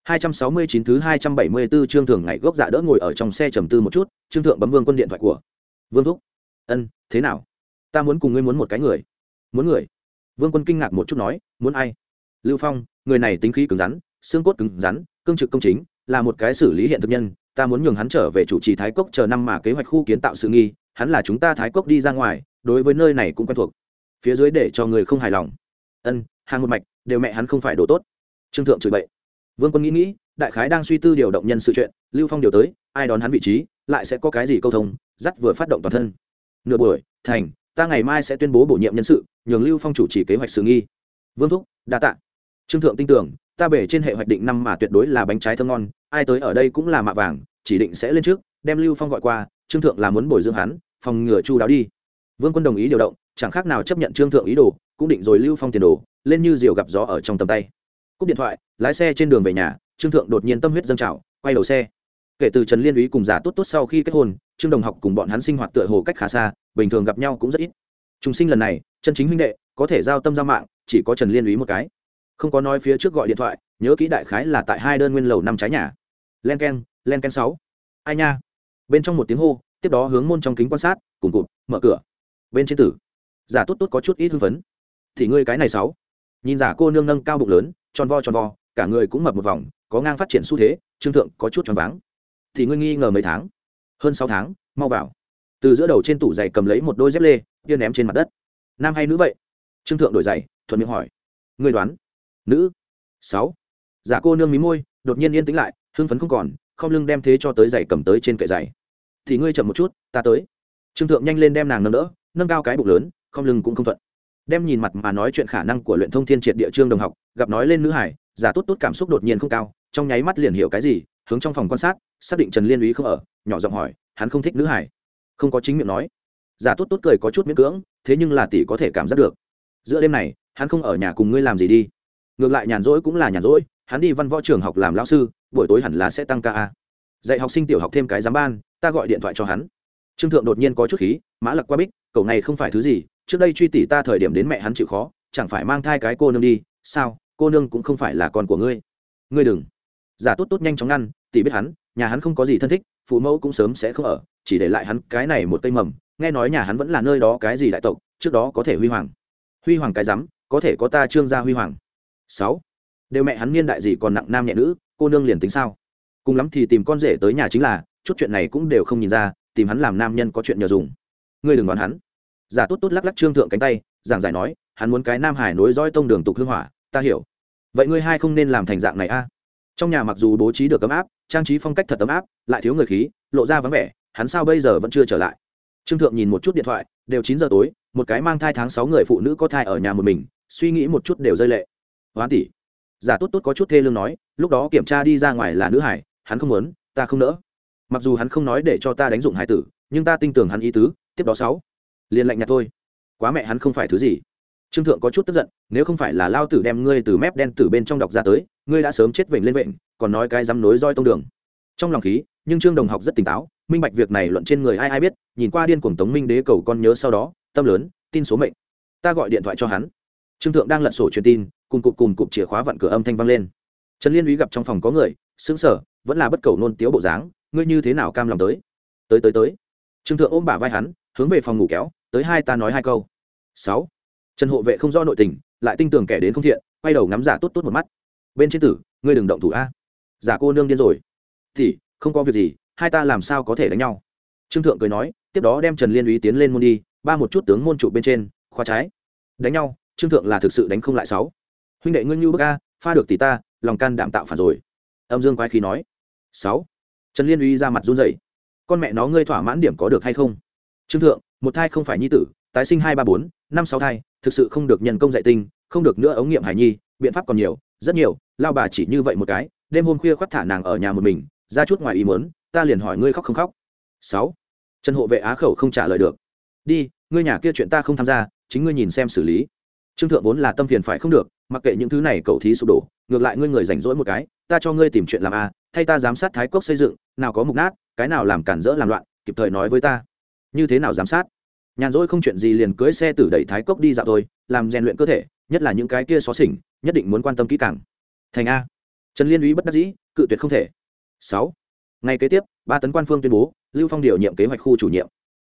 269 thứ 274 trương thượng ngày gốc dạ đỡ ngồi ở trong xe trầm tư một chút, trương thượng bấm vương quân điện thoại của. Vương thúc. Ân, thế nào? Ta muốn cùng ngươi muốn một cái người. Muốn người? Vương quân kinh ngạc một chút nói, muốn ai? Lưu phong, người này tính khí cứng rắn xương cốt cứng rắn, cương trực công chính, là một cái xử lý hiện thực nhân, ta muốn nhường hắn trở về chủ trì thái cốc chờ năm mà kế hoạch khu kiến tạo sự nghi, hắn là chúng ta thái cốc đi ra ngoài, đối với nơi này cũng quen thuộc. Phía dưới để cho người không hài lòng. Ân, hàng một mạch, đều mẹ hắn không phải đồ tốt. Trương thượng chửi bậy. Vương quân nghĩ nghĩ, đại khái đang suy tư điều động nhân sự chuyện, lưu phong điều tới, ai đón hắn vị trí, lại sẽ có cái gì câu thông, dắt vừa phát động toàn thân. Nửa buổi, thành, ta ngày mai sẽ tuyên bố bổ nhiệm nhân sự, nhường lưu phong chủ trì kế hoạch sự nghi. Vương thúc, đa tạ. Trương thượng tin tưởng ta bể trên hệ hoạch định năm mà tuyệt đối là bánh trái thơm ngon, ai tới ở đây cũng là mạ vàng, chỉ định sẽ lên trước, đem lưu phong gọi qua, trương thượng là muốn bồi dưỡng hắn, phòng ngừa chu đáo đi. Vương quân đồng ý điều động, chẳng khác nào chấp nhận trương thượng ý đồ, cũng định rồi lưu phong tiền đồ, lên như diều gặp gió ở trong tầm tay. Cúp điện thoại, lái xe trên đường về nhà, trương thượng đột nhiên tâm huyết dâng trào, quay đầu xe. Kể từ trần liên úy cùng giả tốt tốt sau khi kết hôn, trương đồng học cùng bọn hắn sinh hoạt tựa hồ cách khá xa, bình thường gặp nhau cũng rất ít. Chúng sinh lần này, chân chính huynh đệ, có thể giao tâm giao mạng, chỉ có trần liên úy một cái không có nói phía trước gọi điện thoại, nhớ kỹ đại khái là tại hai đơn nguyên lầu năm trái nhà. Len k e n len k e n sáu. Ai nha? Bên trong một tiếng hô, tiếp đó hướng môn trong kính quan sát, cùng cụt, mở cửa. Bên trên tử. Giả tốt tốt có chút ít hưng phấn. Thì ngươi cái này sáu. Nhìn giả cô nương nâng cao bụng lớn, tròn vo tròn vo, cả người cũng mập một vòng, có ngang phát triển xu thế, trương thượng có chút tròn váng. Thì ngươi nghi ngờ mấy tháng? Hơn sáu tháng, mau vào. Từ giữa đầu trên tủ giày cầm lấy một đôi dép lê, kia ném trên mặt đất. Nam hay nữ vậy? Trương thượng đổi giày, thuận miệng hỏi. Ngươi đoán? Nữ. Sáu. Giả cô nương mí môi, đột nhiên yên tĩnh lại, hưng phấn không còn không lưng đem thế cho tới giày cầm tới trên kệ giày. Thì ngươi chậm một chút, ta tới. Trương thượng nhanh lên đem nàng nâng đỡ, nâng cao cái bụng lớn không lưng cũng không thuận. Đem nhìn mặt mà nói chuyện khả năng của luyện thông thiên triệt địa trương đồng học, gặp nói lên nữ hải, giả tốt tốt cảm xúc đột nhiên không cao, trong nháy mắt liền hiểu cái gì, hướng trong phòng quan sát, xác định trần liên úy không ở, nhỏ giọng hỏi, hắn không thích nữ hải. Không có chính miệng nói. Giả tốt tốt cười có chút miễn cưỡng, thế nhưng là tỷ có thể cảm giác được. Giữa đêm này, hắn không ở nhà cùng ngươi làm gì đi ngược lại nhàn rỗi cũng là nhàn rỗi, hắn đi văn võ trường học làm lão sư, buổi tối hẳn là sẽ tăng ca dạy học sinh tiểu học thêm cái giám ban, ta gọi điện thoại cho hắn. Trương thượng đột nhiên có chút khí, mã lặc qua bích, cậu này không phải thứ gì, trước đây truy tỷ ta thời điểm đến mẹ hắn chịu khó, chẳng phải mang thai cái cô nương đi, sao, cô nương cũng không phải là con của ngươi. Ngươi đừng. Giả tốt tốt nhanh chóng ngăn tỷ biết hắn, nhà hắn không có gì thân thích, phụ mẫu cũng sớm sẽ không ở, chỉ để lại hắn cái này một cây mầm, nghe nói nhà hắn vẫn là nơi đó cái gì đại tộc, trước đó có thể huy hoàng. Huy hoàng cái rắm có thể có ta trương gia huy hoàng sáu. Đều mẹ hắn niên đại gì còn nặng nam nhẹ nữ, cô nương liền tính sao? Cùng lắm thì tìm con rể tới nhà chính là, chút chuyện này cũng đều không nhìn ra, tìm hắn làm nam nhân có chuyện nhờ dùng. Ngươi đừng đoán hắn. Giả tốt tốt lắc lắc trương thượng cánh tay, giảng giải nói, hắn muốn cái nam hải nối dõi tông đường tục hương hỏa, ta hiểu. Vậy ngươi hai không nên làm thành dạng này a. À? Trong nhà mặc dù bố trí được ấm áp, trang trí phong cách thật ấm áp, lại thiếu người khí, lộ ra vắng vẻ, hắn sao bây giờ vẫn chưa trở lại? Trương thượng nhìn một chút điện thoại, đều chín giờ tối, một cái mang thai tháng sáu người phụ nữ có thai ở nhà một mình, suy nghĩ một chút đều rơi lệ hoán tỷ. Giả tốt tốt có chút thê lương nói, lúc đó kiểm tra đi ra ngoài là nữ hải, hắn không muốn, ta không nỡ. Mặc dù hắn không nói để cho ta đánh dụng hải tử, nhưng ta tin tưởng hắn ý tứ, tiếp đó sáu. Liền lạnh nhạt thôi. Quá mẹ hắn không phải thứ gì. Trương thượng có chút tức giận, nếu không phải là lao tử đem ngươi từ mép đen từ bên trong đọc ra tới, ngươi đã sớm chết vểnh lên vện còn nói cái dám nối roi tông đường. Trong lòng khí, nhưng trương đồng học rất tỉnh táo, minh bạch việc này luận trên người ai ai biết, nhìn qua điên cuồng tống minh đế cầu con nhớ sau đó, tâm lớn, tin số mệnh. Ta gọi điện thoại cho hắn. Trương thượng đang lật sổ truyền tin cùng cụp cùng cụp chìa khóa vặn cửa âm thanh vang lên. Trần liên úy gặp trong phòng có người xứng sở vẫn là bất cầu nôn tiếu bộ dáng, ngươi như thế nào cam lòng tới? Tới tới tới. Trương thượng ôm bả vai hắn, hướng về phòng ngủ kéo, tới hai ta nói hai câu. Sáu. Trần hộ vệ không do nội tình, lại tin tưởng kẻ đến không thiện, quay đầu ngắm giả tốt tốt một mắt. Bên trên tử, ngươi đừng động thủ a. Giả cô nương điên rồi. Thì, không có việc gì, hai ta làm sao có thể đánh nhau? Trương thượng cười nói, tiếp đó đem trần liên úy tiến lên môn đi, ba một chút tướng môn trụ bên trên khoa trái. Đánh nhau, trương thượng là thực sự đánh không lại sáu huynh đệ ngươi như bức a, pha được tỷ ta, lòng can đảm tạo phản rồi. Âm dương quái khí nói. Sáu. Trần liên uy ra mặt run rẩy. Con mẹ nó ngươi thỏa mãn điểm có được hay không? Trương thượng, một thai không phải nhi tử, tái sinh hai ba bốn, năm sáu thai, thực sự không được nhân công dạy tinh, không được nữa ống nghiệm hải nhi, biện pháp còn nhiều, rất nhiều, lao bà chỉ như vậy một cái, đêm hôm khuya khoác thả nàng ở nhà một mình, ra chút ngoài ý muốn, ta liền hỏi ngươi khóc không khóc. Sáu. Trần hộ vệ á khẩu không trả lời được. Đi, ngươi nhà kia chuyện ta không tham gia, chính ngươi nhìn xem xử lý trương thượng vốn là tâm phiền phải không được, mặc kệ những thứ này cầu thí sụp đổ, ngược lại ngươi người rảnh rỗi một cái, ta cho ngươi tìm chuyện làm a, thay ta giám sát thái cốc xây dựng, nào có mục nát, cái nào làm cản rỡ làm loạn, kịp thời nói với ta. Như thế nào giám sát? Nhàn rỗi không chuyện gì liền cưới xe tử đẩy thái cốc đi dạo thôi, làm rèn luyện cơ thể, nhất là những cái kia xó xỉnh, nhất định muốn quan tâm kỹ càng. Thành a. Trần liên úy bất đắc dĩ, cự tuyệt không thể. Sáu. Ngày kế tiếp, ba tấn quan phương tuyên bố, lưu phong điều nhiệm kế hoạch khu chủ nhiệm.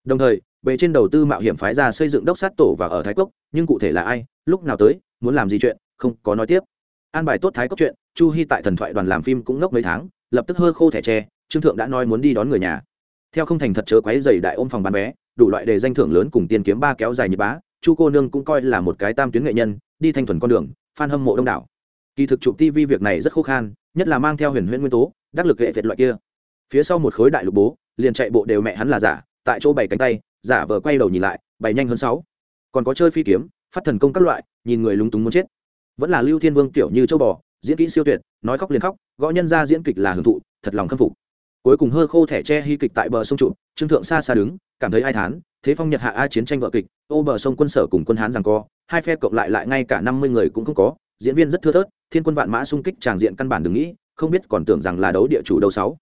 Đồng thời, bề trên đầu tư mạo hiểm phái ra xây dựng đốc sát tổ và ở thái cốc, nhưng cụ thể là ai lúc nào tới, muốn làm gì chuyện, không có nói tiếp. An bài tốt thái cốc chuyện, chu hy tại thần thoại đoàn làm phim cũng ngốc mấy tháng, lập tức hơ khô thẻ tre, trương thượng đã nói muốn đi đón người nhà. Theo không thành thật chớ quấy dày đại ôm phòng bán vé, đủ loại đề danh thưởng lớn cùng tiền kiếm ba kéo dài nhật bá, chu cô nương cũng coi là một cái tam tuyến nghệ nhân, đi thanh thuần con đường f hâm mộ đông đảo. Kỳ thực chụp tv việc này rất khô khan, nhất là mang theo huyền huyễn nguyên tố, đắc lực hệ việt loại kia. Phía sau một khối đại lục bố, liền chạy bộ đều mẹ hắn là giả, tại chỗ bảy cánh tay, giả vờ quay đầu nhìn lại, bày nhanh hơn sáu. Còn có chơi phi kiếm phát thần công các loại, nhìn người lúng túng muốn chết. Vẫn là lưu thiên vương kiểu như châu bò, diễn kỹ siêu tuyệt, nói khóc liền khóc, gõ nhân ra diễn kịch là hưởng thụ, thật lòng khâm phục. Cuối cùng hơ khô thẻ tre hy kịch tại bờ sông trụ, trương thượng xa xa đứng, cảm thấy ai thán, thế phong nhật hạ a chiến tranh vợ kịch, ô bờ sông quân sở cùng quân hán rằng co, hai phe cộng lại lại ngay cả năm mươi người cũng không có, diễn viên rất thưa thớt, thiên quân vạn mã xung kích tràng diện căn bản đừng nghĩ, không biết còn tưởng rằng là đấu địa chủ đầu sáu.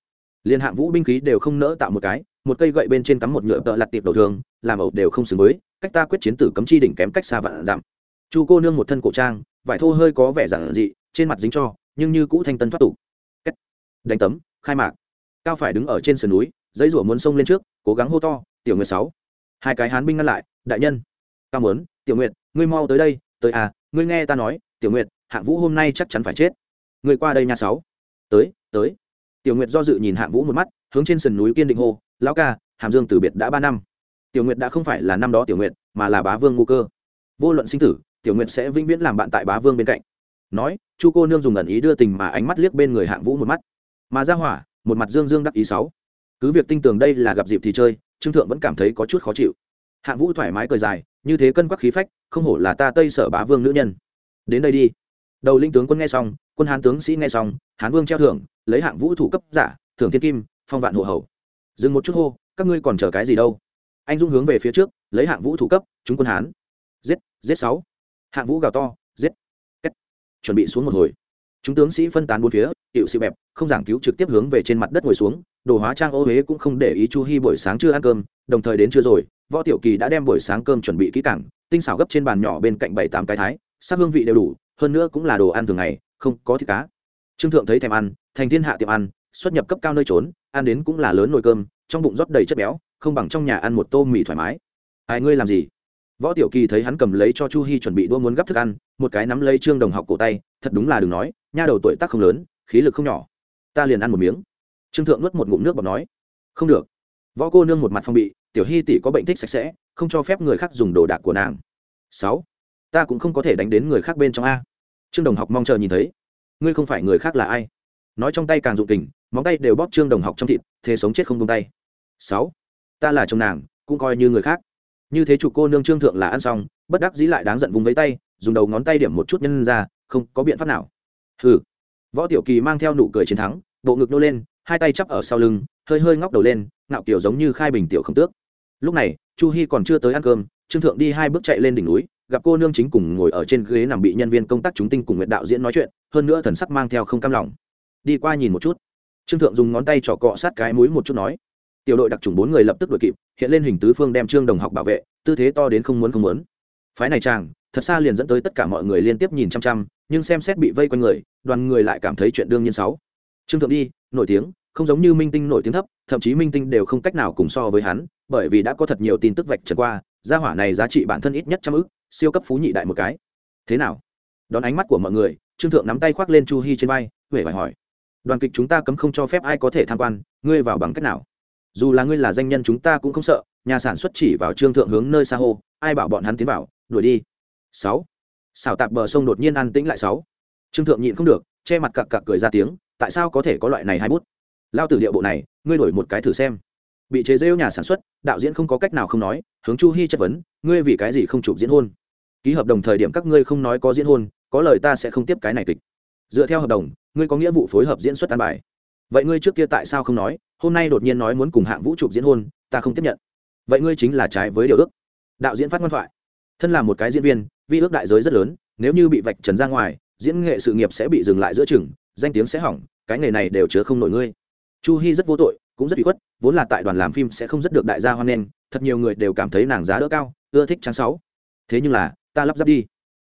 Liên hạng vũ binh khí đều không nỡ tạo một cái, một cây gậy bên trên cắm một nhựa tợ lặt tiệp đầu thường, làm ẩu đều không xứng với cách ta quyết chiến tử cấm chi đỉnh kém cách xa vạn giảm. Chu cô nương một thân cổ trang, vải thô hơi có vẻ giản dị, trên mặt dính cho, nhưng như cũ thanh tân thoát tục. Đánh tấm, khai mạc. Cao phải đứng ở trên sườn núi, dãy rủa muốn xông lên trước, cố gắng hô to, tiểu nguyệt sáu. Hai cái hán binh ngăn lại, đại nhân. Cao muốn, tiểu nguyệt, ngươi mau tới đây, tới à ngươi nghe ta nói, tiểu nguyệt, hạng vũ hôm nay chắc chắn phải chết. Ngươi qua đây nha sáu. Tới tới. Tiểu nguyệt do dự nhìn hạng vũ một mắt, hướng trên sườn núi kiên định hô, lão ca, hàm dương từ biệt đã ba năm tiểu nguyệt đã không phải là năm đó tiểu nguyệt, mà là bá vương ngu cơ. Vô luận sinh tử, tiểu nguyệt sẽ vĩnh viễn làm bạn tại bá vương bên cạnh. Nói, chu cô nương dùng ẩn ý đưa tình mà ánh mắt liếc bên người hạng vũ một mắt. Mà ra hỏa, một mặt dương dương đắc ý sáu. Cứ việc tinh tường đây là gặp dịp thì chơi, trương thượng vẫn cảm thấy có chút khó chịu. Hạng vũ thoải mái cười dài, như thế cân quắc khí phách, không hổ là ta tây sở bá vương nữ nhân. Đến đây đi. Đầu linh tướng quân nghe xong, quân hán tướng sĩ nghe xong, hán vương treo thưởng, lấy hạng vũ thủ cấp giả, thưởng thiên kim, phong vạn hộ hầu. Dừng một chút hô, các ngươi còn chờ cái gì đâu? Anh dung hướng về phía trước, lấy hạng vũ thủ cấp, chúng quân hán. Giết giết sáu. Hạng vũ gào to, giết. Kết. chuẩn bị xuống một hồi. Chúng tướng sĩ phân tán bốn phía hiệu sĩ bẹp, không giảng cứu trực tiếp hướng về trên mặt đất ngồi xuống, đồ hóa trang ô huế cũng không để ý chu hy buổi sáng chưa ăn cơm, đồng thời đến trưa rồi, võ tiểu kỳ đã đem buổi sáng cơm chuẩn bị kỹ càng, tinh xảo gấp trên bàn nhỏ bên cạnh bảy tám cái thái, sắc hương vị đều đủ, hơn nữa cũng là đồ ăn thường ngày, không có thịt cá. Trương thượng thấy thèm ăn, thành thiên hạ tiệm ăn, xuất nhập cấp cao nơi trốn, ăn đến cũng là lớn nồi cơm trong bụng rót đầy chất béo, không bằng trong nhà ăn một tô mì thoải mái. Ai, ngươi làm gì? Võ tiểu kỳ thấy hắn cầm lấy cho chu hy chuẩn bị đua muốn gấp thức ăn, một cái nắm lấy trương đồng học cổ tay, thật đúng là đừng nói, nha đầu tuổi tác không lớn, khí lực không nhỏ. Ta liền ăn một miếng. Trương thượng nuốt một ngụm nước bọc nói. Không được. Võ cô nương một mặt phong bị, tiểu hy tỷ có bệnh thích sạch sẽ, không cho phép người khác dùng đồ đạc của nàng. Sáu. Ta cũng không có thể đánh đến người khác bên trong a. Trương đồng học mong chờ nhìn thấy. Ngươi không phải người khác là ai? Nói trong tay càng dụng tình, móng tay đều bóp trương đồng học trong thịt, thế sống chết không tung tay sáu. Ta là chồng nàng, cũng coi như người khác. Như thế chủ cô nương trương thượng là ăn xong, bất đắc dĩ lại đáng giận vùng với tay, dùng đầu ngón tay điểm một chút nhân ra, không có biện pháp nào. Hừ. Võ tiểu kỳ mang theo nụ cười chiến thắng, bộ ngực nô lên, hai tay chắp ở sau lưng, hơi hơi ngóc đầu lên, ngạo kiểu giống như khai bình tiểu không tước. Lúc này, chu hy còn chưa tới ăn cơm, trương thượng đi hai bước chạy lên đỉnh núi, gặp cô nương chính cùng ngồi ở trên ghế nằm bị nhân viên công tác chúng tinh cùng nguyệt đạo diễn nói chuyện, hơn nữa thần sắc mang theo không cam lòng. Đi qua nhìn một chút. Trương thượng dùng ngón tay trỏ cọ sát cái mũi một chút nói tiểu đội đặc trùng bốn người lập tức đuổi kịp, hiện lên hình tứ phương đem trương đồng học bảo vệ, tư thế to đến không muốn không muốn. Phái này chàng, thật xa liền dẫn tới tất cả mọi người liên tiếp nhìn chăm chăm, nhưng xem xét bị vây quanh người, đoàn người lại cảm thấy chuyện đương nhiên sáu trương thượng đi, nổi tiếng, không giống như minh tinh nổi tiếng thấp, thậm chí minh tinh đều không cách nào cùng so với hắn, bởi vì đã có thật nhiều tin tức vạch trần qua, gia hỏa này giá trị bản thân ít nhất trăm ức, siêu cấp phú nhị đại một cái. Thế nào? Đón ánh mắt của mọi người, trương thượng nắm tay khoác lên chu Hi trên vai huệ phải hỏi. Đoàn kịch chúng ta cấm không cho phép ai có thể tham quan, ngươi vào bằng cách nào? Dù là ngươi là danh nhân chúng ta cũng không sợ, nhà sản xuất chỉ vào trương thượng hướng nơi xa hô, ai bảo bọn hắn tiến vào, đuổi đi. Sáu. Xào tạp bờ sông đột nhiên an tĩnh lại sáu. Trương thượng nhịn không được, che mặt cặc cặc cười ra tiếng, tại sao có thể có loại này hai bút? Lao tử điệu bộ này, ngươi đổi một cái thử xem. Bị chế rêu nhà sản xuất, đạo diễn không có cách nào không nói, hướng chu hy chất vấn, ngươi vì cái gì không chụp diễn hôn? Ký hợp đồng thời điểm các ngươi không nói có diễn hôn, có lời ta sẽ không tiếp cái này kịch. Dựa theo hợp đồng, ngươi có nghĩa vụ phối hợp diễn xuất an bài vậy ngươi trước kia tại sao không nói? Hôm nay đột nhiên nói muốn cùng hạng vũ trụ diễn hôn, ta không tiếp nhận. Vậy ngươi chính là trái với điều ước. Đạo diễn phát ngoan thoại. Thân là một cái diễn viên, vi ước đại giới rất lớn, nếu như bị vạch trần ra ngoài, diễn nghệ sự nghiệp sẽ bị dừng lại giữa chừng, danh tiếng sẽ hỏng, cái nghề này đều chứa không nổi ngươi. Chu hy rất vô tội, cũng rất bị khuất, vốn là tại đoàn làm phim sẽ không rất được đại gia hoan nghênh, thật nhiều người đều cảm thấy nàng giá đỡ cao, ưa thích trang sáu. Thế nhưng là, ta lắp ráp đi.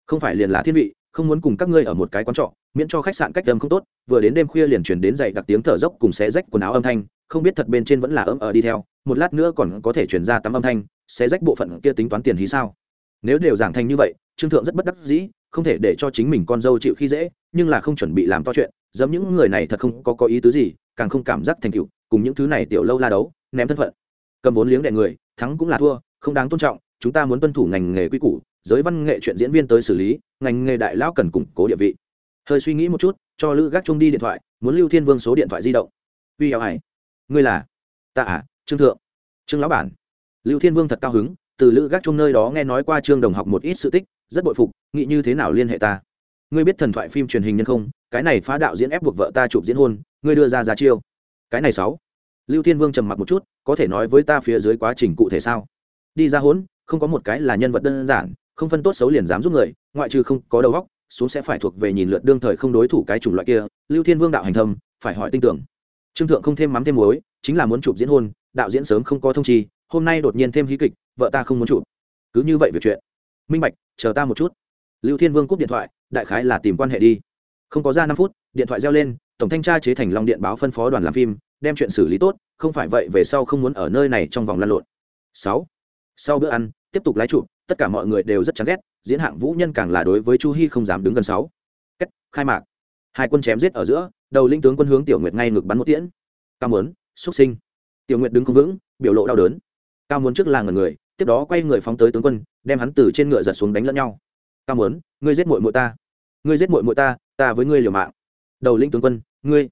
Không phải liền là thiên vị không muốn cùng các ngươi ở một cái quán trọ, miễn cho khách sạn cách âm không tốt, vừa đến đêm khuya liền chuyển đến dậy đặc tiếng thở dốc cùng xé rách quần áo âm thanh, không biết thật bên trên vẫn là ấm ở đi theo, một lát nữa còn có thể chuyển ra tắm âm thanh, xé rách bộ phận kia tính toán tiền hí sao? Nếu đều giảng thành như vậy, trương thượng rất bất đắc dĩ, không thể để cho chính mình con dâu chịu khi dễ, nhưng là không chuẩn bị làm to chuyện giống những người này thật không có có ý tứ gì, càng không cảm giác thành tựu, cùng những thứ này tiểu lâu la đấu, ném thân phận. Cầm vốn liếng đệ người, thắng cũng là thua, không đáng tôn trọng chúng ta muốn tuân thủ ngành nghề quy củ, giới văn nghệ chuyện diễn viên tới xử lý, ngành nghề đại lão cần củng cố địa vị. Hơi suy nghĩ một chút, cho lữ gác trung đi điện thoại, muốn lưu thiên vương số điện thoại di động. Uy ảo hải ngươi là? Ta à trương thượng. Trương lão bản. Lưu thiên vương thật cao hứng, từ lữ gác trung nơi đó nghe nói qua trương đồng học một ít sự tích, rất bội phục, nghĩ như thế nào liên hệ ta? Ngươi biết thần thoại phim truyền hình nhân không? Cái này phá đạo diễn ép buộc vợ ta chụp diễn hôn, ngươi đưa ra giá chiêu. Cái này sáu. Lưu thiên vương trầm mặc một chút, có thể nói với ta phía dưới quá trình cụ thể sao? Đi ra hôn không có một cái là nhân vật đơn giản, không phân tốt xấu liền dám giúp người, ngoại trừ không có đầu óc, xuống sẽ phải thuộc về nhìn lượt đương thời không đối thủ cái chủng loại kia, lưu thiên vương đạo hành thâm, phải hỏi tin tưởng. Trương thượng không thêm mắm thêm muối, chính là muốn chụp diễn hôn, đạo diễn sớm không có thông chi, hôm nay đột nhiên thêm hí kịch, vợ ta không muốn chụp. Cứ như vậy việc chuyện. Minh bạch, chờ ta một chút. Lưu thiên vương cúp điện thoại, đại khái là tìm quan hệ đi. Không có ra năm phút, điện thoại reo lên, tổng thanh tra chế thành long điện báo phân phó đoàn làm phim, đem chuyện xử lý tốt, không phải vậy về sau không muốn ở nơi này trong vòng lăn lộn. Sáu sau bữa ăn, tiếp tục lái trụ, tất cả mọi người đều rất chán ghét, diễn hạng vũ nhân càng là đối với chu hy không dám đứng gần sáu. Cách khai mạc. Hai quân chém giết ở giữa, đầu linh tướng quân hướng tiểu nguyệt ngay ngực bắn một tiễn. Cao muốn xuất sinh. Tiểu nguyệt đứng không vững, biểu lộ đau đớn. Cao muốn trước là ngần người, tiếp đó quay người phóng tới tướng quân, đem hắn từ trên ngựa giật xuống đánh lẫn nhau. Cao muốn ngươi giết muội muội ta. Ngươi giết muội muội ta ta với ngươi liều mạng. Đầu linh tướng quân, ngươi.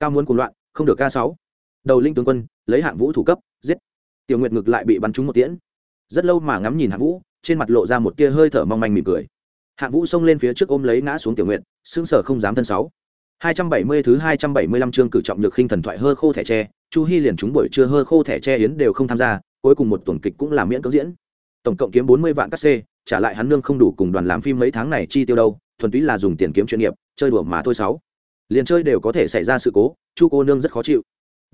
Cao muốn cuồng loạn, không được ca sáu. Đầu linh tướng quân, lấy hạng vũ thủ cấp, giết. Tiểu nguyệt ngực lại bị bắn trúng một tiễn rất lâu mà ngắm nhìn hạng vũ, trên mặt lộ ra một tia hơi thở mong manh mỉm cười. Hạng vũ xông lên phía trước ôm lấy ngã xuống tiểu nguyện xương sở không dám thân sáu. Hai trăm bảy mươi thứ hai trăm bảy mươi lăm chương cử trọng nhược khinh thần thoại hơ khô thẻ tre, chu hy liền chúng buổi trưa hơ khô thẻ tre yến đều không tham gia, cuối cùng một tuần kịch cũng là miễn cưỡng diễn. Tổng cộng kiếm bốn mươi vạn cắt xê, trả lại hắn nương không đủ cùng đoàn làm phim mấy tháng này chi tiêu đâu, thuần túy là dùng tiền kiếm chuyên nghiệp, chơi đùa mà thôi sáu. Liền chơi đều có thể xảy ra sự cố, chu cô nương rất khó chịu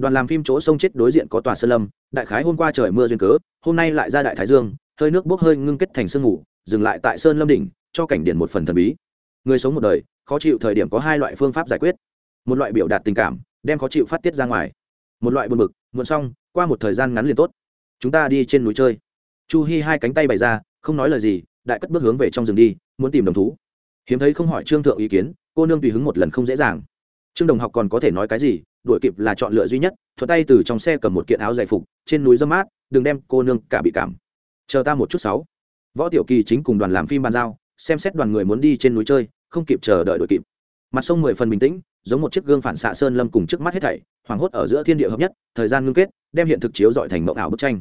đoàn làm phim chỗ sông chết đối diện có tòa sơn lâm, đại khái hôm qua trời mưa duyên cớ, hôm nay lại ra đại thái dương, hơi nước bốc hơi ngưng kết thành sương ngủ dừng lại tại sơn lâm đỉnh, cho cảnh điển một phần thần bí. Người sống một đời, khó chịu thời điểm có hai loại phương pháp giải quyết. Một loại biểu đạt tình cảm, đem khó chịu phát tiết ra ngoài. Một loại buồn bực, muộn xong, qua một thời gian ngắn liền tốt. Chúng ta đi trên núi chơi. Chu hi hai cánh tay bày ra, không nói lời gì, đại cất bước hướng về trong rừng đi, muốn tìm đồng thú. Hiếm thấy không hỏi trương thượng ý kiến, cô nương tùy hứng một lần không dễ dàng. Trương đồng học còn có thể nói cái gì đuổi kịp là chọn lựa duy nhất thuật tay từ trong xe cầm một kiện áo giải phục, trên núi dâm mát, đừng đem cô nương cả bị cảm. Chờ ta một chút sáu. Võ tiểu kỳ chính cùng đoàn làm phim bàn giao, xem xét đoàn người muốn đi trên núi chơi, không kịp chờ đợi đuổi kịp. Mặt sông mười phần bình tĩnh, giống một chiếc gương phản xạ sơn lâm cùng trước mắt hết thảy, hoảng hốt ở giữa thiên địa hợp nhất, thời gian ngưng kết, đem hiện thực chiếu dọi thành mộng ảo bức tranh.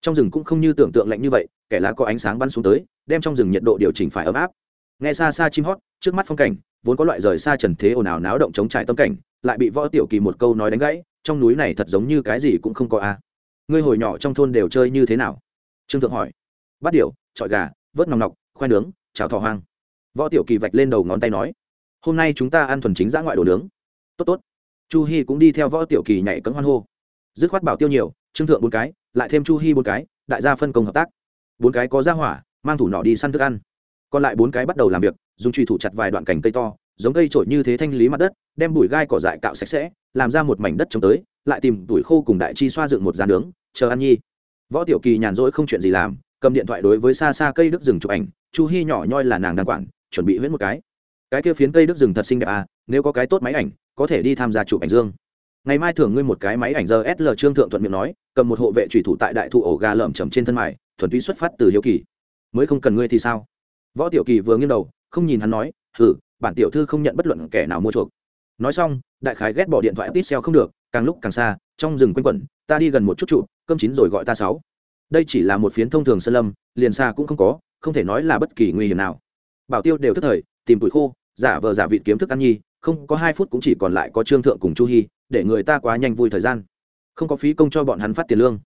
Trong rừng cũng không như tưởng tượng lạnh như vậy, kẻ lá có ánh sáng bắn xuống tới, đem trong rừng nhiệt độ điều chỉnh phải ấm áp. Nghe xa xa chim hót, trước mắt phong cảnh, vốn có loại rời xa trần thế ồn ào náo động chống trải tâm cảnh lại bị võ tiểu kỳ một câu nói đánh gãy, trong núi này thật giống như cái gì cũng không có a ngươi hồi nhỏ trong thôn đều chơi như thế nào? Trương thượng hỏi. Bắt điệu trọi gà, vớt nòng nọc, khoai nướng, chảo thỏ hoang. Võ tiểu kỳ vạch lên đầu ngón tay nói. Hôm nay chúng ta ăn thuần chính giã ngoại đồ nướng. Tốt tốt. Chu hi cũng đi theo võ tiểu kỳ nhảy cấm hoan hô. Dứt khoát bảo tiêu nhiều, trương thượng bốn cái, lại thêm chu hi bốn cái, đại gia phân công hợp tác. Bốn cái có ra hỏa, mang thủ nọ đi săn thức ăn. Còn lại bốn cái bắt đầu làm việc, dùng truy thủ chặt vài đoạn cành cây to giống cây trổi như thế thanh lý mặt đất, đem bụi gai cỏ dại cạo sạch sẽ, làm ra một mảnh đất trống tới, lại tìm tuổi khô cùng đại chi xoa dựng một gian nướng, chờ ăn nhi. Võ tiểu kỳ nhàn rỗi không chuyện gì làm, cầm điện thoại đối với xa xa cây đức rừng chụp ảnh, chu hi nhỏ nhoi là nàng đang quản, chuẩn bị viết một cái. Cái kia phiến cây đức rừng thật xinh đẹp à nếu có cái tốt máy ảnh, có thể đi tham gia chụp ảnh dương. Ngày mai thưởng ngươi một cái máy ảnh giờ sl trương thượng thuận miệng nói, cầm một hộ vệ thủy thủ tại đại thụ ổ gà lợm chầm trên thân mài, thuần túy xuất phát từ hiếu kỳ. Mới không cần ngươi thì sao? Võ tiểu kỳ vừa nghiêng đầu, không nhìn hắn nói, hử bản tiểu thư không nhận bất luận kẻ nào mua chuộc. Nói xong, đại khái ghét bỏ điện thoại tít xeo không được, càng lúc càng xa, trong rừng quanh quẩn, ta đi gần một chút trụ, cơm chín rồi gọi ta sáu. Đây chỉ là một phiến thông thường sơn lâm, liền xa cũng không có, không thể nói là bất kỳ nguy hiểm nào. Bảo tiêu đều thức thời, tìm tuổi khô, giả vờ giả vịt kiếm thức ăn nhi, không có hai phút cũng chỉ còn lại có trương thượng cùng chu hy để người ta quá nhanh vui thời gian. Không có phí công cho bọn hắn phát tiền lương.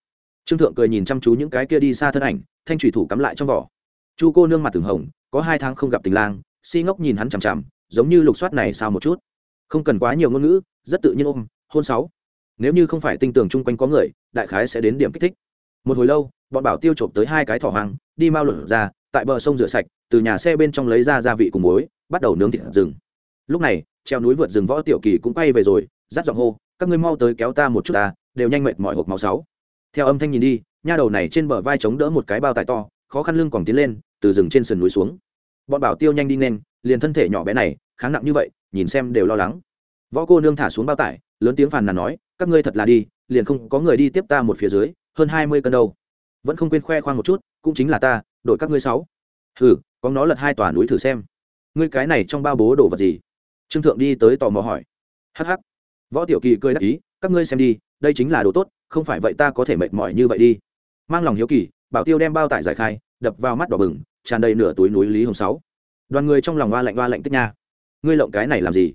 Trương thượng cười nhìn chăm chú những cái kia đi xa thân ảnh, thanh thủy thủ cắm lại trong vỏ. Chu cô nương mặt từng hồng, có hai tháng không gặp tình lang si ngốc nhìn hắn chằm chằm, giống như lục soát này sao một chút. Không cần quá nhiều ngôn ngữ, rất tự nhiên ôm, hôn sáu. Nếu như không phải tinh tường chung quanh có người, đại khái sẽ đến điểm kích thích. Một hồi lâu, bọn bảo tiêu trộm tới hai cái thỏ hoang, đi mau lửa ra, tại bờ sông rửa sạch, từ nhà xe bên trong lấy ra gia vị cùng muối, bắt đầu nướng thịt rừng. Lúc này, treo núi vượt rừng võ tiểu kỳ cũng quay về rồi dắt giọng hô, các ngươi mau tới kéo ta một chút ta, đều nhanh mệt mỏi hộp máu sáu. Theo âm thanh nhìn đi, nha đầu này trên bờ vai chống đỡ một cái bao tải to, khó khăn lưng còn tiến lên, từ rừng trên sườn núi xuống bọn bảo tiêu nhanh đi nên, liền thân thể nhỏ bé này, kháng nặng như vậy, nhìn xem đều lo lắng. Võ cô nương thả xuống bao tải, lớn tiếng phàn nàn nói, các ngươi thật là đi, liền không có người đi tiếp ta một phía dưới, hơn hai mươi cân đâu. Vẫn không quên khoe khoang một chút, cũng chính là ta, đội các ngươi sáu. Hừ, có nó lật hai tòa núi thử xem. Ngươi cái này trong bao bố đồ vật gì? Trương thượng đi tới tò mò hỏi. Hh võ tiểu kỳ cười đắc ý, các ngươi xem đi, đây chính là đồ tốt, không phải vậy ta có thể mệt mỏi như vậy đi. Mang lòng hiếu kỳ, bảo tiêu đem bao tải giải khai, đập vào mắt đỏ bừng tràn đầy nửa túi núi lý hồng sáu. Đoàn người trong lòng hoa lạnh hoa lạnh tích nha. Ngươi lộng cái này làm gì?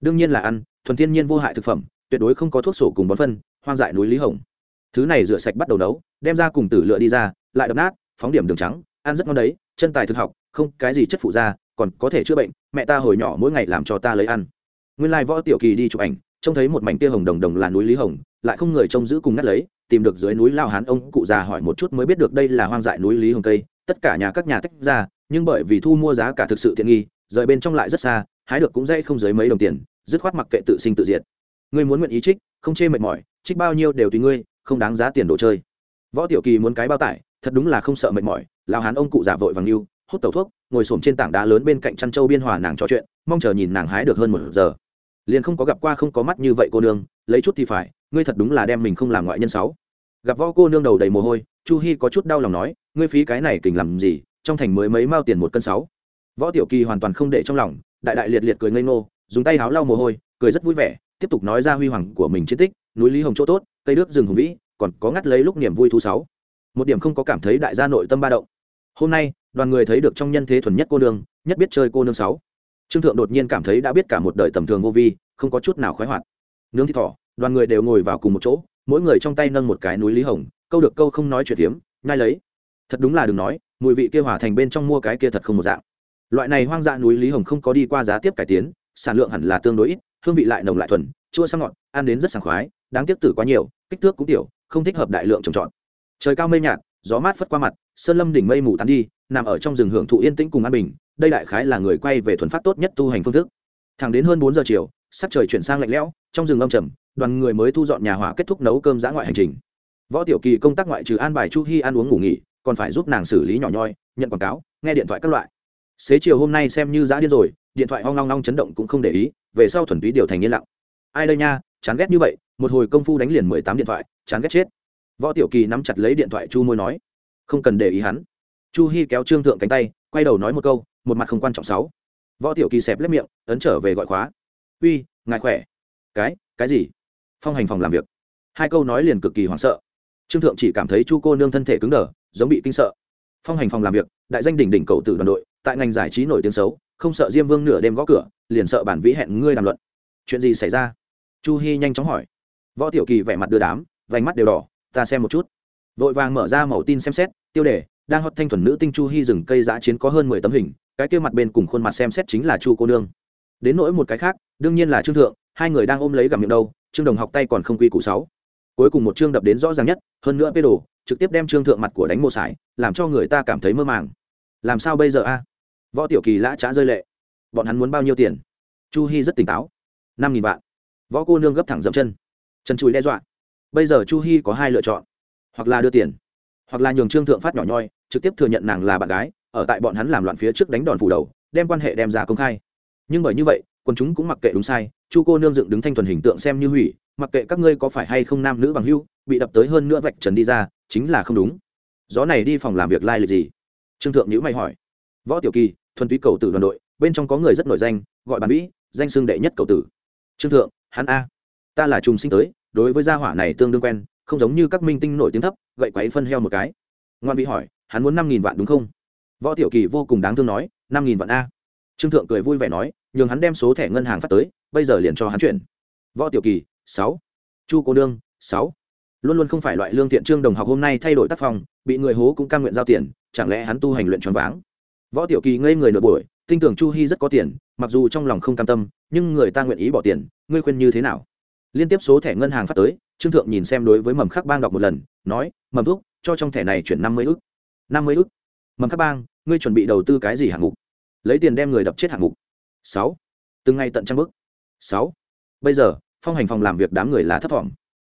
Đương nhiên là ăn, thuần thiên nhiên vô hại thực phẩm, tuyệt đối không có thuốc sổ cùng bón phân, hoang dại núi lý hồng. Thứ này rửa sạch bắt đầu nấu, đem ra cùng tử lựa đi ra, lại đập nát, phóng điểm đường trắng, ăn rất ngon đấy, chân tài thực học, không cái gì chất phụ da, còn có thể chữa bệnh, mẹ ta hồi nhỏ mỗi ngày làm cho ta lấy ăn. Nguyên lai võ tiểu kỳ đi chụp ảnh, trông thấy một mảnh kia hồng đồng đồng là núi lý hồng, lại không người trông giữ cùng ngắt lấy, tìm được dưới núi lao hán ông cụ già hỏi một chút mới biết được đây là hoang dại núi lý hồng cây tất cả nhà các nhà tách ra, nhưng bởi vì thu mua giá cả thực sự tiện nghi, rời bên trong lại rất xa, hái được cũng dây không dưới mấy đồng tiền, dứt khoát mặc kệ tự sinh tự diệt. Ngươi muốn nguyện ý trích, không chê mệt mỏi, trích bao nhiêu đều tùy ngươi, không đáng giá tiền đồ chơi. Võ tiểu kỳ muốn cái bao tải, thật đúng là không sợ mệt mỏi lao hán ông cụ già vội vàng lưu hút tẩu thuốc, ngồi xổm trên tảng đá lớn bên cạnh chăn châu biên hòa nàng trò chuyện, mong chờ nhìn nàng hái được hơn một giờ. Liền không có gặp qua không có mắt như vậy cô nương, lấy chút thì phải, ngươi thật đúng là đem mình không làm ngoại nhân sáu gặp võ cô nương đầu đầy mồ hôi, chu hi có chút đau lòng nói ngươi phí cái này kình làm gì, trong thành mới mấy mao tiền một cân sáu. Võ tiểu kỳ hoàn toàn không để trong lòng, đại đại liệt liệt cười ngây ngô, dùng tay háo lau mồ hôi, cười rất vui vẻ, tiếp tục nói ra huy hoàng của mình chiến tích, núi lý hồng chỗ tốt, cây nước rừng hùng vĩ, còn có ngắt lấy lúc niềm vui thu sáu. Một điểm không có cảm thấy đại gia nội tâm ba động. Hôm nay, đoàn người thấy được trong nhân thế thuần nhất cô nương, nhất biết chơi cô nương sáu. Trương thượng đột nhiên cảm thấy đã biết cả một đời tầm thường vô vi, không có chút nào khoái hoạt. Nướng thịt thỏ, đoàn người đều ngồi vào cùng một chỗ, mỗi người trong tay nâng một cái núi lý hồng, câu được câu không nói chuyện tiếm ngay lấy thật đúng là đừng nói, mùi vị kia hòa thành bên trong mua cái kia thật không một dạng. Loại này hoang dã núi lý hồng không có đi qua giá tiếp cải tiến, sản lượng hẳn là tương đối ít, hương vị lại nồng lại thuần, chua sang ngọt, ăn đến rất sảng khoái, đáng tiếc tử quá nhiều, kích thước cũng tiểu, không thích hợp đại lượng trồng trọt. Trời cao mây nhạt, gió mát phất qua mặt, sơn lâm đỉnh mây mù tán đi, nằm ở trong rừng hưởng thụ yên tĩnh cùng an bình, đây đại khái là người quay về thuần phát tốt nhất tu hành phương thức. Thẳng đến hơn bốn giờ chiều, sắc trời chuyển sang lạnh lẽo, trong rừng âm trầm, đoàn người mới thu dọn nhà hỏa kết thúc nấu cơm giã ngoại hành trình. Võ tiểu kỳ công tác ngoại trừ an bài chu hy ăn uống ngủ nghỉ còn phải giúp nàng xử lý nhỏ nhoi, nhận quảng cáo, nghe điện thoại các loại. Xế chiều hôm nay xem như giã điên rồi, điện thoại hoang long long chấn động cũng không để ý, về sau thuần túy điều thành yên lặng. Ai đây nha, chán ghét như vậy, một hồi công phu đánh liền mười tám điện thoại, chán ghét chết. Võ tiểu kỳ nắm chặt lấy điện thoại chu môi nói, không cần để ý hắn. Chu hy kéo trương thượng cánh tay, quay đầu nói một câu, một mặt không quan trọng sáu. Võ tiểu kỳ xẹp lép miệng, ấn trở về gọi khóa. Uy, ngài khỏe. Cái cái gì? Phong hành phòng làm việc. Hai câu nói liền cực kỳ hoảng sợ. Trương thượng chỉ cảm thấy chu cô nương thân thể cứng đờ giống bị kinh sợ. Phong hành phòng làm việc, đại danh đỉnh đỉnh cầu tử đoàn đội, tại ngành giải trí nổi tiếng xấu, không sợ diêm vương nửa đêm gõ cửa, liền sợ bản vĩ hẹn ngươi đàm luận. Chuyện gì xảy ra? Chu hy nhanh chóng hỏi. Võ tiểu kỳ vẻ mặt đưa đám, vành mắt đều đỏ, ta xem một chút. Vội vàng mở ra màu tin xem xét, tiêu đề, đang hót thanh thuần nữ tinh chu hy rừng cây giã chiến có hơn mười tấm hình, cái kia mặt bên cùng khuôn mặt xem xét chính là chu cô nương. Đến nỗi một cái khác, đương nhiên là trương thượng, hai người đang ôm lấy gặm miệng đâu, trương đồng học tay còn không quy củ sáu. Cuối cùng một chương đập đến rõ ràng nhất, hơn nữa bê đồ trực tiếp đem trương thượng mặt của đánh mô sải, làm cho người ta cảm thấy mơ màng. Làm sao bây giờ a? Võ tiểu kỳ lã trá rơi lệ. Bọn hắn muốn bao nhiêu tiền? Chu hy rất tỉnh táo. Năm nghìn vạn. Võ cô nương gấp thẳng dậm chân. Chân chùi đe dọa. Bây giờ chu hy có hai lựa chọn. Hoặc là đưa tiền, hoặc là nhường trương thượng phát nhỏ nhoi, trực tiếp thừa nhận nàng là bạn gái, ở tại bọn hắn làm loạn phía trước đánh đòn phủ đầu, đem quan hệ đem ra công khai. Nhưng bởi như vậy, quần chúng cũng mặc kệ đúng sai, chu cô nương dựng đứng thanh thuần hình tượng xem như hủy, mặc kệ các ngươi có phải hay không nam nữ bằng hưu bị đập tới hơn nữa vạch trần đi ra chính là không đúng. Gió này đi phòng làm việc lai、like、lịch gì? Trương thượng nhữ mày hỏi. Võ tiểu kỳ, thuần túy cầu tử đoàn đội, bên trong có người rất nổi danh, gọi bàn vĩ, danh xưng đệ nhất cầu tử. Trương thượng, hắn a. Ta là trùng sinh tới, đối với gia hỏa này tương đương quen, không giống như các minh tinh nổi tiếng thấp, gậy quáy phân heo một cái. Ngoan vĩ hỏi, hắn muốn năm nghìn vạn đúng không? Võ tiểu kỳ vô cùng đáng thương nói, năm nghìn vạn a. Trương thượng cười vui vẻ nói, nhường hắn đem số thẻ ngân hàng phát tới, bây giờ liền cho hắn chuyển. Võ tiểu kỳ, sáu. Chu cô đương sáu luôn luôn không phải loại lương thiện trương đồng học hôm nay thay đổi tác phong, bị người hố cũng cam nguyện giao tiền, chẳng lẽ hắn tu hành luyện choáng váng? Võ tiểu kỳ ngây người nửa buổi, tin tưởng chu hy rất có tiền, mặc dù trong lòng không cam tâm, nhưng người ta nguyện ý bỏ tiền, ngươi khuyên như thế nào? Liên tiếp số thẻ ngân hàng phát tới, trương thượng nhìn xem đối với mầm khắc bang đọc một lần, nói, mầm thuốc cho trong thẻ này chuyển năm mươi ức. năm mươi ức? Mầm khắc bang, ngươi chuẩn bị đầu tư cái gì hạng mục? Lấy tiền đem người đập chết hạng mục. Sáu. Từng ngày tận trăm bức. Sáu. Bây giờ, phong hành phòng làm việc đám người là thấp thỏm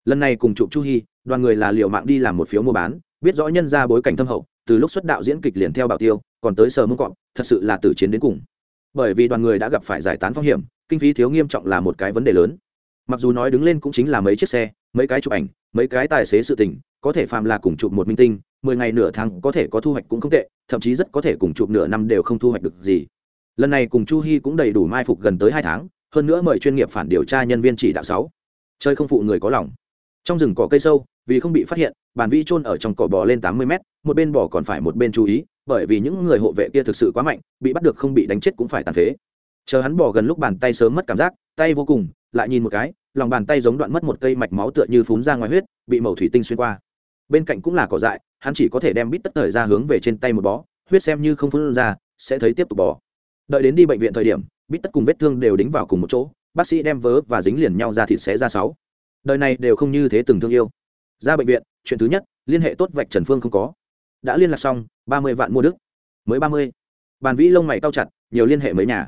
lần này cùng chụp chu hy đoàn người là liệu mạng đi làm một phiếu mua bán, biết rõ nhân ra bối cảnh thâm hậu, từ lúc xuất đạo diễn kịch liền theo bảo tiêu, còn tới sờ mông cọp, thật sự là từ chiến đến cùng. Bởi vì đoàn người đã gặp phải giải tán phong hiểm, kinh phí thiếu nghiêm trọng là một cái vấn đề lớn. Mặc dù nói đứng lên cũng chính là mấy chiếc xe, mấy cái chụp ảnh, mấy cái tài xế sự tình, có thể phàm là cùng chụp một minh tinh, mười ngày nửa tháng có thể có thu hoạch cũng không tệ, thậm chí rất có thể cùng chụp nửa năm đều không thu hoạch được gì. Lần này cùng chu hy cũng đầy đủ mai phục gần tới hai tháng, hơn nữa mời chuyên nghiệp phản điều tra nhân viên chỉ đạo sáu. Chơi không phụ người có lòng trong rừng cỏ cây sâu, vì không bị phát hiện, bàn vĩ trôn ở trong cỏ bò lên tám mươi mét, một bên bò còn phải một bên chú ý, bởi vì những người hộ vệ kia thực sự quá mạnh, bị bắt được không bị đánh chết cũng phải tàn phế. Chờ hắn bò gần lúc bàn tay sớm mất cảm giác, tay vô cùng, lại nhìn một cái, lòng bàn tay giống đoạn mất một cây mạch máu tựa như phún ra ngoài huyết, bị màu thủy tinh xuyên qua. Bên cạnh cũng là cỏ dại, hắn chỉ có thể đem bít tất thời ra hướng về trên tay một bó, huyết xem như không phun ra, sẽ thấy tiếp tục bò. Đợi đến đi bệnh viện thời điểm, bít tất cùng vết thương đều đính vào cùng một chỗ, bác sĩ đem vớ và dính liền nhau ra thịt xé ra sáu đời này đều không như thế từng thương yêu. Ra bệnh viện, chuyện thứ nhất, liên hệ tốt vạch trần phương không có. Đã liên lạc xong, ba mươi vạn mua đức. Mới ba mươi. Bàn vĩ lông mày cao chặt, nhiều liên hệ mấy nhà.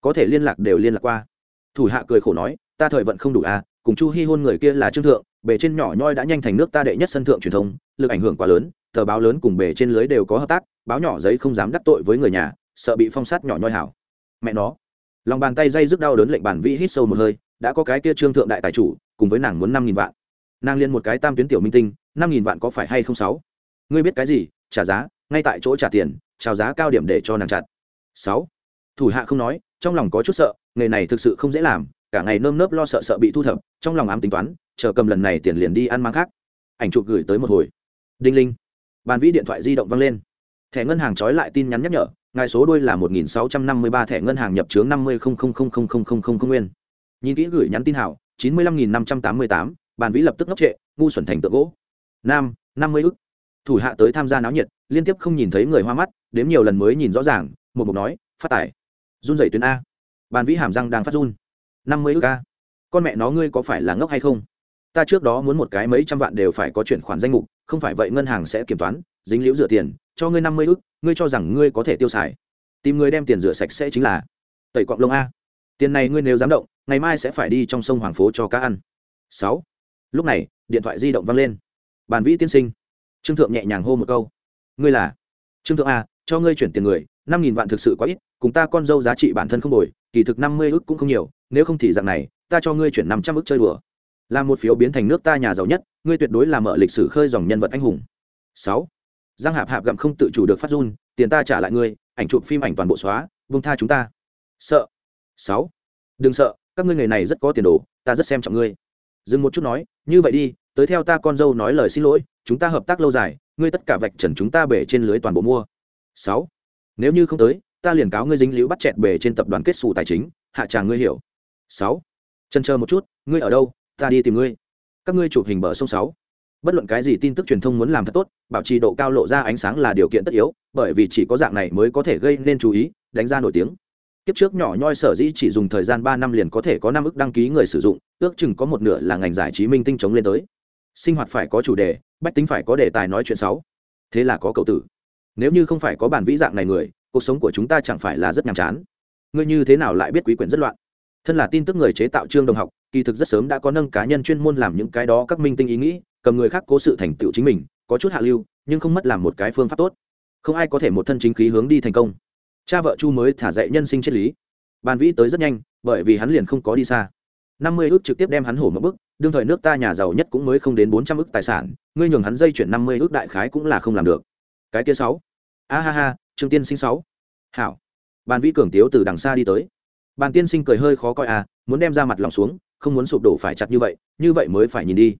Có thể liên lạc đều liên lạc qua. Thủ hạ cười khổ nói, ta thời vận không đủ à cùng chu hy hôn người kia là trương thượng, bề trên nhỏ nhoi đã nhanh thành nước ta đệ nhất sân thượng truyền thông, lực ảnh hưởng quá lớn, tờ báo lớn cùng bề trên lưới đều có hợp tác, báo nhỏ giấy không dám đắc tội với người nhà, sợ bị phong sát nhỏ nhoi hảo. Mẹ nó. Lòng bàn tay dây rước đau đớn lệnh bản vĩ hít sâu một hơi đã có cái kia trương thượng đại tài chủ, cùng với nàng muốn năm nghìn vạn. Nàng liên một cái tam tuyến tiểu minh tinh, năm nghìn vạn có phải hay không sáu? Ngươi biết cái gì? Trả giá, ngay tại chỗ trả tiền, trào giá cao điểm để cho nàng chặt. Sáu. Thủ hạ không nói, trong lòng có chút sợ, nghề này thực sự không dễ làm, cả ngày nơm nớp lo sợ sợ bị thu thập, trong lòng ám tính toán, chờ cầm lần này tiền liền đi ăn mang khác. Ảnh chụp gửi tới một hồi. Đinh linh. Bàn vĩ điện thoại di động văng lên. Thẻ ngân hàng trói lại tin nhắn nhắc nhở, ngài số đôi là một nghìn sáu trăm năm mươi ba, thẻ ngân hàng nhập chướng năm mươi nguyên nhìn kỹ gửi nhắn tin hảo chín mươi lăm nghìn năm trăm tám mươi tám, bàn vĩ lập tức ngốc trệ, ngu xuẩn thành tượng gỗ. Nam, năm mươi ức. Thủ hạ tới tham gia náo nhiệt, liên tiếp không nhìn thấy người hoa mắt, đếm nhiều lần mới nhìn rõ ràng, một mục nói, phát tải run dày tuyến a. Bàn vĩ hàm răng đang phát run. năm mươi ức a. Con mẹ nó ngươi có phải là ngốc hay không? Ta trước đó muốn một cái mấy trăm vạn đều phải có chuyển khoản danh mục, không phải vậy ngân hàng sẽ kiểm toán, dính liễu rửa tiền, cho ngươi năm mươi ức, ngươi cho rằng ngươi có thể tiêu xài. Tìm người đem tiền rửa sạch sẽ chính là. Tẩy quạng lông a. Tiền này ngươi nếu dám động ngày mai sẽ phải đi trong sông hoàng phố cho cá ăn. Sáu. Lúc này, điện thoại di động văng lên. Bàn vĩ tiên sinh. Trương thượng nhẹ nhàng hô một câu. Ngươi là? Trương thượng a cho ngươi chuyển tiền người, năm nghìn vạn thực sự quá ít, cùng ta con dâu giá trị bản thân không đổi, kỳ thực năm mươi ức cũng không nhiều, nếu không thì dạng này, ta cho ngươi chuyển năm trăm ức chơi đùa. Là một phiếu biến thành nước ta nhà giàu nhất, ngươi tuyệt đối là mở lịch sử khơi dòng nhân vật anh hùng. Sáu. Giang hạp hạp gặm không tự chủ được phát run, tiền ta trả lại ngươi, ảnh chụp phim ảnh toàn bộ xóa vung tha chúng ta. Sợ. Sáu. Đừng sợ các ngươi nghề này rất có tiền đồ, ta rất xem trọng ngươi. Dừng một chút nói, như vậy đi, tới theo ta con dâu nói lời xin lỗi, chúng ta hợp tác lâu dài, ngươi tất cả vạch trần chúng ta bể trên lưới toàn bộ mua. Sáu, nếu như không tới, ta liền cáo ngươi dính liễu bắt chẹt bể trên tập đoàn kết xù tài chính, hạ tràng ngươi hiểu. Sáu chân chờ một chút, ngươi ở đâu, ta đi tìm ngươi. Các ngươi chụp hình bờ sông sáu. Bất luận cái gì tin tức truyền thông muốn làm thật tốt, bảo trì độ cao lộ ra ánh sáng là điều kiện tất yếu, bởi vì chỉ có dạng này mới có thể gây nên chú ý, đánh ra nổi tiếng kiếp trước nhỏ nhoi sở dĩ chỉ dùng thời gian ba năm liền có thể có năm ức đăng ký người sử dụng, ước chừng có một nửa là ngành giải trí minh tinh chống lên tới. Sinh hoạt phải có chủ đề, bách tính phải có đề tài nói chuyện sáu. Thế là có cậu tử. Nếu như không phải có bản vĩ dạng này người, cuộc sống của chúng ta chẳng phải là rất nhàm chán. Ngươi như thế nào lại biết quý quyển rất loạn? Thân là tin tức người chế tạo trương đồng học, kỳ thực rất sớm đã có nâng cá nhân chuyên môn làm những cái đó các minh tinh ý nghĩ, cầm người khác cố sự thành tựu chính mình, có chút hạ lưu, nhưng không mất làm một cái phương pháp tốt. Không ai có thể một thân chính khí hướng đi thành công cha vợ chu mới thả dạy nhân sinh triết lý. Bàn vĩ tới rất nhanh, bởi vì hắn liền không có đi xa. Năm mươi ước trực tiếp đem hắn hổ một bức, đương thời nước ta nhà giàu nhất cũng mới không đến bốn trăm ước tài sản, ngươi nhường hắn dây chuyển năm mươi ước đại khái cũng là không làm được. Cái kia sáu. A ha ha, trương tiên sinh sáu. Hảo. Bàn vĩ cường tiếu từ đằng xa đi tới. Bàn tiên sinh cười hơi khó coi à muốn đem ra mặt lòng xuống, không muốn sụp đổ phải chặt như vậy như vậy mới phải nhìn đi.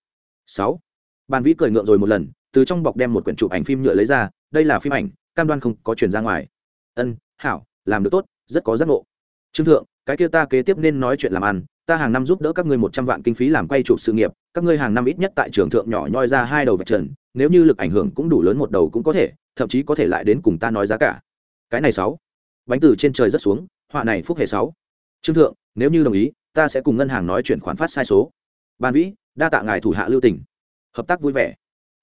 Sáu. Bàn vĩ cười ngượng rồi một lần, từ trong bọc đem một quyển chụp ảnh phim nhựa lấy ra, đây là phim ảnh, cam đoan không có chuyển ra ngoài. Ân hảo, làm được tốt, rất có giác ngộ. Trương thượng, cái kia ta kế tiếp nên nói chuyện làm ăn, ta hàng năm giúp đỡ các ngươi một trăm vạn kinh phí làm quay chụp sự nghiệp, các ngươi hàng năm ít nhất tại trường thượng nhỏ nhoi ra hai đầu vạch trần, nếu như lực ảnh hưởng cũng đủ lớn một đầu cũng có thể, thậm chí có thể lại đến cùng ta nói giá cả. Cái này sáu. Bánh từ trên trời rất xuống, họa này phúc hệ sáu. Trương thượng, nếu như đồng ý, ta sẽ cùng ngân hàng nói chuyện khoản phát sai số. Ban vĩ, đa tạ ngài thủ hạ lưu tỉnh hợp tác vui vẻ.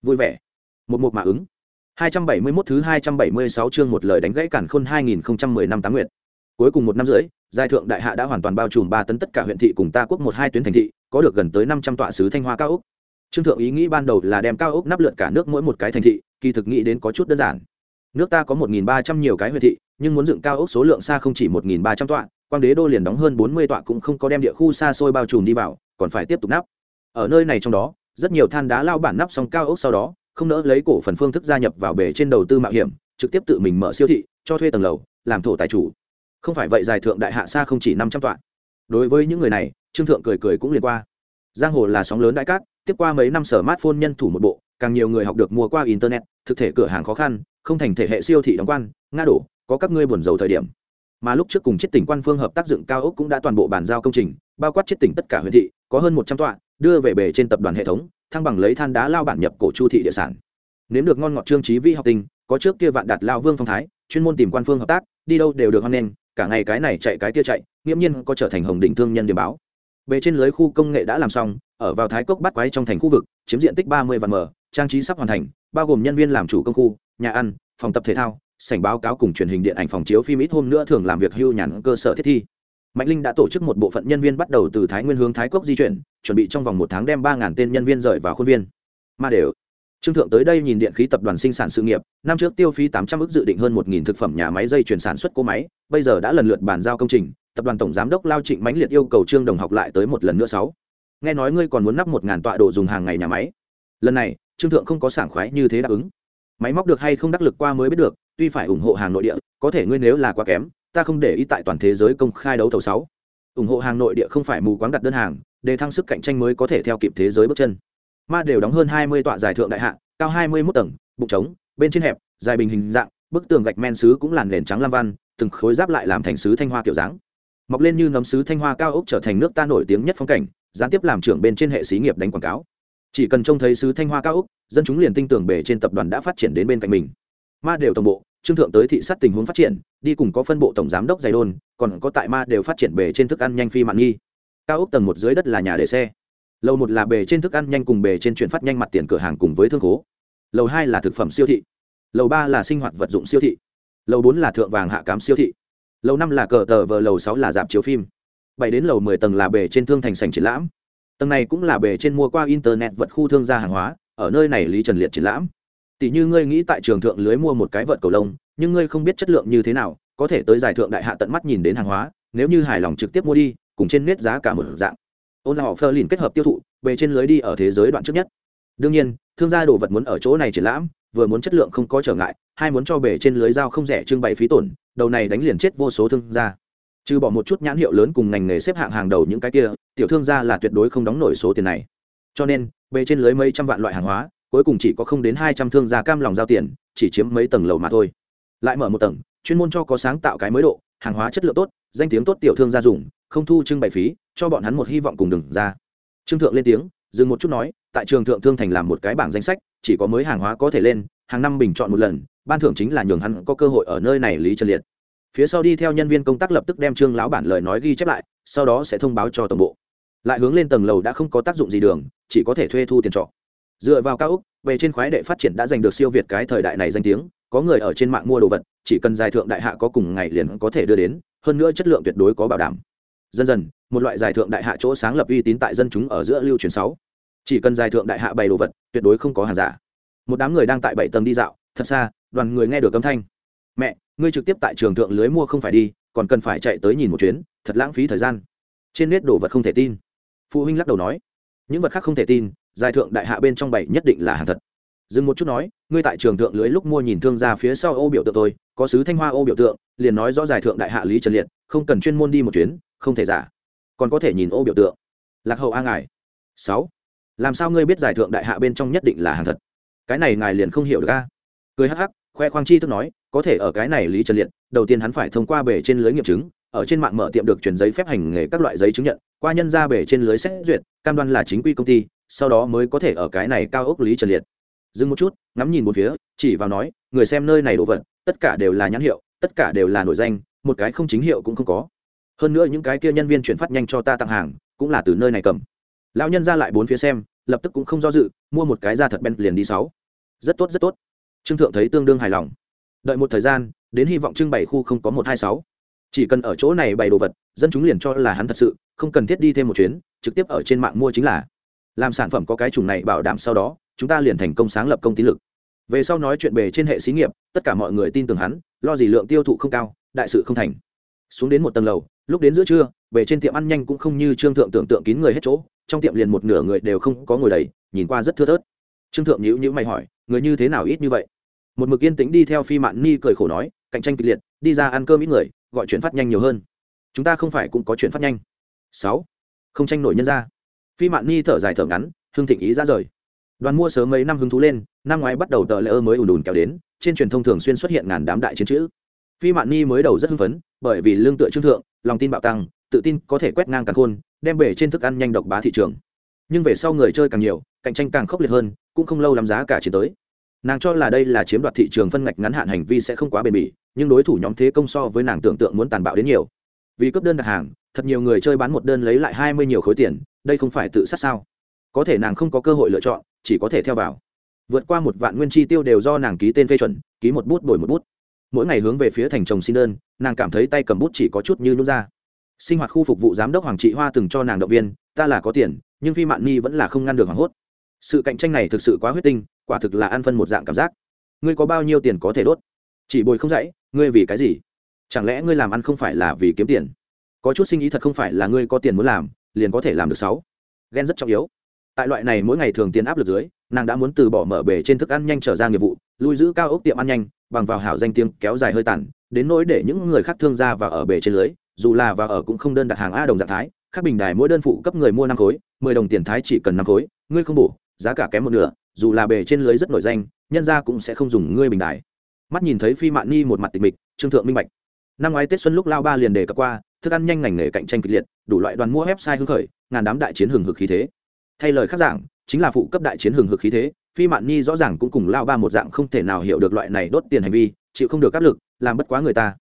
Vui vẻ. Một một mà ứng. 271 thứ 276 chương một lời đánh gãy cản khôn 2010 năm tám nguyệt. Cuối cùng một năm rưỡi, giai thượng đại hạ đã hoàn toàn bao trùm ba tấn tất cả huyện thị cùng ta quốc một hai tuyến thành thị, có được gần tới năm trăm tọa sứ thanh hoa cao ốc. Trương thượng ý nghĩ ban đầu là đem cao ốc nắp lượt cả nước mỗi một cái thành thị, kỳ thực nghĩ đến có chút đơn giản. Nước ta có một nghìn ba trăm nhiều cái huyện thị, nhưng muốn dựng cao ốc số lượng xa không chỉ một nghìn ba trăm tọa, quang đế đô liền đóng hơn bốn mươi tọa cũng không có đem địa khu xa xôi bao trùm đi vào, còn phải tiếp tục nắp. Ở nơi này trong đó, rất nhiều than đá lao bản nắp xong cao ốc sau đó không nỡ lấy cổ phần phương thức gia nhập vào bể trên đầu tư mạo hiểm, trực tiếp tự mình mở siêu thị, cho thuê tầng lầu, làm thổ tài chủ. Không phải vậy giải thượng đại hạ xa không chỉ năm trăm tọa. Đối với những người này, trương thượng cười cười cũng liền qua. Giang hồ là sóng lớn đại cát, tiếp qua mấy năm sở mát phôn nhân thủ một bộ, càng nhiều người học được mua qua internet, thực thể cửa hàng khó khăn, không thành thể hệ siêu thị đóng quan nga đổ, có các ngươi buồn giàu thời điểm. Mà lúc trước cùng chiết tỉnh quan phương hợp tác dựng cao ốc cũng đã toàn bộ bàn giao công trình, bao quát chiết tỉnh tất cả huyện thị, có hơn một trăm tọa, đưa về bề trên tập đoàn hệ thống thăng bằng lấy than đá lao bản nhập cổ chu thị địa sản. Nếm được ngon ngọt trương trí vi học tình có trước kia vạn đạt lao vương phong thái, chuyên môn tìm quan phương hợp tác, đi đâu đều được hoan nghênh, cả ngày cái này chạy cái kia chạy, nghiễm nhiên có trở thành hồng đỉnh thương nhân điểm báo. Bề trên lưới khu công nghệ đã làm xong, ở vào thái cốc bắt quái trong thành khu vực, chiếm diện tích ba mươi vạn m trang trí sắp hoàn thành, bao gồm nhân viên làm chủ công khu, nhà ăn, phòng tập thể thao, sảnh báo cáo cùng truyền hình điện ảnh phòng chiếu phim ít hôm nữa thường làm việc hưu nhàn cơ sở thiết thi mạnh linh đã tổ chức một bộ phận nhân viên bắt đầu từ thái nguyên hướng thái cốc di chuyển, chuẩn bị trong vòng một tháng đem ba tên nhân viên rời vào khuôn viên. Mà đều. Trương thượng tới đây nhìn điện khí tập đoàn sinh sản sự nghiệp, năm trước tiêu phí tám trăm ước dự định hơn một thực phẩm nhà máy dây chuyển sản xuất cỗ máy, bây giờ đã lần lượt bàn giao công trình, tập đoàn tổng giám đốc lao trịnh mãnh liệt yêu cầu trương đồng học lại tới một lần nữa sáu. Nghe nói ngươi còn muốn nắp một ngàn tọa đồ dùng hàng ngày nhà máy. Lần này, trương thượng không có sảng khoái như thế đáp ứng. Máy móc được hay không đắc lực qua mới biết được, tuy phải ủng hộ hàng nội địa, có thể ngươi nếu là quá kém ta không để ý tại toàn thế giới công khai đấu thầu sáu. Ủng hộ hàng nội địa không phải mù quáng đặt đơn hàng, để thăng sức cạnh tranh mới có thể theo kịp thế giới bước chân. Ma đều đóng hơn hai mươi tọa giải thượng đại hạ, cao hai mươi 21 tầng, bụng trống, bên trên hẹp, dài bình hình dạng, bức tường gạch men sứ cũng làn nền trắng lam văn, từng khối giáp lại làm thành sứ thanh hoa kiểu dáng. Mọc lên như nấm sứ thanh hoa cao ốc trở thành nước ta nổi tiếng nhất phong cảnh, gián tiếp làm trưởng bên trên hệ xí nghiệp đánh quảng cáo. Chỉ cần trông thấy sứ thanh hoa cao ốc, dân chúng liền tin tưởng bể trên tập đoàn đã phát triển đến bên cạnh mình. Ma đều tổng bộ trương thượng tới thị sát tình huống phát triển, đi cùng có phân bộ tổng giám đốc giày đôn, còn có tại ma đều phát triển bể trên thức ăn nhanh phi mạng nghi. Cao ốc tầng một dưới đất là nhà để xe. Lầu một là bề trên thức ăn nhanh cùng bề trên chuyển phát nhanh mặt tiền cửa hàng cùng với thương khố. Lầu hai là thực phẩm siêu thị. Lầu ba là sinh hoạt vật dụng siêu thị. Lầu bốn là thượng vàng hạ cám siêu thị. Lầu năm là cờ tờ vờ, lầu sáu là dạp chiếu phim. Bảy đến lầu mười tầng là bề trên thương thành sành triển lãm. Tầng này cũng là bề trên mua qua internet vật khu thương gia hàng hóa, ở nơi này lý trần liệt triển lãm tỷ như ngươi nghĩ tại trường thượng lưới mua một cái vợt cầu lông, nhưng ngươi không biết chất lượng như thế nào, có thể tới giải thượng đại hạ tận mắt nhìn đến hàng hóa, nếu như hài lòng trực tiếp mua đi, cùng trên nét giá cả một dạng. Ôn là họ phơ lìn kết hợp tiêu thụ bề trên lưới đi ở thế giới đoạn trước nhất. Đương nhiên, thương gia đồ vật muốn ở chỗ này triển lãm, vừa muốn chất lượng không có trở ngại, hai muốn cho bề trên lưới giao không rẻ trưng bày phí tổn, đầu này đánh liền chết vô số thương gia. Trừ bỏ một chút nhãn hiệu lớn cùng ngành nghề xếp hạng hàng đầu những cái kia, tiểu thương gia là tuyệt đối không đóng nổi số tiền này. Cho nên bề trên lưới mấy trăm vạn loại hàng hóa cuối cùng chỉ có không đến hai trăm thương gia cam lòng giao tiền, chỉ chiếm mấy tầng lầu mà thôi. Lại mở một tầng, chuyên môn cho có sáng tạo cái mới độ, hàng hóa chất lượng tốt, danh tiếng tốt tiểu thương gia dùng, không thu trưng bày phí, cho bọn hắn một hy vọng cùng đừng ra. Trương thượng lên tiếng, dừng một chút nói, tại trường thượng thương thành làm một cái bảng danh sách, chỉ có mới hàng hóa có thể lên, hàng năm bình chọn một lần, ban thưởng chính là nhường hắn có cơ hội ở nơi này lý trần liệt. Phía sau đi theo nhân viên công tác lập tức đem trương lão bản lời nói ghi chép lại, sau đó sẽ thông báo cho tổng bộ. Lại hướng lên tầng lầu đã không có tác dụng gì đường, chỉ có thể thuê thu tiền trọ dựa vào cao úc về trên khoái đệ phát triển đã giành được siêu việt cái thời đại này danh tiếng, có người ở trên mạng mua đồ vật, chỉ cần giải thượng đại hạ có cùng ngày liền có thể đưa đến, hơn nữa chất lượng tuyệt đối có bảo đảm. Dần dần, một loại giải thượng đại hạ chỗ sáng lập uy tín tại dân chúng ở giữa lưu truyền sáu. Chỉ cần giải thượng đại hạ bày đồ vật, tuyệt đối không có hàng giả. Một đám người đang tại bảy tầng đi dạo, thật xa, đoàn người nghe được âm thanh. Mẹ, ngươi trực tiếp tại trường thượng lưới mua không phải đi, còn cần phải chạy tới nhìn một chuyến, thật lãng phí thời gian. Trên nét đồ vật không thể tin. Phụ huynh lắc đầu nói. Những vật khác không thể tin giải thượng đại hạ bên trong bảy nhất định là hàng thật. Dừng một chút nói, ngươi tại trường thượng lưới lúc mua nhìn thương gia phía sau ô biểu tượng tôi, có sứ thanh hoa ô biểu tượng, liền nói rõ giải thượng đại hạ lý trần liệt, không cần chuyên môn đi một chuyến, không thể giả. Còn có thể nhìn ô biểu tượng. Lạc hậu a ngài. Sáu. Làm sao ngươi biết giải thượng đại hạ bên trong nhất định là hàng thật? Cái này ngài liền không hiểu được a. Cười hắc hắc, khoe khoang chi thức nói, có thể ở cái này lý trần liệt, đầu tiên hắn phải thông qua bể trên lưới nghiệm chứng, ở trên mạng mở tiệm được chuyển giấy phép hành nghề các loại giấy chứng nhận, qua nhân ra bể trên lưới xét duyệt, cam đoan là chính quy công ty sau đó mới có thể ở cái này cao ốc lý trần liệt. Dừng một chút, ngắm nhìn một phía, chỉ vào nói, người xem nơi này đồ vật, tất cả đều là nhãn hiệu, tất cả đều là nổi danh, một cái không chính hiệu cũng không có. Hơn nữa những cái kia nhân viên chuyển phát nhanh cho ta tặng hàng, cũng là từ nơi này cầm. Lão nhân ra lại bốn phía xem, lập tức cũng không do dự, mua một cái ra thật ben liền đi sáu. Rất tốt rất tốt. Trương thượng thấy tương đương hài lòng. Đợi một thời gian, đến hy vọng trưng bày khu không có một hai sáu. Chỉ cần ở chỗ này bày đồ vật, dân chúng liền cho là hắn thật sự, không cần thiết đi thêm một chuyến, trực tiếp ở trên mạng mua chính là làm sản phẩm có cái chủng này bảo đảm sau đó, chúng ta liền thành công sáng lập công ty lực. Về sau nói chuyện bề trên hệ xí nghiệp, tất cả mọi người tin tưởng hắn, lo gì lượng tiêu thụ không cao, đại sự không thành. Xuống đến một tầng lầu, lúc đến giữa trưa về trên tiệm ăn nhanh cũng không như trương thượng tưởng tượng kín người hết chỗ, trong tiệm liền một nửa người đều không có ngồi đầy, nhìn qua rất thưa thớt. Trương thượng nhữ nhữ mày hỏi, người như thế nào ít như vậy? Một mực yên tĩnh đi theo phi mạn ni cười khổ nói, cạnh tranh kịch liệt, đi ra ăn cơm ít người, gọi chuyển phát nhanh nhiều hơn. Chúng ta không phải cũng có chuyển phát nhanh. Sáu. Không tranh nổi nhân ra phi mạn ni thở dài thở ngắn, hưng thịnh ý ra rời. Đoàn mua sớm mấy năm hứng thú lên, năm ngoái bắt đầu tờ lễ ơ mới ùn ùn kéo đến, trên truyền thông thường xuyên xuất hiện ngàn đám đại chiến chữ. Phi mạn ni mới đầu rất hưng phấn, bởi vì lương tựa trương thượng, lòng tin bạo tăng, tự tin có thể quét ngang càng khôn, đem bể trên thức ăn nhanh độc bá thị trường. Nhưng về sau người chơi càng nhiều, cạnh tranh càng khốc liệt hơn, cũng không lâu làm giá cả chiến tới. Nàng cho là đây là chiếm đoạt thị trường phân ngạch ngắn hạn hành vi sẽ không quá bền bỉ, nhưng đối thủ nhóm thế công so với nàng tưởng tượng muốn tàn bạo đến nhiều. Vì cấp đơn đặt hàng thật nhiều người chơi bán một đơn lấy lại hai mươi nhiều khối tiền, đây không phải tự sát sao? Có thể nàng không có cơ hội lựa chọn, chỉ có thể theo vào. Vượt qua một vạn nguyên chi tiêu đều do nàng ký tên phê chuẩn, ký một bút đổi một bút. Mỗi ngày hướng về phía thành chồng xin đơn, nàng cảm thấy tay cầm bút chỉ có chút như nhút ra. Sinh hoạt khu phục vụ giám đốc hoàng trị hoa từng cho nàng động viên, ta là có tiền, nhưng phi mạn nhi vẫn là không ngăn được hoảng hốt. Sự cạnh tranh này thực sự quá huyết tinh, quả thực là ăn phân một dạng cảm giác. Ngươi có bao nhiêu tiền có thể đốt? Chỉ bồi không dãy ngươi vì cái gì? Chẳng lẽ ngươi làm ăn không phải là vì kiếm tiền? Có chút sinh ý thật không phải là ngươi có tiền muốn làm, liền có thể làm được sáu. Ghen rất trọng yếu. Tại loại này mỗi ngày thường tiền áp lực dưới, nàng đã muốn từ bỏ mở bể trên thức ăn nhanh trở ra nghiệp vụ, lui giữ cao ốc tiệm ăn nhanh, bằng vào hảo danh tiếng kéo dài hơi tàn, đến nỗi để những người khác thương ra và ở bể trên lưới, dù là và ở cũng không đơn đặt hàng a đồng dạng thái các bình đài mỗi đơn phụ cấp người mua năm khối, mười đồng tiền thái chỉ cần năm khối, ngươi không bổ, giá cả kém một nửa, dù là bể trên lưới rất nổi danh, nhân ra cũng sẽ không dùng ngươi bình đài. Mắt nhìn thấy phi mạn ni một mặt tịch mịch, trương thượng minh bạch. Năm ngoái tết xuân lúc lao ba liền đề cập qua thức ăn nhanh ngành nghề cạnh tranh kịch liệt, đủ loại đoàn mua website hưng khởi, ngàn đám đại chiến hừng hực khí thế. Thay lời khác giảng, chính là phụ cấp đại chiến hừng hực khí thế, phi mạn ni rõ ràng cũng cùng lao ba một dạng không thể nào hiểu được loại này đốt tiền hành vi, chịu không được áp lực, làm bất quá người ta.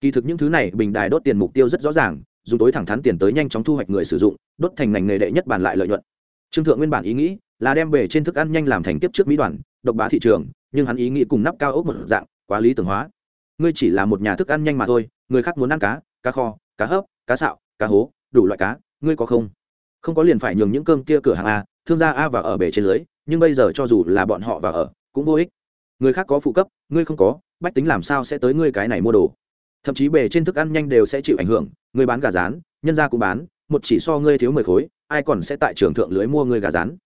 Kỳ thực những thứ này bình đài đốt tiền mục tiêu rất rõ ràng, dùng tối thẳng thắn tiền tới nhanh chóng thu hoạch người sử dụng, đốt thành ngành nghề đệ nhất bàn lại lợi nhuận. Trương thượng nguyên bản ý nghĩ là đem về trên thức ăn nhanh làm thành tiếp trước mỹ đoàn, độc bá thị trường, nhưng hắn ý nghĩ cùng nắp cao ốc một dạng, quá lý tưởng hóa. Ngươi chỉ là một nhà thức ăn nhanh mà thôi, người khác muốn ăn cá cá kho cá hấp, cá sạo, cá hố, đủ loại cá, ngươi có không? Không có liền phải nhường những cơm kia cửa hàng a, thương gia a và ở bể trên lưới, nhưng bây giờ cho dù là bọn họ vào ở, cũng vô ích. Người khác có phụ cấp, ngươi không có, bách tính làm sao sẽ tới ngươi cái này mua đồ? Thậm chí bề trên thức ăn nhanh đều sẽ chịu ảnh hưởng, ngươi bán gà rán, nhân gia cũng bán, một chỉ so ngươi thiếu mười khối, ai còn sẽ tại trường thượng lưới mua ngươi gà rán?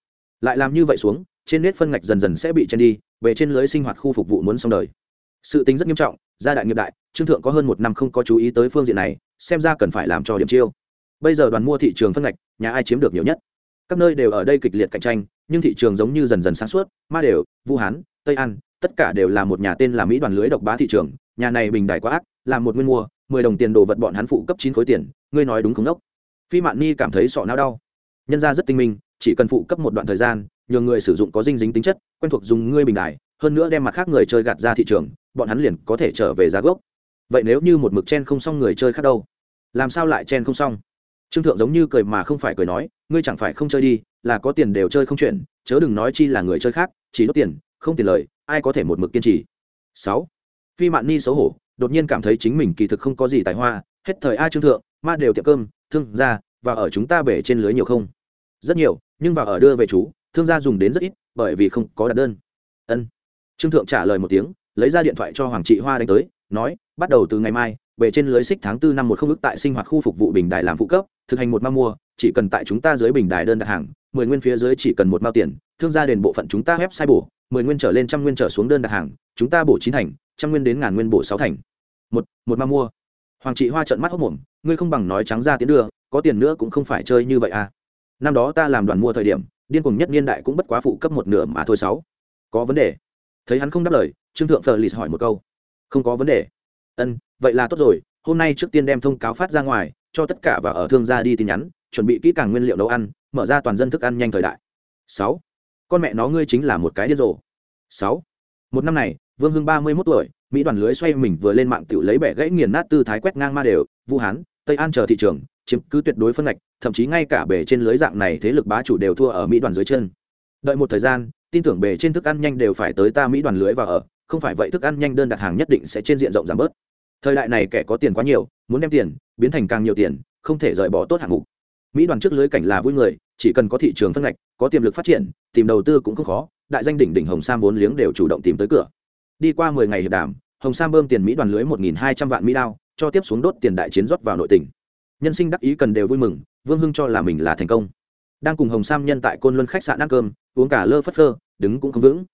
Lại làm như vậy xuống, trên nét phân ngạch dần dần sẽ bị chen đi về trên lưới sinh hoạt khu phục vụ muốn xong đời. Sự tính rất nghiêm trọng, gia đại nghiệp đại trương thượng có hơn một năm không có chú ý tới phương diện này, xem ra cần phải làm cho điểm chiêu. Bây giờ đoàn mua thị trường phân ngạch, nhà ai chiếm được nhiều nhất? Các nơi đều ở đây kịch liệt cạnh tranh, nhưng thị trường giống như dần dần sáng suốt, ma đều, vũ hán, tây an, tất cả đều là một nhà tên là mỹ đoàn lưới độc bá thị trường, nhà này bình đại quá ác làm một nguyên mua, mười đồng tiền đồ vật bọn hắn phụ cấp chín khối tiền, ngươi nói đúng không đốc? Phi mạn ni cảm thấy sọ não đau. Nhân ra rất tinh minh, chỉ cần phụ cấp một đoạn thời gian, nhờ người sử dụng có dinh dính tính chất, quen thuộc dùng ngươi bình đài, hơn nữa đem mặt khác người chơi gạt ra thị trường, bọn hắn liền có thể trở về giá gốc vậy nếu như một mực chen không xong người chơi khác đâu, làm sao lại chen không xong? Trương thượng giống như cười mà không phải cười nói, ngươi chẳng phải không chơi đi, là có tiền đều chơi không chuyện, chớ đừng nói chi là người chơi khác, chỉ đốt tiền, không tiền lời, ai có thể một mực kiên trì? Sáu. Phi mạn ni xấu hổ, đột nhiên cảm thấy chính mình kỳ thực không có gì tài hoa, hết thời a trương thượng, ma đều tiệm cơm, thương gia, và ở chúng ta bể trên lưới nhiều không? Rất nhiều, nhưng vào ở đưa về chú, thương gia dùng đến rất ít, bởi vì không có đặt đơn. Ân. Trương thượng trả lời một tiếng, lấy ra điện thoại cho hoàng trị hoa đánh tới, nói bắt đầu từ ngày mai về trên lưới xích tháng tư năm một không ước tại sinh hoạt khu phục vụ bình đài làm phụ cấp, thực hành một mao mua, chỉ cần tại chúng ta dưới bình đài đơn đặt hàng, mười nguyên phía dưới chỉ cần một mao tiền, thương gia đền bộ phận chúng ta sai bổ, mười nguyên trở lên trăm nguyên trở xuống đơn đặt hàng, chúng ta bổ chín thành, trăm nguyên đến ngàn nguyên bổ sáu thành. Một một mao mua. Hoàng trị hoa trợn mắt hốc mồm, ngươi không bằng nói trắng ra tiến đưa, có tiền nữa cũng không phải chơi như vậy à. Năm đó ta làm đoàn mua thời điểm, điên cuồng nhất niên đại cũng bất quá phụ cấp một nửa mà thôi sáu. Có vấn đề? Thấy hắn không đáp lời, trương thượng phờ lì hỏi một câu. Không có vấn đề ân, vậy là tốt rồi, hôm nay trước tiên đem thông cáo phát ra ngoài, cho tất cả và ở thương gia đi tin nhắn, chuẩn bị kỹ càng nguyên liệu nấu ăn, mở ra toàn dân thức ăn nhanh thời đại. Sáu, con mẹ nó ngươi chính là một cái điên rồ. Sáu, một năm này, vương hưng ba mươi mốt tuổi, mỹ đoàn lưới xoay mình vừa lên mạng tự lấy bẻ gãy nghiền nát tư thái quét ngang ma đều, vũ hán, tây an chờ thị trường, chiếm cứ tuyệt đối phân ngạch, thậm chí ngay cả bể trên lưới dạng này thế lực bá chủ đều thua ở mỹ đoàn dưới chân. Đợi một thời gian, tin tưởng bề trên thức ăn nhanh đều phải tới ta mỹ đoàn lưới và ở, không phải vậy thức ăn nhanh đơn đặt hàng nhất định sẽ trên diện rộng giảm bớt thời đại này kẻ có tiền quá nhiều, muốn đem tiền biến thành càng nhiều tiền, không thể rời bỏ tốt hạng mục. Mỹ đoàn trước lưới cảnh là vui người, chỉ cần có thị trường phân ngạch, có tiềm lực phát triển, tìm đầu tư cũng không khó, đại danh đỉnh đỉnh hồng sam vốn liếng đều chủ động tìm tới cửa. Đi qua mười ngày hiệp đàm, hồng sam bơm tiền mỹ đoàn lưới một nghìn hai trăm vạn mỹ đao, cho tiếp xuống đốt tiền đại chiến rót vào nội tỉnh nhân sinh đắc ý cần đều vui mừng, vương hưng cho là mình là thành công. Đang cùng hồng sam nhân tại côn luân khách sạn ăn cơm, uống cả lơ phất phơ, đứng cũng không vững.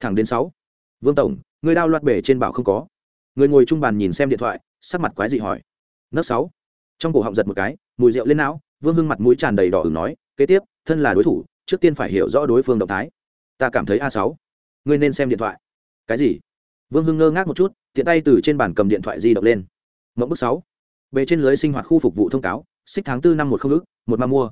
Thẳng đến sáu. Vương tổng, người đao loạt bể trên bảo không có người ngồi trung bàn nhìn xem điện thoại, sắc mặt quái dị hỏi. Nấc sáu. Trong cổ họng giật một cái, mùi rượu lên não, vương hưng mặt mũi tràn đầy đỏ ửng nói, kế tiếp, thân là đối thủ, trước tiên phải hiểu rõ đối phương động thái. Ta cảm thấy a sáu. Ngươi nên xem điện thoại. Cái gì? Vương hưng ngơ ngác một chút, tiện tay từ trên bàn cầm điện thoại di động lên. Mẫu bức sáu. Bề trên lưới sinh hoạt khu phục vụ thông cáo, xích tháng tư năm một không ước một ma mua.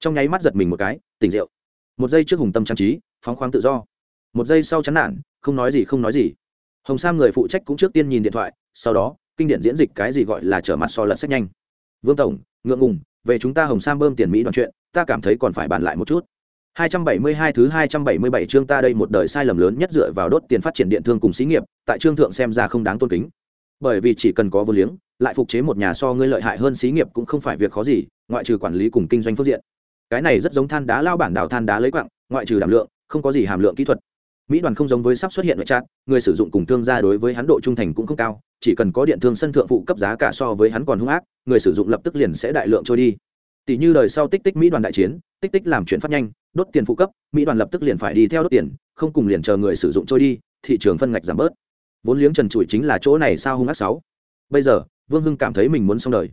Trong nháy mắt giật mình một cái, tỉnh rượu. Một giây trước hùng tâm trang trí, phóng khoáng tự do. Một giây sau chán nản, không nói gì, không nói gì hồng sam người phụ trách cũng trước tiên nhìn điện thoại sau đó kinh điển diễn dịch cái gì gọi là trở mặt so lật sách nhanh vương tổng ngượng ngùng về chúng ta hồng sam bơm tiền mỹ đoàn chuyện ta cảm thấy còn phải bàn lại một chút 272 thứ 277 chương ta đây một đời sai lầm lớn nhất dựa vào đốt tiền phát triển điện thương cùng xí nghiệp, tại chương thượng xem ra không đáng tôn kính. Bởi vì chỉ cần có vô liếng, lại phục chế một nhà so ngươi lợi hại hơn xí nghiệp cũng không phải việc khó gì, ngoại trừ quản lý cùng kinh doanh phương diện. Cái này rất giống than đá lao bản đào than đá lấy quặng, ngoại trừ đảm lượng, không có gì hàm lượng kỹ thuật. Mỹ đoàn không giống với sắp xuất hiện ngoại trạng người sử dụng cùng thương gia đối với hắn độ trung thành cũng không cao, chỉ cần có điện thương sân thượng phụ cấp giá cả so với hắn còn hung ác, người sử dụng lập tức liền sẽ đại lượng trôi đi. Tỷ như đời sau tích tích Mỹ đoàn đại chiến, tích tích làm chuyện phát nhanh, đốt tiền phụ cấp mỹ đoàn lập tức liền phải đi theo đốt tiền không cùng liền chờ người sử dụng trôi đi thị trường phân ngạch giảm bớt. Vốn liếng trần trụi chính là chỗ này sao hung ác sáu. Bây giờ vương hưng cảm thấy mình muốn xong đời.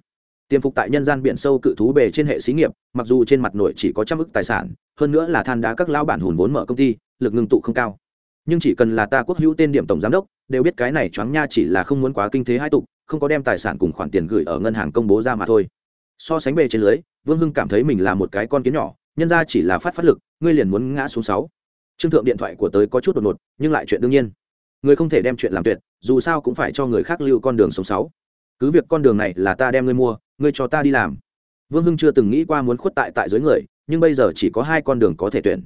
Tiềm phục tại nhân gian biển sâu cự thú bề trên hệ xí nghiệp mặc dù trên mặt nội chỉ có trăm ức tài sản hơn nữa là than đá các lão bản hùn vốn mở công ty lực ngưng tụ không cao. Nhưng chỉ cần là ta quốc hữu tên điểm tổng giám đốc, đều biết cái này choáng nha chỉ là không muốn quá kinh thế hai tục, không có đem tài sản cùng khoản tiền gửi ở ngân hàng công bố ra mà thôi. So sánh bề trên lưới, vương hưng cảm thấy mình là một cái con kiến nhỏ, nhân ra chỉ là phát phát lực, ngươi liền muốn ngã xuống sáu. Trương thượng điện thoại của tới có chút đột ngột, nhưng lại chuyện đương nhiên. Ngươi không thể đem chuyện làm tuyệt, dù sao cũng phải cho người khác lưu con đường sống sáu. Cứ việc con đường này là ta đem ngươi mua, ngươi cho ta đi làm. Vương hưng chưa từng nghĩ qua muốn khuất tại tại dưới người, nhưng bây giờ chỉ có hai con đường có thể tuyển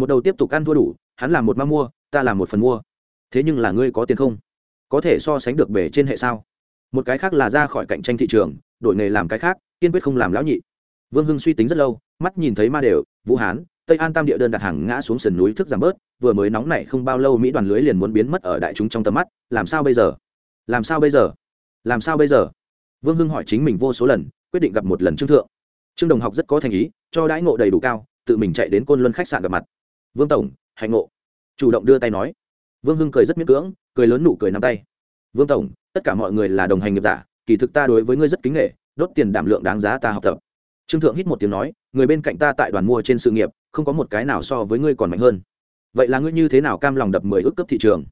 một đầu tiếp tục ăn thua đủ, hắn làm một ma mua, ta làm một phần mua. Thế nhưng là ngươi có tiền không? Có thể so sánh được bể trên hệ sao? Một cái khác là ra khỏi cạnh tranh thị trường, đổi nghề làm cái khác, kiên quyết không làm lão nhị. Vương hưng suy tính rất lâu, mắt nhìn thấy ma đều, vũ hán, tây an tam địa đơn đặt hàng ngã xuống sườn núi thức giảm bớt, vừa mới nóng này không bao lâu mỹ đoàn lưới liền muốn biến mất ở đại chúng trong tầm mắt, làm sao bây giờ? Làm sao bây giờ? Làm sao bây giờ? Vương hưng hỏi chính mình vô số lần, quyết định gặp một lần trương thượng. Trương đồng học rất có thành ý, cho đãi ngộ đầy đủ cao, tự mình chạy đến côn luân khách sạn gặp mặt vương tổng, hạnh ngộ. Chủ động đưa tay nói. Vương hưng cười rất miễn cưỡng, cười lớn nụ cười nắm tay. Vương tổng, tất cả mọi người là đồng hành nghiệp giả, kỳ thực ta đối với ngươi rất kính nghệ đốt tiền đảm lượng đáng giá ta học tập. Trương thượng hít một tiếng nói, người bên cạnh ta tại đoàn mua trên sự nghiệp, không có một cái nào so với ngươi còn mạnh hơn. Vậy là ngươi như thế nào cam lòng đập mười ước cấp thị trường?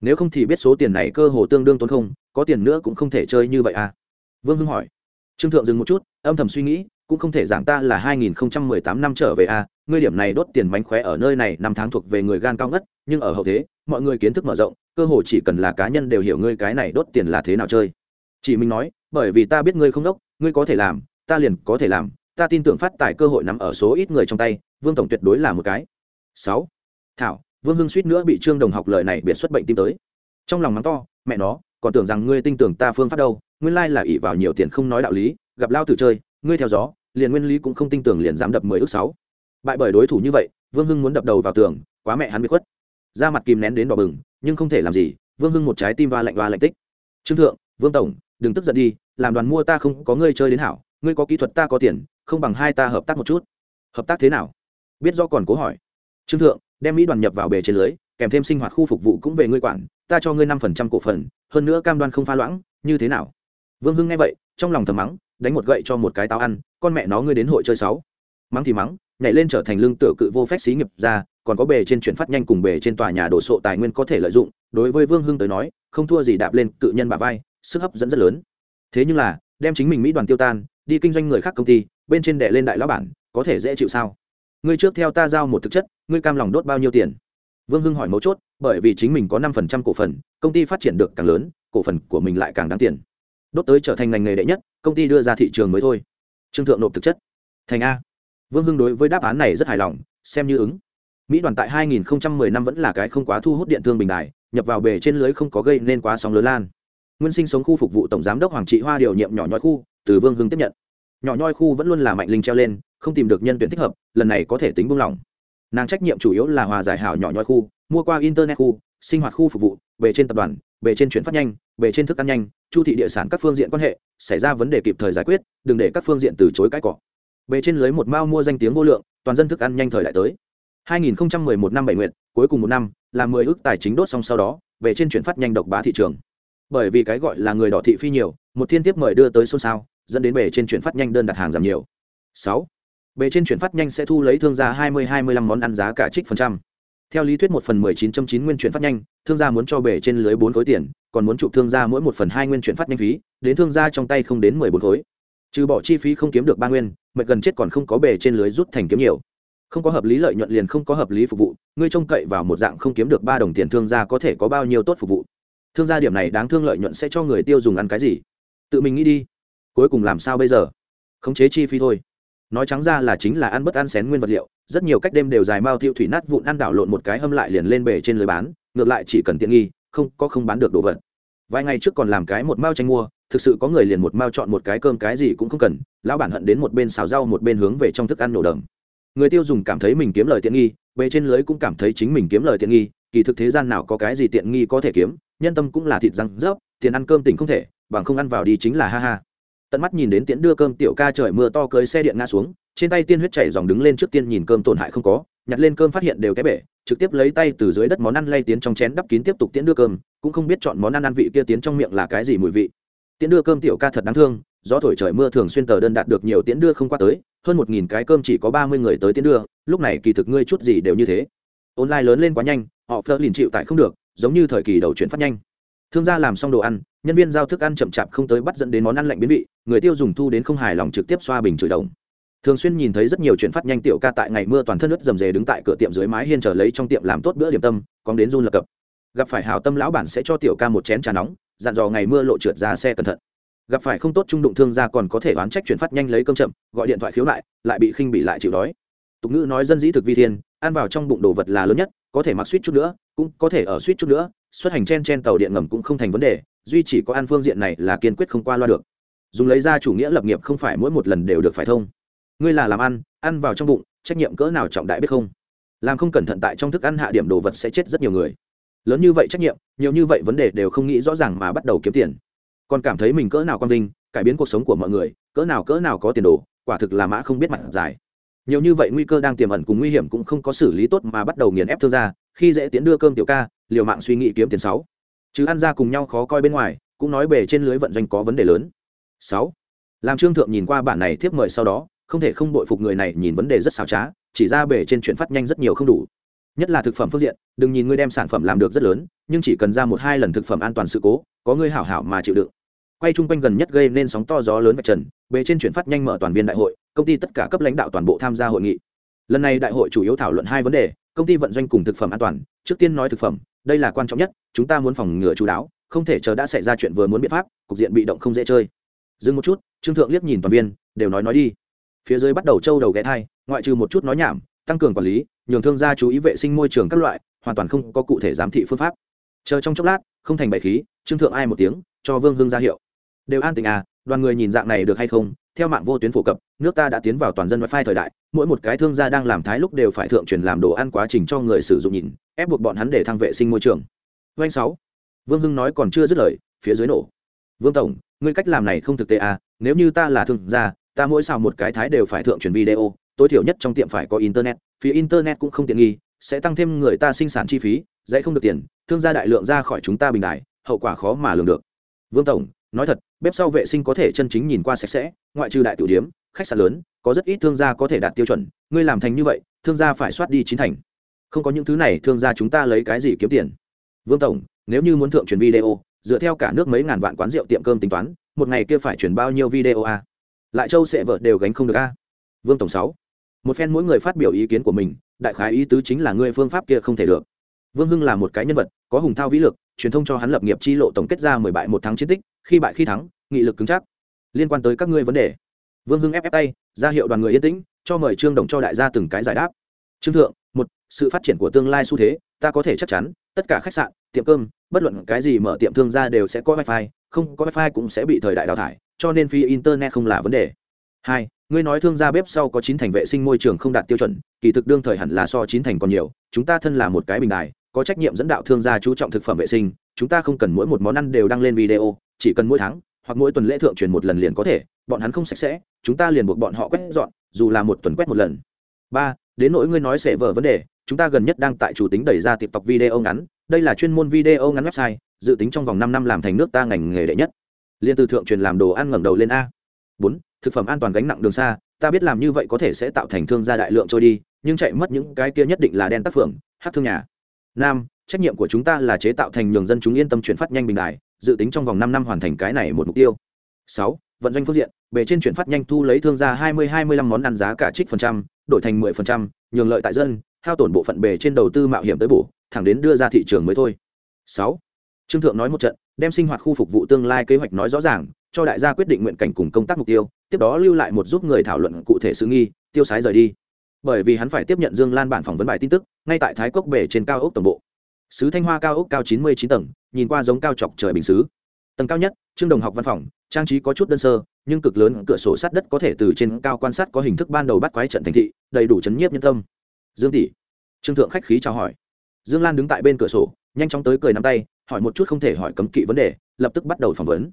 Nếu không thì biết số tiền này cơ hồ tương đương tốn không, có tiền nữa cũng không thể chơi như vậy à? Vương hưng hỏi. Trương thượng dừng một chút, âm thầm suy nghĩ, cũng không thể giảng ta là hai nghìn không trăm mười tám năm trở về à ngươi điểm này đốt tiền mánh khóe ở nơi này năm tháng thuộc về người gan cao ngất, nhưng ở hậu thế, mọi người kiến thức mở rộng, cơ hồ chỉ cần là cá nhân đều hiểu ngươi cái này đốt tiền là thế nào chơi. Chỉ mình nói, bởi vì ta biết ngươi không đốc, ngươi có thể làm, ta liền có thể làm, ta tin tưởng phát tài cơ hội nằm ở số ít người trong tay, vương tổng tuyệt đối là một cái. Sáu. Thảo, vương hưng suýt nữa bị trương đồng học lời này biệt xuất bệnh tim tới. Trong lòng mắng to, mẹ nó, còn tưởng rằng ngươi tin tưởng ta phương pháp đâu, nguyên lai là ỷ vào nhiều tiền không nói đạo lý, gặp lao tử chơi, ngươi theo gió, liền nguyên lý cũng không tin tưởng liền dám đập mười ước sáu bại bởi đối thủ như vậy, vương hưng muốn đập đầu vào tường, quá mẹ hắn bị khuất. Da mặt kìm nén đến đỏ bừng, nhưng không thể làm gì, vương hưng một trái tim va lạnh va lạnh tích. Trương thượng, vương tổng, đừng tức giận đi, làm đoàn mua ta không có ngươi chơi đến hảo, ngươi có kỹ thuật ta có tiền, không bằng hai ta hợp tác một chút. Hợp tác thế nào? Biết do còn cố hỏi. Trương thượng, đem mỹ đoàn nhập vào bề trên lưới, kèm thêm sinh hoạt khu phục vụ cũng về ngươi quản, ta cho ngươi năm phần trăm cổ phần, hơn nữa cam đoan không pha loãng, như thế nào? Vương hưng nghe vậy, trong lòng thầm mắng, đánh một gậy cho một cái táo ăn, con mẹ nó ngươi đến hội chơi sáu. Mắng thì mắng nhảy lên trở thành lương tựa cự vô phép xí nghiệp ra, còn có bề trên chuyển phát nhanh cùng bề trên tòa nhà đổ sộ tài nguyên có thể lợi dụng, đối với vương hưng tới nói, không thua gì đạp lên cự nhân bà vai, sức hấp dẫn rất lớn. Thế nhưng là, đem chính mình mỹ đoàn tiêu tan, đi kinh doanh người khác công ty, bên trên đệ lên đại lão bản, có thể dễ chịu sao? Ngươi trước theo ta giao một thực chất, ngươi cam lòng đốt bao nhiêu tiền? Vương hưng hỏi mấu chốt, bởi vì chính mình có năm phần trăm cổ phần, công ty phát triển được càng lớn, cổ phần của mình lại càng đáng tiền. Đốt tới trở thành ngành nghề đệ nhất, công ty đưa ra thị trường mới thôi. Trương thượng nộp thực chất. Thành a vương hưng đối với đáp án này rất hài lòng, xem như ứng. Mỹ đoàn tại 2010 năm vẫn là cái không quá thu hút điện thương bình đài, nhập vào bề trên lưới không có gây nên quá sóng lớn lan. Nguyên sinh sống khu phục vụ tổng giám đốc hoàng trị hoa điều nhiệm nhỏ nhoi khu, từ vương hưng tiếp nhận. Nhỏ nhoi khu vẫn luôn là mạnh linh treo lên, không tìm được nhân tuyển thích hợp, lần này có thể tính buông lỏng. Nàng trách nhiệm chủ yếu là hòa giải hảo nhỏ nhoi khu, mua qua internet khu, sinh hoạt khu phục vụ, bề trên tập đoàn, bề trên chuyển phát nhanh, bề trên thức ăn nhanh, chu thị địa sản các phương diện quan hệ, xảy ra vấn đề kịp thời giải quyết, đừng để các phương diện từ chối cái cọ về trên lưới một mao mua danh tiếng vô lượng, toàn dân thức ăn nhanh thời đại tới. 2011 năm bảy nguyện cuối cùng một năm, là 10 ước tài chính đốt xong sau đó về trên chuyển phát nhanh độc bá thị trường. Bởi vì cái gọi là người đỏ thị phi nhiều, một thiên tiếp mời đưa tới xôn xao, dẫn đến bề trên chuyển phát nhanh đơn đặt hàng giảm nhiều. Sáu, bề trên chuyển phát nhanh sẽ thu lấy thương gia hai mươi hai mươi lăm món ăn giá cả trích phần trăm. Theo lý thuyết một phần mười chín chín nguyên chuyển phát nhanh, thương gia muốn cho bề trên lưới bốn khối tiền, còn muốn chụp thương gia mỗi một phần hai nguyên chuyển phát nhanh phí, đến thương gia trong tay không đến mười bốn khối. Trừ bỏ chi phí không kiếm được ba nguyên mệt gần chết còn không có bề trên lưới rút thành kiếm nhiều. Không có hợp lý lợi nhuận liền không có hợp lý phục vụ, ngươi trông cậy vào một dạng không kiếm được ba đồng tiền thương gia có thể có bao nhiêu tốt phục vụ. Thương gia điểm này đáng thương lợi nhuận sẽ cho người tiêu dùng ăn cái gì? Tự mình nghĩ đi. Cuối cùng làm sao bây giờ? Khống chế chi phí thôi. Nói trắng ra là chính là ăn bất ăn xén nguyên vật liệu, rất nhiều cách đêm đều dài mao tiêu thủy nát vụn ăn đảo lộn một cái hâm lại liền lên bể trên lưới bán, ngược lại chỉ cần tiện nghi, không, có không bán được đồ vật. Vài ngày trước còn làm cái một mao tranh mua thực sự có người liền một mao chọn một cái cơm cái gì cũng không cần, lão bản hận đến một bên xào rau một bên hướng về trong thức ăn nổ đầm. Người tiêu dùng cảm thấy mình kiếm lời tiện nghi, bề trên lưới cũng cảm thấy chính mình kiếm lời tiện nghi, kỳ thực thế gian nào có cái gì tiện nghi có thể kiếm, nhân tâm cũng là thịt răng rớp, tiền ăn cơm tỉnh không thể, bằng không ăn vào đi chính là ha ha. Tận mắt nhìn đến tiễn đưa cơm tiểu ca trời mưa to cưới xe điện ngã xuống, trên tay tiên huyết chảy dòng đứng lên trước tiên nhìn cơm tổn hại không có, nhặt lên cơm phát hiện đều cái bể, trực tiếp lấy tay từ dưới đất món ăn lay tiến trong chén đắp kín tiếp tục tiễn đưa cơm, cũng không biết chọn món ăn ăn vị kia tiến trong miệng là cái gì mùi vị tiễn đưa cơm tiểu ca thật đáng thương do thổi trời mưa thường xuyên tờ đơn đạt được nhiều tiễn đưa không qua tới, hơn một nghìn cái cơm chỉ có ba mươi người tới tiễn đưa, lúc này kỳ thực ngươi chút gì đều như thế. Online lớn lên quá nhanh, họ phớt liền chịu tại không được, giống như thời kỳ đầu chuyển phát nhanh. Thương gia làm xong đồ ăn, nhân viên giao thức ăn chậm chạp không tới bắt dẫn đến món ăn lạnh biến vị, người tiêu dùng thu đến không hài lòng trực tiếp xoa bình chửi đồng. Thường xuyên nhìn thấy rất nhiều chuyện phát nhanh tiểu ca tại ngày mưa toàn thân nước dầm dề đứng tại cửa tiệm dưới mái hiên chờ lấy trong tiệm làm tốt bữa điểm tâm còn đến run lập cập. Gặp phải hảo tâm lão bản sẽ cho tiểu ca một chén trà nóng dặn dò ngày mưa lộ trượt ra xe cẩn thận. Gặp phải không tốt trung đụng thương gia còn có thể oán trách chuyển phát nhanh lấy cơm chậm, gọi điện thoại khiếu lại lại bị khinh bị lại chịu đói. Tục ngữ nói dân dĩ thực vi thiên, ăn vào trong bụng đồ vật là lớn nhất, có thể mặc suýt chút nữa, cũng có thể ở suýt chút nữa, xuất hành trên trên tàu điện ngầm cũng không thành vấn đề, duy chỉ có ăn phương diện này là kiên quyết không qua loa được. Dùng lấy ra chủ nghĩa lập nghiệp không phải mỗi một lần đều được phải thông. Ngươi là làm ăn ăn vào trong bụng, trách nhiệm cỡ nào trọng đại biết không? Làm không cẩn thận tại trong thức ăn hạ điểm đồ vật sẽ chết rất nhiều người lớn như vậy trách nhiệm, nhiều như vậy vấn đề đều không nghĩ rõ ràng mà bắt đầu kiếm tiền. Còn cảm thấy mình cỡ nào quang vinh, cải biến cuộc sống của mọi người, cỡ nào cỡ nào có tiền đồ, quả thực là mã không biết mặt dài. Nhiều như vậy nguy cơ đang tiềm ẩn cùng nguy hiểm cũng không có xử lý tốt mà bắt đầu nghiền ép thương gia, khi dễ tiến đưa cơm tiểu ca, liều mạng suy nghĩ kiếm tiền sáu. Chứ ăn ra cùng nhau khó coi bên ngoài, cũng nói bề trên lưới vận doanh có vấn đề lớn. Sáu. Làm trương thượng nhìn qua bản này thiếp mời sau đó, không thể không bội phục người này nhìn vấn đề rất xảo trá, chỉ ra bề trên chuyện phát nhanh rất nhiều không đủ nhất là thực phẩm phương diện, đừng nhìn ngươi đem sản phẩm làm được rất lớn, nhưng chỉ cần ra một hai lần thực phẩm an toàn sự cố, có ngươi hảo hảo mà chịu đựng. Quay chung quanh gần nhất gây nên sóng to gió lớn vạch trần, bề trên chuyển phát nhanh mở toàn viên đại hội, công ty tất cả cấp lãnh đạo toàn bộ tham gia hội nghị. Lần này đại hội chủ yếu thảo luận hai vấn đề, công ty vận doanh cùng thực phẩm an toàn, trước tiên nói thực phẩm, đây là quan trọng nhất, chúng ta muốn phòng ngừa chú đáo, không thể chờ đã xảy ra chuyện vừa muốn biện pháp, cục diện bị động không dễ chơi. Dừng một chút, trương thượng liếc nhìn toàn viên, đều nói nói đi. Phía dưới bắt đầu trâu đầu ghé thai, ngoại trừ một chút nói nhảm, tăng cường quản lý nhường thương gia chú ý vệ sinh môi trường các loại, hoàn toàn không có cụ thể giám thị phương pháp. Chờ trong chốc lát, không thành bậy khí, trương thượng ai một tiếng, cho vương hưng ra hiệu. Đều an tình à đoàn người nhìn dạng này được hay không? Theo mạng vô tuyến phổ cập, nước ta đã tiến vào toàn dân wifi thời đại, mỗi một cái thương gia đang làm thái lúc đều phải thượng truyền làm đồ ăn quá trình cho người sử dụng nhìn, ép buộc bọn hắn để thăng vệ sinh môi trường. Doanh sáu. Vương hưng nói còn chưa dứt lời, phía dưới nổ. Vương tổng, ngươi cách làm này không thực tế à nếu như ta là thương gia, ta mỗi sao một cái thái đều phải thượng truyền video, tối thiểu nhất trong tiệm phải có internet phía internet cũng không tiện nghi, sẽ tăng thêm người ta sinh sản chi phí dễ không được tiền, thương gia đại lượng ra khỏi chúng ta bình đại, hậu quả khó mà lường được. Vương tổng, nói thật, bếp sau vệ sinh có thể chân chính nhìn qua sạch sẽ, ngoại trừ đại tiểu điếm, khách sạn lớn, có rất ít thương gia có thể đạt tiêu chuẩn. Ngươi làm thành như vậy, thương gia phải soát đi chín thành. Không có những thứ này, thương gia chúng ta lấy cái gì kiếm tiền? Vương tổng, nếu như muốn thượng truyền video, dựa theo cả nước mấy ngàn vạn quán rượu tiệm cơm tính toán, một ngày kia phải chuyển bao nhiêu video a lại châu sẽ vợ đều gánh không được a vương tổng sáu một phen mỗi người phát biểu ý kiến của mình, đại khái ý tứ chính là ngươi phương pháp kia không thể được. Vương hưng là một cái nhân vật, có hùng thao vĩ lực, truyền thông cho hắn lập nghiệp chi lộ tổng kết ra mười bại một tháng chiến tích, khi bại khi thắng, nghị lực cứng chắc. Liên quan tới các ngươi vấn đề. Vương hưng ép ép tay, ra hiệu đoàn người yên tĩnh, cho mời trương đồng cho đại gia từng cái giải đáp. Trương thượng, một, sự phát triển của tương lai xu thế, ta có thể chắc chắn, tất cả khách sạn, tiệm cơm, bất luận cái gì mở tiệm thương gia đều sẽ có wifi, không có wifi cũng sẽ bị thời đại đào thải, cho nên phi internet không là vấn đề hai, ngươi nói thương gia bếp sau có chín thành vệ sinh môi trường không đạt tiêu chuẩn, kỳ thực đương thời hẳn là so chín thành còn nhiều, chúng ta thân là một cái bình đài, có trách nhiệm dẫn đạo thương gia chú trọng thực phẩm vệ sinh, chúng ta không cần mỗi một món ăn đều đăng lên video, chỉ cần mỗi tháng, hoặc mỗi tuần lễ thượng truyền một lần liền có thể, bọn hắn không sạch sẽ, chúng ta liền buộc bọn họ quét dọn, dù là một tuần quét một lần. Ba, đến nỗi ngươi nói sẽ vở vấn đề, chúng ta gần nhất đang tại chủ tính đẩy ra tiktok video ngắn, đây là chuyên môn video ngắn website, dự tính trong vòng năm năm làm thành nước ta ngành nghề đệ nhất. Liên từ thượng truyền làm đồ ăn ngẩng đầu lên a. Bốn thực phẩm an toàn gánh nặng đường xa, ta biết làm như vậy có thể sẽ tạo thành thương gia đại lượng trôi đi, nhưng chạy mất những cái kia nhất định là đen tác phượng hát thương nhà. Năm trách nhiệm của chúng ta là chế tạo thành nhường dân chúng yên tâm chuyển phát nhanh bình đại dự tính trong vòng năm năm hoàn thành cái này một mục tiêu. Sáu, vận doanh phương diện, bề trên chuyển phát nhanh thu lấy thương gia hai mươi hai mươi lăm món ăn giá cả trích phần trăm, đổi thành mười phần trăm, nhường lợi tại dân, hao tổn bộ phận bề trên đầu tư mạo hiểm tới bổ, thẳng đến đưa ra thị trường mới thôi. Sáu, trương thượng nói một trận, đem sinh hoạt khu phục vụ tương lai kế hoạch nói rõ ràng, cho đại gia quyết định nguyện cảnh cùng công tác mục tiêu tiếp đó lưu lại một giúp người thảo luận cụ thể sự nghi, tiêu sái rời đi. Bởi vì hắn phải tiếp nhận dương lan bản phỏng vấn bài tin tức, ngay tại thái cốc bể trên cao ốc tổng bộ. Sứ thanh hoa cao ốc cao chín mươi chín tầng, nhìn qua giống cao chọc trời bình xứ. Tầng cao nhất, trương đồng học văn phòng, trang trí có chút đơn sơ, nhưng cực lớn, cửa sổ sát đất có thể từ trên cao quan sát có hình thức ban đầu bắt quái trận thành thị, đầy đủ chấn nhiếp nhân tâm. Dương tỷ. Trương thượng khách khí chào hỏi. Dương lan đứng tại bên cửa sổ, nhanh chóng tới cười nắm tay, hỏi một chút không thể hỏi cấm kỵ vấn đề, lập tức bắt đầu phỏng vấn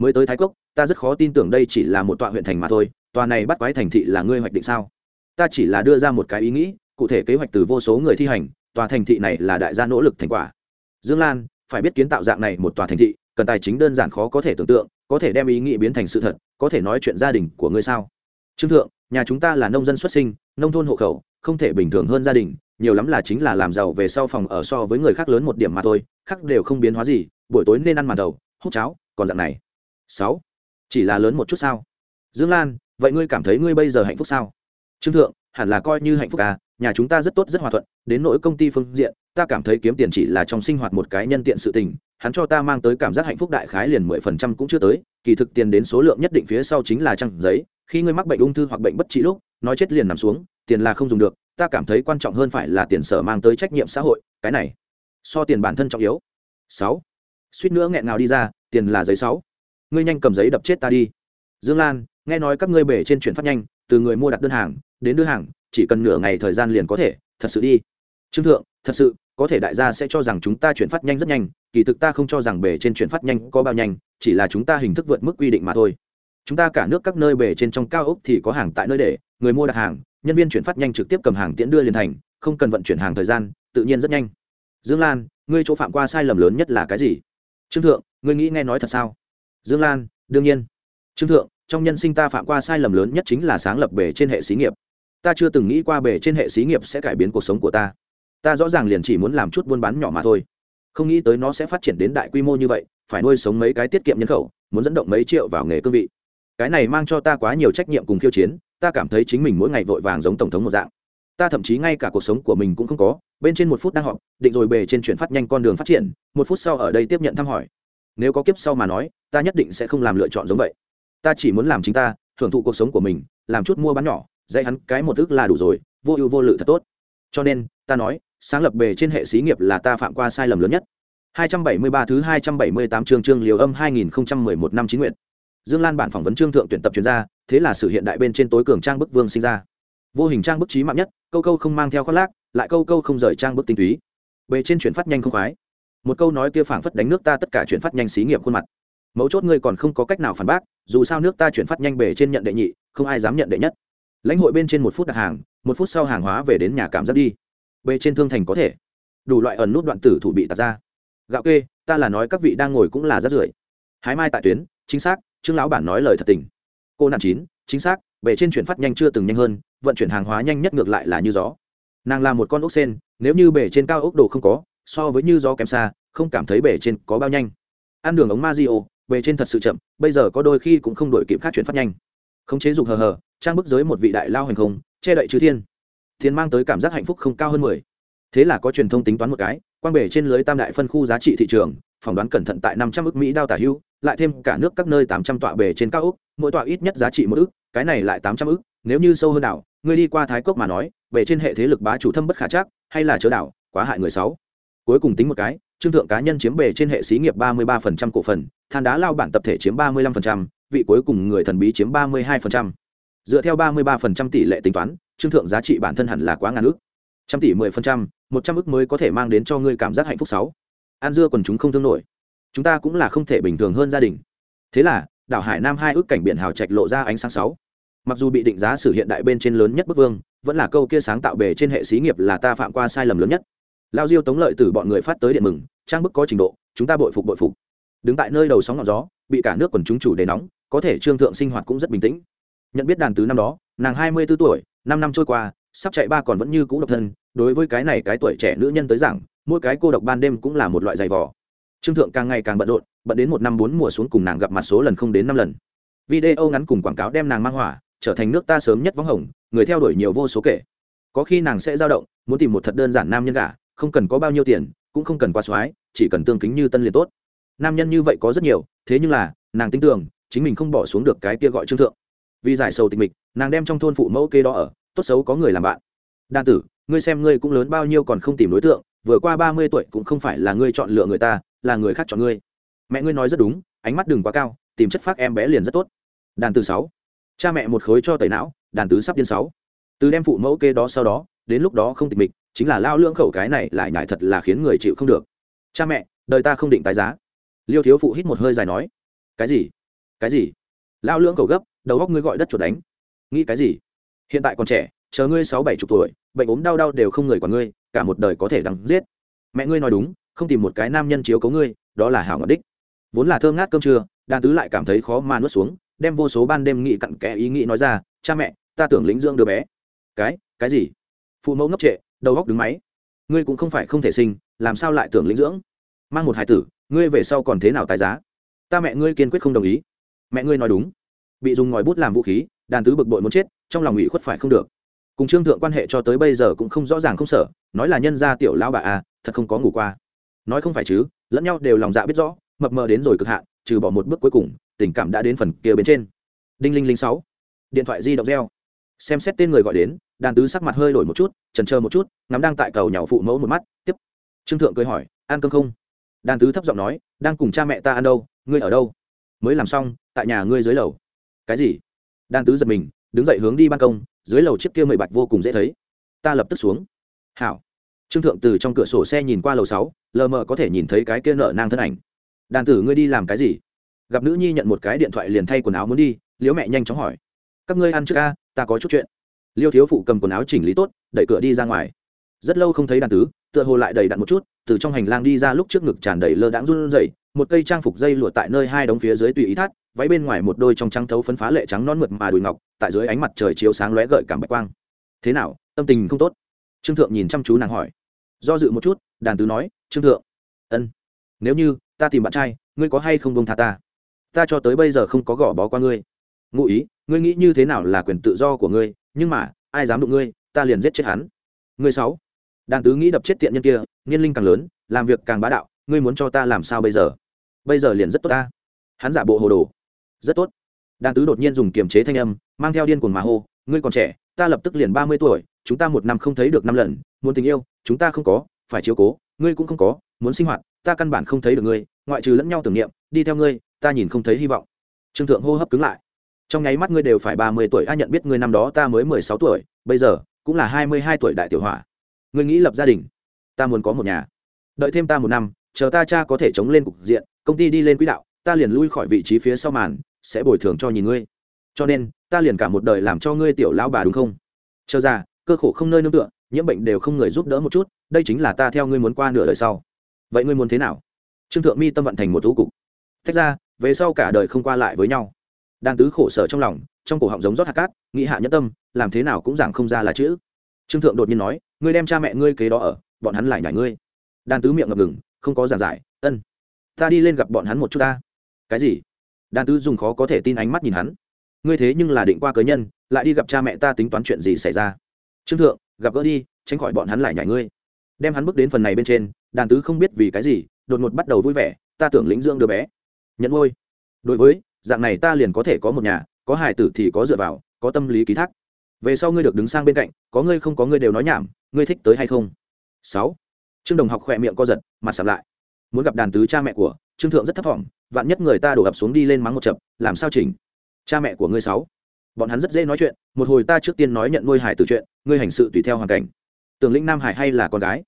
mới tới thái cốc, ta rất khó tin tưởng đây chỉ là một tọa huyện thành mà thôi, tòa này bắt quái thành thị là ngươi hoạch định sao? Ta chỉ là đưa ra một cái ý nghĩ, cụ thể kế hoạch từ vô số người thi hành, tòa thành thị này là đại gia nỗ lực thành quả. Dương lan, phải biết kiến tạo dạng này một tòa thành thị, cần tài chính đơn giản khó có thể tưởng tượng, có thể đem ý nghĩ biến thành sự thật, có thể nói chuyện gia đình của ngươi sao? Trương thượng, nhà chúng ta là nông dân xuất sinh, nông thôn hộ khẩu, không thể bình thường hơn gia đình, nhiều lắm là chính là làm giàu về sau phòng ở so với người khác lớn một điểm mà thôi, khác đều không biến hóa gì, buổi tối nên ăn màn đầu, hút cháo, còn dạng này sáu. Chỉ là lớn một chút sao? Dương lan, vậy ngươi cảm thấy ngươi bây giờ hạnh phúc sao? Trương thượng, hẳn là coi như hạnh phúc à nhà chúng ta rất tốt, rất hòa thuận, đến nỗi công ty phương diện, ta cảm thấy kiếm tiền chỉ là trong sinh hoạt một cái nhân tiện sự tình, hắn cho ta mang tới cảm giác hạnh phúc đại khái liền mười phần trăm cũng chưa tới, kỳ thực tiền đến số lượng nhất định phía sau chính là trăng giấy, khi ngươi mắc bệnh ung thư hoặc bệnh bất trị lúc, nói chết liền nằm xuống, tiền là không dùng được, ta cảm thấy quan trọng hơn phải là tiền sở mang tới trách nhiệm xã hội, cái này, so tiền bản thân trọng yếu. Sáu. Suýt nữa nghẹn nào đi ra, tiền là giấy sáu ngươi nhanh cầm giấy đập chết ta đi. Dương lan, nghe nói các ngươi bể trên chuyển phát nhanh, từ người mua đặt đơn hàng, đến đưa hàng, chỉ cần nửa ngày thời gian liền có thể, thật sự đi. Trương thượng, thật sự, có thể đại gia sẽ cho rằng chúng ta chuyển phát nhanh rất nhanh, kỳ thực ta không cho rằng bể trên chuyển phát nhanh có bao nhanh, chỉ là chúng ta hình thức vượt mức quy định mà thôi. Chúng ta cả nước các nơi bể trên trong cao ốc thì có hàng tại nơi để, người mua đặt hàng, nhân viên chuyển phát nhanh trực tiếp cầm hàng tiễn đưa liền thành, không cần vận chuyển hàng thời gian, tự nhiên rất nhanh. Dương lan, ngươi chỗ phạm qua sai lầm lớn nhất là cái gì? Trương thượng, ngươi nghĩ nghe nói thật sao? Dương lan, đương nhiên. Trương thượng, trong nhân sinh ta phạm qua sai lầm lớn nhất chính là sáng lập bể trên hệ xí nghiệp. Ta chưa từng nghĩ qua bể trên hệ xí nghiệp sẽ cải biến cuộc sống của ta. Ta rõ ràng liền chỉ muốn làm chút buôn bán nhỏ mà thôi. Không nghĩ tới nó sẽ phát triển đến đại quy mô như vậy, phải nuôi sống mấy cái tiết kiệm nhân khẩu, muốn dẫn động mấy triệu vào nghề cương vị. Cái này mang cho ta quá nhiều trách nhiệm cùng khiêu chiến, ta cảm thấy chính mình mỗi ngày vội vàng giống tổng thống một dạng. Ta thậm chí ngay cả cuộc sống của mình cũng không có, bên trên một phút đang họp, định rồi bề trên chuyển phát nhanh con đường phát triển, một phút sau ở đây tiếp nhận thăm hỏi. Nếu có kiếp sau mà nói ta nhất định sẽ không làm lựa chọn giống vậy. Ta chỉ muốn làm chính ta, thưởng thụ cuộc sống của mình, làm chút mua bán nhỏ, dạy hắn cái một ước là đủ rồi, vô ưu vô lự thật tốt. Cho nên, ta nói, sáng lập bề trên hệ xí nghiệp là ta phạm qua sai lầm lớn nhất. 273 thứ 278 chương chương liều âm 2011 năm chín nguyện dương lan bản phỏng vấn trương thượng tuyển tập chuyên gia, thế là sự hiện đại bên trên tối cường trang bức vương sinh ra. Vô hình trang bức trí mạng nhất, câu câu không mang theo khoác lác, lại câu câu không rời trang bức tinh túy. Bề trên chuyển phát nhanh không khoái. Một câu nói kia phảng phất đánh nước ta tất cả chuyển phát nhanh xí nghiệp khuôn mặt mấu chốt ngươi còn không có cách nào phản bác, dù sao nước ta chuyển phát nhanh bề trên nhận đệ nhị, không ai dám nhận đệ nhất. Lãnh hội bên trên một phút đặt hàng, một phút sau hàng hóa về đến nhà cảm giác đi. Bề trên thương thành có thể. Đủ loại ẩn nút đoạn tử thủ bị tạt ra. Gạo kê, ta là nói các vị đang ngồi cũng là rất rưởi. Hái mai tại tuyến, chính xác, trương lão bản nói lời thật tình. Cô nạn chín, chính xác, bề trên chuyển phát nhanh chưa từng nhanh hơn, vận chuyển hàng hóa nhanh nhất ngược lại là như gió. Nàng là một con ốc sen, nếu như bể trên cao ốc đồ không có, so với như gió kém xa, không cảm thấy bể trên có bao nhanh. Ăn đường ống ma di về bề trên thật sự chậm bây giờ có đôi khi cũng không đổi kịp khác chuyển phát nhanh. Khống chế dục hờ hờ trang bức giới một vị đại lao hành không che đậy chư thiên. Thiên mang tới cảm giác hạnh phúc không cao hơn mười. Thế là có truyền thông tính toán một cái quang bể trên lưới tam đại phân khu giá trị thị trường phỏng đoán cẩn thận tại năm trăm ước mỹ đao tả hưu lại thêm cả nước các nơi tám trăm tọa bể trên cao ốc mỗi tọa ít nhất giá trị một ước cái này lại tám trăm ước nếu như sâu hơn đảo, ngươi đi qua thái cốc mà nói về trên hệ thế lực bá chủ thâm bất khả chắc hay là chớ đảo quá hại người sáu. Cuối cùng tính một cái trương thượng cá nhân chiếm bề trên hệ xí nghiệp ba mươi 33% cổ phần than đá lao bản tập thể chiếm ba mươi 35%, vị cuối cùng người thần bí chiếm ba mươi 32%. dựa theo ba mươi 33% tỷ lệ tính toán trương thượng giá trị bản thân hẳn là quá ngàn ước trăm tỷ mười phần trăm một trăm ước mới có thể mang đến cho ngươi cảm giác hạnh phúc sáu. An dưa còn chúng không thương nổi. Chúng ta cũng là không thể bình thường hơn gia đình. Thế là đảo hải nam hai ước cảnh biển hào trạch lộ ra ánh sáng sáu. Mặc dù bị định giá sử hiện đại bên trên lớn nhất bức vương vẫn là câu kia sáng tạo bề trên hệ xí nghiệp là ta phạm qua sai lầm lớn nhất. Lao diêu tống lợi từ bọn người phát tới điện mừng trang bức có trình độ chúng ta bội phục bội phục đứng tại nơi đầu sóng ngọn gió, bị cả nước quần chúng chủ đề nóng, có thể trương thượng sinh hoạt cũng rất bình tĩnh. Nhận biết đàn tứ năm đó, nàng hai mươi b ố tuổi, năm năm trôi qua, sắp chạy ba còn vẫn như cũ độc thân, đối với cái này cái tuổi trẻ nữ nhân tới rằng mỗi cái cô độc ban đêm cũng là một loại giày vò. Trương thượng càng ngày càng bận rộn, bận đến một năm bốn mùa xuống cùng nàng gặp mặt số lần không đến năm lần. Video ngắn cùng quảng cáo đem nàng mang hỏa, trở thành nước ta sớm nhất võng hồng, người theo đuổi nhiều vô số kể. Có khi nàng sẽ dao động, muốn tìm một thật đơn giản nam nhân cả không cần có bao nhiêu tiền, cũng không cần qua soái, chỉ cần tương kính như tân liền tốt nam nhân như vậy có rất nhiều, thế nhưng là, nàng tin tưởng, chính mình không bỏ xuống được cái kia gọi trương thượng. Vì giải sầu tình mịch, nàng đem trong thôn phụ mẫu kê đó ở, tốt xấu có người làm bạn. Đan tử, ngươi xem ngươi cũng lớn bao nhiêu còn không tìm đối tượng, vừa qua ba mươi tuổi cũng không phải là ngươi chọn lựa người ta, là người khác chọn ngươi. Mẹ ngươi nói rất đúng, ánh mắt đừng quá cao, tìm chất phác em bé liền rất tốt. Đàn từ sáu, cha mẹ một khối cho tẩy não đàn tứ sắp điên sáu. Từ đem phụ mẫu kê đó sau đó, đến lúc đó không tịch mịch, chính là lao lưỡng khẩu cái này lại nhải thật là khiến người chịu không được. Cha mẹ, đời ta không định tái giá liêu thiếu phụ hít một hơi dài nói, cái gì? Cái gì? Lao lưỡng cầu gấp, đầu góc ngươi gọi đất chuột đánh. Nghĩ cái gì? Hiện tại còn trẻ, chờ ngươi sáu bảy chục tuổi, bệnh ốm đau đau đều không người quản ngươi, cả một đời có thể đắng giết. Mẹ ngươi nói đúng, không tìm một cái nam nhân chiếu cấu ngươi, đó là hảo ngọc đích. Vốn là thơm ngát cơm trưa, đàn tứ lại cảm thấy khó mà nuốt xuống, đem vô số ban đêm nghị cặn kẽ ý nghĩ nói ra, cha mẹ, ta tưởng lĩnh dưỡng đứa bé. Cái cái gì? Phụ mẫu ngốc trệ, đầu góc đứng máy. Ngươi cũng không phải không thể sinh, làm sao lại tưởng lĩnh dưỡng? Mang một hải tử ngươi về sau còn thế nào tái giá? Ta mẹ ngươi kiên quyết không đồng ý. Mẹ ngươi nói đúng. Bị dùng ngòi bút làm vũ khí đàn tứ bực bội muốn chết trong lòng ủy khuất phải không được. Cùng trương thượng quan hệ cho tới bây giờ cũng không rõ ràng không sở, nói là nhân gia tiểu lao bà à thật không có ngủ qua. Nói không phải chứ lẫn nhau đều lòng dạ biết rõ mập mờ đến rồi cực hạn trừ bỏ một bước cuối cùng tình cảm đã đến phần kia bên trên. Đinh linh linh sáu. Điện thoại di động reo. Xem xét tên người gọi đến đàn tứ sắc mặt hơi đổi một chút trần chờ một chút ngắm đang tại cầu nhỏ phụ mẫu một mắt tiếp. Trương thượng cười hỏi ăn cơm không? Đàn tứ thấp giọng nói, đang cùng cha mẹ ta ăn đâu? Ngươi ở đâu? Mới làm xong, tại nhà ngươi dưới lầu. Cái gì? Đàn tứ giật mình, đứng dậy hướng đi ban công, dưới lầu chiếc kia mười bạch vô cùng dễ thấy. Ta lập tức xuống. Hảo. Trương thượng từ trong cửa sổ xe nhìn qua lầu sáu, lờ mờ có thể nhìn thấy cái kia nợ nang thân ảnh. Đàn tử, ngươi đi làm cái gì? Gặp nữ nhi nhận một cái điện thoại liền thay quần áo muốn đi, liễu mẹ nhanh chóng hỏi. Các ngươi ăn trước ca, ta có chút chuyện. Liêu thiếu phụ cầm quần áo chỉnh lý tốt, đẩy cửa đi ra ngoài. Rất lâu không thấy đàn tứ tựa hồ lại đầy đặn một chút, từ trong hành lang đi ra lúc trước ngực tràn đầy lơ đãng run rẩy, một cây trang phục dây lụa tại nơi hai đống phía dưới tùy ý thắt, váy bên ngoài một đôi trong trắng thấu phấn phá lệ trắng non mượt mà đùi ngọc, tại dưới ánh mặt trời chiếu sáng lóe gợi cảm bạch quang. Thế nào, tâm tình không tốt? Trương thượng nhìn chăm chú nàng hỏi. Do dự một chút, đàn tứ nói, trương thượng. Ân, nếu như ta tìm bạn trai, ngươi có hay không bông tha ta? Ta cho tới bây giờ không có gò bó qua ngươi. Ngụ ý, ngươi nghĩ như thế nào là quyền tự do của ngươi, nhưng mà, ai dám đụng ngươi, ta liền giết chết hắn. Ngươi sáu đàn tứ nghĩ đập chết tiện nhân kia niên linh càng lớn, làm việc càng bá đạo, ngươi muốn cho ta làm sao bây giờ? Bây giờ liền rất tốt ta. Hắn giả bộ hồ đồ. Rất tốt. Đàn tứ đột nhiên dùng kiềm chế thanh âm, mang theo điên cuồng mà hô, ngươi còn trẻ, ta lập tức liền ba mươi tuổi, chúng ta một năm không thấy được năm lần, muốn tình yêu, chúng ta không có, phải chiếu cố, ngươi cũng không có, muốn sinh hoạt, ta căn bản không thấy được ngươi, ngoại trừ lẫn nhau tưởng niệm, đi theo ngươi, ta nhìn không thấy hy vọng. Trương thượng hô hấp cứng lại. Trong nháy mắt ngươi đều phải ba mươi tuổi, ai nhận biết ngươi năm đó ta mới mười sáu tuổi, bây giờ cũng là hai mươi hai tuổi đại tiểu hỏa ngươi nghĩ lập gia đình? Ta muốn có một nhà. Đợi thêm ta một năm, chờ ta cha có thể chống lên cục diện, công ty đi lên quỹ đạo, ta liền lui khỏi vị trí phía sau màn, sẽ bồi thường cho nhìn ngươi. Cho nên, ta liền cả một đời làm cho ngươi tiểu lão bà đúng không? Chờ ra cơ khổ không nơi nương tựa, nhiễm bệnh đều không người giúp đỡ một chút, đây chính là ta theo ngươi muốn qua nửa đời sau. Vậy ngươi muốn thế nào? Trương thượng mi tâm vận thành một thú cục. Thách ra, về sau cả đời không qua lại với nhau. Đàn tứ khổ sở trong lòng, trong cổ họng giống rót hạt cát, nghĩ hạ nhẫn tâm, làm thế nào cũng giảng không ra là chữ. Trương thượng đột nhiên nói ngươi đem cha mẹ ngươi kế đó ở, bọn hắn lại nhảy ngươi. Đàn tứ miệng ngập ngừng, không có giảng giải, ân. Ta đi lên gặp bọn hắn một chút ta. Cái gì? Đàn tứ dùng khó có thể tin ánh mắt nhìn hắn. Ngươi thế nhưng là định qua cớ nhân, lại đi gặp cha mẹ ta tính toán chuyện gì xảy ra? Trương thượng, gặp gỡ đi, tránh khỏi bọn hắn lại nhảy ngươi. Đem hắn bước đến phần này bên trên đàn tứ không biết vì cái gì, đột ngột bắt đầu vui vẻ, ta tưởng lĩnh dưỡng đứa bé. Nhận ngôi đối với, dạng này ta liền có thể có một nhà, có hài tử thì có dựa vào, có tâm lý ký thác. Về sau ngươi được đứng sang bên cạnh, có ngươi không có ngươi đều nói nhảm ngươi thích tới hay không? Sáu. Trương đồng học khỏe miệng co giật, mặt sạp lại. Muốn gặp đàn tứ cha mẹ của trương thượng rất thấp thỏm vạn nhất người ta đổ ập xuống đi lên mắng một chập, làm sao chỉnh? Cha mẹ của ngươi sáu. Bọn hắn rất dễ nói chuyện, một hồi ta trước tiên nói nhận nuôi hải từ chuyện, ngươi hành sự tùy theo hoàn cảnh. Tường lĩnh nam hải hay là con gái?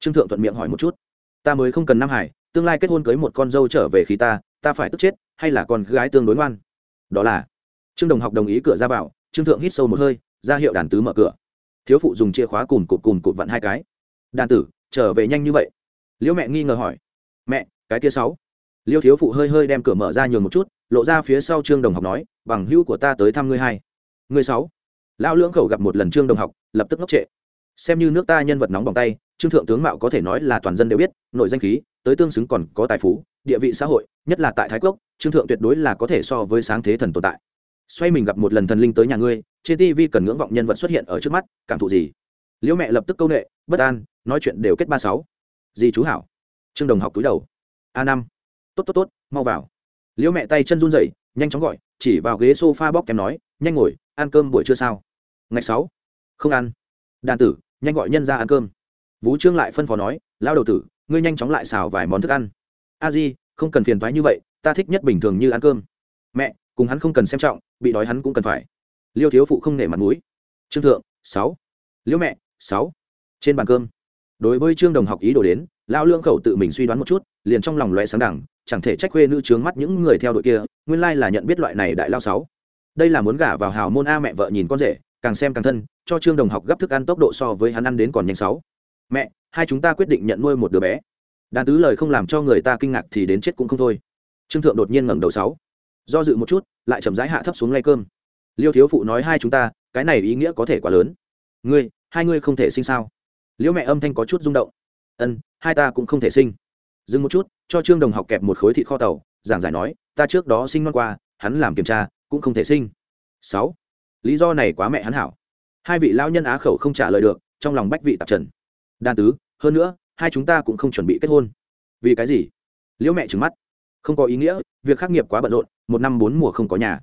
Trương thượng thuận miệng hỏi một chút. Ta mới không cần nam hải, tương lai kết hôn cưới một con dâu trở về khi ta ta phải tức chết, hay là con gái tương đối ngoan? Đó là. Trương đồng học đồng ý cửa ra vào, trương thượng hít sâu một hơi, ra hiệu đàn tứ mở cửa thiếu phụ dùng chìa khóa cùng cụt cùng cụt vặn hai cái. Đàn tử, trở về nhanh như vậy. Liễu mẹ nghi ngờ hỏi. Mẹ, cái kia sáu. Liêu thiếu phụ hơi hơi đem cửa mở ra nhường một chút, lộ ra phía sau trương đồng học nói, bằng hữu của ta tới thăm ngươi hai. Ngươi sáu. Lão lưỡng khẩu gặp một lần trương đồng học, lập tức ngốc trệ. Xem như nước ta nhân vật nóng bỏng tay, trương thượng tướng mạo có thể nói là toàn dân đều biết, nội danh khí, tới tương xứng còn có tài phú, địa vị xã hội, nhất là tại thái cốc trương thượng tuyệt đối là có thể so với sáng thế thần tồn tại xoay mình gặp một lần thần linh tới nhà ngươi, trên tv cần ngưỡng vọng nhân vật xuất hiện ở trước mắt, cảm thụ gì? Liễu mẹ lập tức câu ệ bất an, nói chuyện đều kết ba sáu. Di chú hảo? Trương đồng học túi đầu. A năm. Tốt tốt tốt, mau vào. Liễu mẹ tay chân run rẩy, nhanh chóng gọi, chỉ vào ghế sofa bóc kèm nói, nhanh ngồi, ăn cơm buổi trưa sao? Ngày sáu. Không ăn. Đàn tử, nhanh gọi nhân ra ăn cơm. Vũ trương lại phân phó nói lao đầu tử, ngươi nhanh chóng lại xào vài món thức ăn. A di, không cần phiền thoái như vậy, ta thích nhất bình thường như ăn cơm. Mẹ cùng hắn không cần xem trọng, bị đói hắn cũng cần phải. Liêu thiếu phụ không nể mặt mũi. Trương thượng, sáu. Liễu mẹ, sáu. Trên bàn cơm. Đối với trương đồng học ý đồ đến lao lương khẩu tự mình suy đoán một chút, liền trong lòng loe sáng đẳng, chẳng thể trách khuê nữ trướng mắt những người theo đội kia, nguyên lai là nhận biết loại này đại lao sáu. Đây là muốn gả vào hào môn a mẹ vợ nhìn con rể, càng xem càng thân, cho trương đồng học gấp thức ăn tốc độ so với hắn ăn đến còn nhanh sáu. Mẹ, hai chúng ta quyết định nhận nuôi một đứa bé. Đàn tứ lời không làm cho người ta kinh ngạc thì đến chết cũng không thôi. Trương thượng đột nhiên ngẩng đầu sáu do dự một chút, lại chậm rãi hạ thấp xuống lay cơm. Liêu thiếu phụ nói hai chúng ta, cái này ý nghĩa có thể quá lớn. Ngươi, hai ngươi không thể sinh sao? Liễu mẹ âm thanh có chút rung động. Ân, hai ta cũng không thể sinh. Dừng một chút, cho trương đồng học kẹp một khối thịt kho tàu, giảng giải nói, ta trước đó sinh non qua, hắn làm kiểm tra, cũng không thể sinh. Sáu, lý do này quá mẹ hắn hảo. Hai vị lao nhân á khẩu không trả lời được, trong lòng bách vị tạp trần. Đan tứ, hơn nữa, hai chúng ta cũng không chuẩn bị kết hôn. Vì cái gì? Liễu mẹ trừng mắt không có ý nghĩa, việc khắc nghiệp quá bận rộn, một năm bốn mùa không có nhà.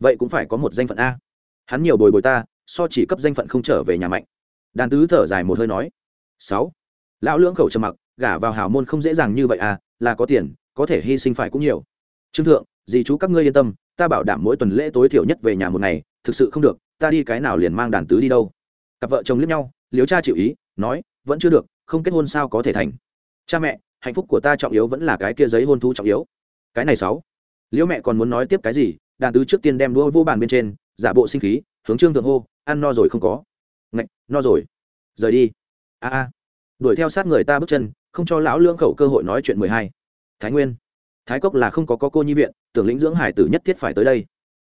Vậy cũng phải có một danh phận a. Hắn nhiều bồi bồi ta, so chỉ cấp danh phận không trở về nhà mạnh. Đàn tứ thở dài một hơi nói. Sáu. Lão lưỡng khẩu trầm mặc, gả vào hào môn không dễ dàng như vậy à là có tiền, có thể hy sinh phải cũng nhiều. Trương thượng, dì chú các ngươi yên tâm, ta bảo đảm mỗi tuần lễ tối thiểu nhất về nhà một ngày, thực sự không được, ta đi cái nào liền mang đàn tứ đi đâu. Cặp vợ chồng liếc nhau liếu cha chịu ý, nói, vẫn chưa được, không kết hôn sao có thể thành. Cha mẹ, hạnh phúc của ta trọng yếu vẫn là cái kia giấy hôn thu trọng yếu cái này sáu. Liễu mẹ còn muốn nói tiếp cái gì đàn tứ trước tiên đem đua vô bàn bên trên giả bộ sinh khí hướng trương thượng hô ăn no rồi không có. Ngạch no rồi. Rời đi. A a. Đuổi theo sát người ta bước chân không cho lão lưỡng khẩu cơ hội nói chuyện mười hai. Thái nguyên. Thái cốc là không có, có cô nhi viện tưởng lĩnh dưỡng hải tử nhất thiết phải tới đây.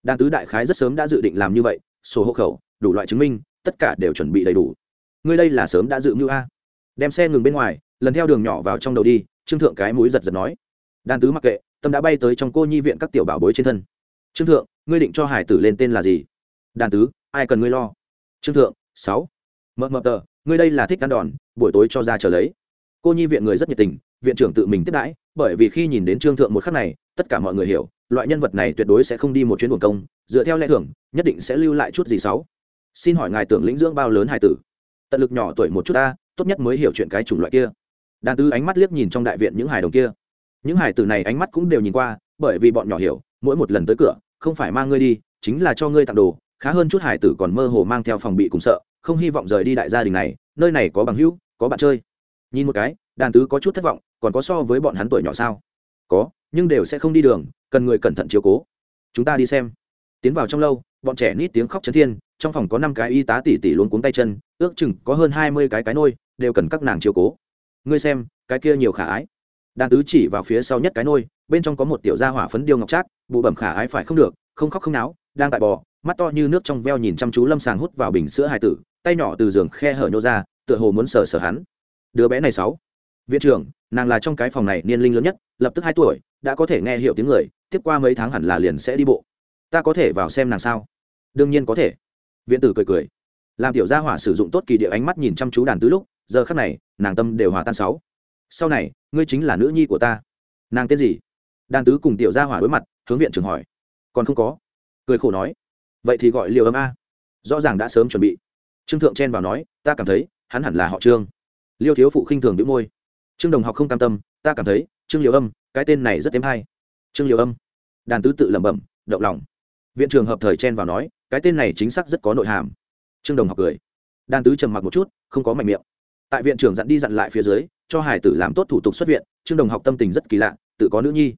Đàn tứ đại khái rất sớm đã dự định làm như vậy sổ hộ khẩu đủ loại chứng minh tất cả đều chuẩn bị đầy đủ. Ngươi đây là sớm đã dự mưu a. Đem xe ngừng bên ngoài lần theo đường nhỏ vào trong đầu đi trương thượng cái mũi giật giật nói. Đàn tứ mặc kệ tâm đã bay tới trong cô nhi viện các tiểu bảo bối trên thân. Trương thượng, ngươi định cho hải tử lên tên là gì? Đàn tứ, ai cần ngươi lo? Trương thượng, sáu. Mợ mợ tờ, ngươi đây là thích ăn đòn, buổi tối cho ra trở lấy. Cô nhi viện người rất nhiệt tình, viện trưởng tự mình tiếp đãi, bởi vì khi nhìn đến trương thượng một khắc này, tất cả mọi người hiểu, loại nhân vật này tuyệt đối sẽ không đi một chuyến buồn công, dựa theo lẽ thưởng nhất định sẽ lưu lại chút gì sáu. Xin hỏi ngài tưởng lĩnh dưỡng bao lớn hải tử? Tận lực nhỏ tuổi một chút ta, tốt nhất mới hiểu chuyện cái chủng loại kia. Đàn tứ ánh mắt liếc nhìn trong đại viện những hài đồng kia những hải tử này ánh mắt cũng đều nhìn qua, bởi vì bọn nhỏ hiểu, mỗi một lần tới cửa, không phải mang ngươi đi, chính là cho ngươi tặng đồ, khá hơn chút hải tử còn mơ hồ mang theo phòng bị cùng sợ, không hy vọng rời đi đại gia đình này, nơi này có bằng hữu, có bạn chơi. Nhìn một cái, đàn tứ có chút thất vọng, còn có so với bọn hắn tuổi nhỏ sao? Có, nhưng đều sẽ không đi đường, cần người cẩn thận chiếu cố. Chúng ta đi xem. Tiến vào trong lâu, bọn trẻ nít tiếng khóc chấn thiên, trong phòng có năm cái y tá tỉ tỉ luôn cuống tay chân, ước chừng có hơn hai mươi cái cái nôi, đều cần các nàng chiếu cố. Ngươi xem, cái kia nhiều khả ái đàn tứ chỉ vào phía sau nhất cái nôi, bên trong có một tiểu gia hỏa phấn điêu ngọc trác, bụ bẩm khả ái phải không được, không khóc không náo, đang tại bò, mắt to như nước trong veo nhìn chăm chú lâm sàng hút vào bình sữa hài tử, tay nhỏ từ giường khe hở nhô ra, tựa hồ muốn sờ sờ hắn. Đứa bé này sáu. Viện trưởng, nàng là trong cái phòng này niên linh lớn nhất, lập tức hai tuổi, đã có thể nghe hiểu tiếng người, tiếp qua mấy tháng hẳn là liền sẽ đi bộ. Ta có thể vào xem nàng sao? Đương nhiên có thể. Viện tử cười cười. Làm tiểu gia hỏa sử dụng tốt kỳ địa ánh mắt nhìn chăm chú đàn tứ lúc, giờ khắc này, nàng tâm đều hòa tan sáu sau này, ngươi chính là nữ nhi của ta. Nàng tên gì? Đàn tứ cùng tiểu gia hỏa đối mặt, hướng viện trưởng hỏi. Còn không có. Cười khổ nói. Vậy thì gọi liều Âm a. Rõ ràng đã sớm chuẩn bị. Trương thượng chen vào nói, ta cảm thấy, hắn hẳn là họ trương. Liêu thiếu phụ khinh thường đĩu môi. Trương đồng học không cam tâm, ta cảm thấy, trương liều âm, cái tên này rất êm hay. Trương liều âm. Đàn tứ tự lẩm bẩm, động lòng. Viện trường hợp thời chen vào nói, cái tên này chính xác rất có nội hàm. Trương đồng học cười. Đàn tứ trầm mặc một chút, không có mạnh miệng. Tại viện trưởng dặn đi dặn lại phía dưới cho hải tử làm tốt thủ tục xuất viện, trương đồng học tâm tình rất kỳ lạ, tự có nữ nhi.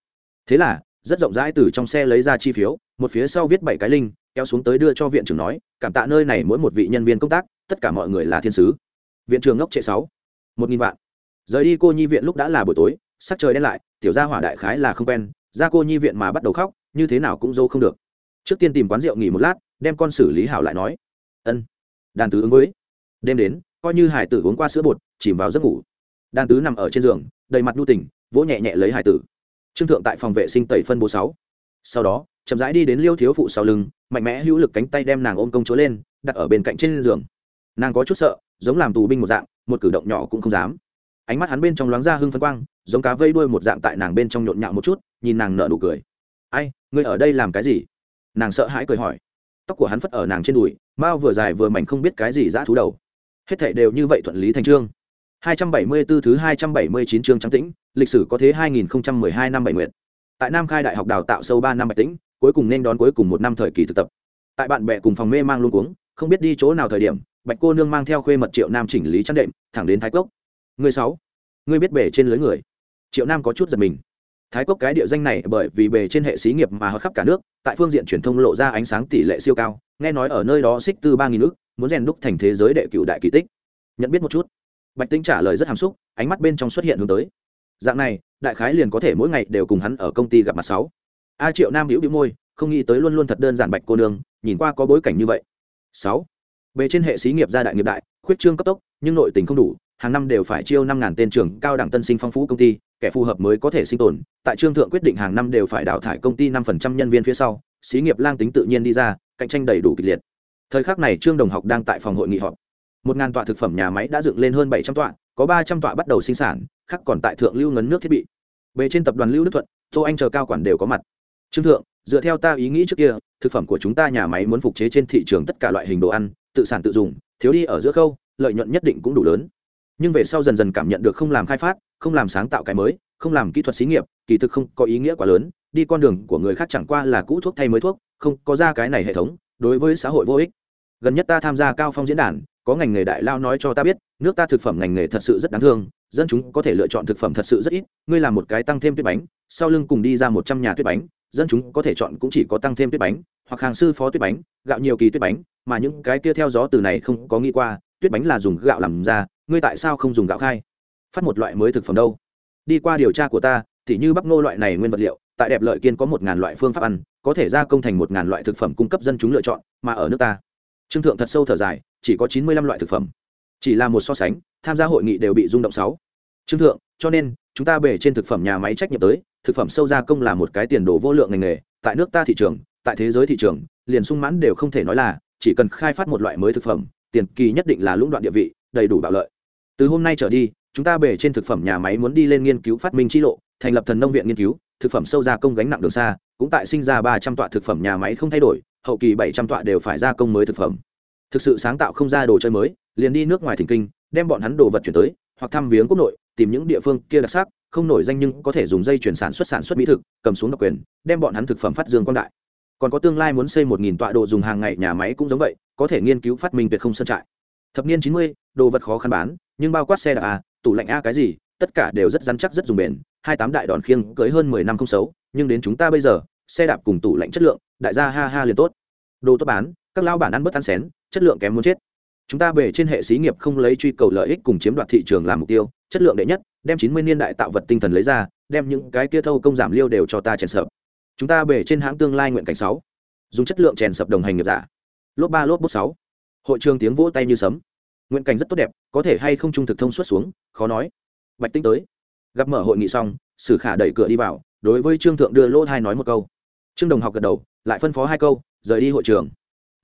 Thế là, rất rộng rãi từ trong xe lấy ra chi phiếu, một phía sau viết bảy cái linh kéo xuống tới đưa cho viện trưởng nói, cảm tạ nơi này mỗi một vị nhân viên công tác, tất cả mọi người là thiên sứ. Viện trưởng ngốc trệ sáu. Một nghìn vạn. Rời đi cô nhi viện lúc đã là buổi tối, sắc trời đen lại, tiểu gia hỏa đại khái là không quen, ra cô nhi viện mà bắt đầu khóc, như thế nào cũng dâu không được. Trước tiên tìm quán rượu nghỉ một lát, đem con xử lý hảo lại nói, ân, đàn tứ ứng với. Đêm đến, coi như hải tử uống qua sữa bột, chìm vào giấc ngủ đan tứ nằm ở trên giường, đầy mặt nhu tình, vỗ nhẹ nhẹ lấy hải tử. Trương thượng tại phòng vệ sinh tẩy phân bố sáu. Sau đó, chậm rãi đi đến liêu thiếu phụ sau lưng, mạnh mẽ hữu lực cánh tay đem nàng ôm công chúa lên, đặt ở bên cạnh trên giường. Nàng có chút sợ, giống làm tù binh một dạng, một cử động nhỏ cũng không dám. Ánh mắt hắn bên trong loáng ra hưng phấn quang, giống cá vây đuôi một dạng tại nàng bên trong nhộn nhạo một chút, nhìn nàng nở nụ cười. Ai, ngươi ở đây làm cái gì? Nàng sợ hãi cười hỏi. Tóc của hắn phất ở nàng trên đùi, mao vừa dài vừa mảnh không biết cái gì dã thú đầu. Hết thảy đều như vậy thuận lý thành trương. 274 thứ 279 chương trắng tĩnh, lịch sử có thế 2012 năm bảy nguyệt. Tại nam khai đại học đào tạo sâu ba năm bạch tĩnh, cuối cùng nên đón cuối cùng một năm thời kỳ thực tập. Tại bạn bè cùng phòng mê mang luôn cuống, không biết đi chỗ nào thời điểm, bạch cô nương mang theo khuê mật triệu nam chỉnh lý chăn đệm, thẳng đến thái cốc. Người sáu, người biết bể trên lưới người. Triệu nam có chút giật mình. Thái cốc cái địa danh này bởi vì bề trên hệ xí nghiệp mà khắp cả nước, tại phương diện truyền thông lộ ra ánh sáng tỷ lệ siêu cao, nghe nói ở nơi đó xích tư ba nghìn nước muốn rèn đúc thành thế giới đệ cửu đại kỳ tích. Nhận biết một chút bạch tinh trả lời rất hàm xúc, ánh mắt bên trong xuất hiện hướng tới. Dạng này, đại khái liền có thể mỗi ngày đều cùng hắn ở công ty gặp mặt sáu. A triệu nam hữu bị môi, không nghĩ tới luôn luôn thật đơn giản bạch cô nương, nhìn qua có bối cảnh như vậy. Sáu. Về trên hệ xí nghiệp gia đại nghiệp đại, khuyết trương cấp tốc, nhưng nội tình không đủ, hàng năm đều phải chiêu năm ngàn tên trưởng cao đẳng tân sinh phong phú công ty, kẻ phù hợp mới có thể sinh tồn. Tại trương thượng quyết định hàng năm đều phải đào thải công ty năm phần trăm nhân viên phía sau, xí nghiệp lang tính tự nhiên đi ra, cạnh tranh đầy đủ kịch liệt. Thời khắc này trương đồng học đang tại phòng hội nghị họp một ngàn tọa thực phẩm nhà máy đã dựng lên hơn bảy trăm tọa, có ba trăm tọa bắt đầu sinh sản, khác còn tại thượng lưu ngấn nước thiết bị. Về trên tập đoàn lưu đức thuận, tô anh chờ cao quản đều có mặt. Trương thượng, dựa theo ta ý nghĩ trước kia, thực phẩm của chúng ta nhà máy muốn phục chế trên thị trường tất cả loại hình đồ ăn, tự sản tự dùng, thiếu đi ở giữa khâu, lợi nhuận nhất định cũng đủ lớn. Nhưng về sau dần dần cảm nhận được không làm khai phát, không làm sáng tạo cái mới, không làm kỹ thuật xí nghiệp, kỳ thực không có ý nghĩa quá lớn, đi con đường của người khác chẳng qua là cũ thuốc thay mới thuốc, không có ra cái này hệ thống, đối với xã hội vô ích. Gần nhất ta tham gia cao phong diễn đàn có ngành nghề đại lao nói cho ta biết, nước ta thực phẩm ngành nghề thật sự rất đáng thương, dân chúng có thể lựa chọn thực phẩm thật sự rất ít, ngươi làm một cái tăng thêm tuyết bánh, sau lưng cùng đi ra một trăm nhà tuyết bánh, dân chúng có thể chọn cũng chỉ có tăng thêm tuyết bánh, hoặc hàng sư phó tuyết bánh, gạo nhiều kỳ tuyết bánh, mà những cái kia theo gió từ này không có nghĩ qua, tuyết bánh là dùng gạo làm ra, ngươi tại sao không dùng gạo khai? Phát một loại mới thực phẩm đâu? Đi qua điều tra của ta thì như bắp ngô loại này nguyên vật liệu, tại đẹp lợi kiên có một ngàn loại phương pháp ăn, có thể gia công thành một ngàn loại thực phẩm cung cấp dân chúng lựa chọn, mà ở nước ta, trương thượng thật sâu thở dài chỉ có chín mươi lăm loại thực phẩm. Chỉ là một so sánh, tham gia hội nghị đều bị rung động sáu. Trương thượng, cho nên, chúng ta bể trên thực phẩm nhà máy trách nhiệm tới, thực phẩm sâu gia công là một cái tiền đồ vô lượng ngành nghề. Tại nước ta thị trường, tại thế giới thị trường, liền sung mãn đều không thể nói là, chỉ cần khai phát một loại mới thực phẩm, tiền kỳ nhất định là lũng đoạn địa vị, đầy đủ bạo lợi. Từ hôm nay trở đi, chúng ta bể trên thực phẩm nhà máy muốn đi lên nghiên cứu phát minh chi lộ, thành lập thần nông viện nghiên cứu, thực phẩm sâu gia công gánh nặng đường xa, cũng tại sinh ra ba trăm tọa thực phẩm nhà máy không thay đổi, hậu kỳ bảy trăm tọa đều phải gia công mới thực phẩm thực sự sáng tạo không ra đồ chơi mới, liền đi nước ngoài thỉnh kinh, đem bọn hắn đồ vật chuyển tới, hoặc thăm viếng quốc nội, tìm những địa phương kia đặc sắc, không nổi danh nhưng có thể dùng dây chuyển sản xuất sản xuất mỹ thực, cầm xuống độc quyền, đem bọn hắn thực phẩm phát dương quang đại. Còn có tương lai muốn xây một nghìn tọa đồ dùng hàng ngày, nhà máy cũng giống vậy, có thể nghiên cứu phát minh tuyệt không sân trại. Thập niên chín mươi, đồ vật khó khăn bán, nhưng bao quát xe đạp a, tủ lạnh a cái gì, tất cả đều rất rắn chắc, rất dùng bền. Hai tám đại đòn khiêng cưới hơn mười năm không xấu, nhưng đến chúng ta bây giờ, xe đạp cùng tủ lạnh chất lượng, đại gia ha ha liền tốt. Đồ tốt bán các lao bản ăn bớt ăn xén, chất lượng kém muốn chết. Chúng ta bể trên hệ xí nghiệp không lấy truy cầu lợi ích cùng chiếm đoạt thị trường làm mục tiêu, chất lượng đệ nhất, đem chín mươi niên đại tạo vật tinh thần lấy ra, đem những cái kia thâu công giảm liêu đều cho ta chèn sập. Chúng ta bể trên hãng tương lai nguyện cảnh sáu, dùng chất lượng chèn sập đồng hành nghiệp giả. Lốp ba, lốp bút sáu. Hội trường tiếng vỗ tay như sấm. Nguyện cảnh rất tốt đẹp, có thể hay không trung thực thông suốt xuống, khó nói. Bạch tinh tới. Gặp mở hội nghị xong, sử khả đẩy cửa đi vào, đối với trương thượng đưa lỗ thai nói một câu. Trương đồng học gật đầu, lại phân phó hai câu, rời đi hội trường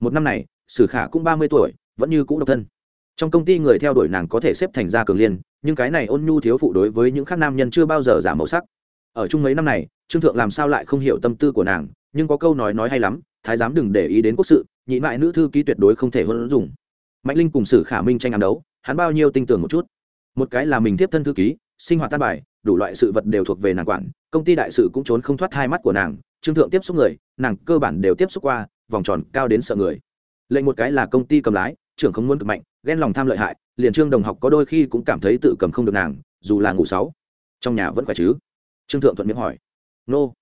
một năm này, sử khả cũng ba mươi tuổi, vẫn như cũ độc thân. Trong công ty người theo đuổi nàng có thể xếp thành ra cường liên, nhưng cái này ôn nhu thiếu phụ đối với những khác nam nhân chưa bao giờ giảm màu sắc. Ở chung mấy năm này, trương thượng làm sao lại không hiểu tâm tư của nàng, nhưng có câu nói nói hay lắm, thái giám đừng để ý đến quốc sự, nhị mại nữ thư ký tuyệt đối không thể hơn dùng. Mạnh linh cùng sử khả minh tranh ám đấu, hắn bao nhiêu tin tưởng một chút. Một cái là mình tiếp thân thư ký, sinh hoạt tan bài, đủ loại sự vật đều thuộc về nàng quản, công ty đại sự cũng trốn không thoát hai mắt của nàng, trương thượng tiếp xúc người, nàng cơ bản đều tiếp xúc qua vòng tròn cao đến sợ người. Lệnh một cái là công ty cầm lái, trưởng không muốn cực mạnh, ghen lòng tham lợi hại, liền trương đồng học có đôi khi cũng cảm thấy tự cầm không được nàng, dù là ngủ sáu. Trong nhà vẫn khỏe chứ? Trương thượng thuận miệng hỏi. Nô.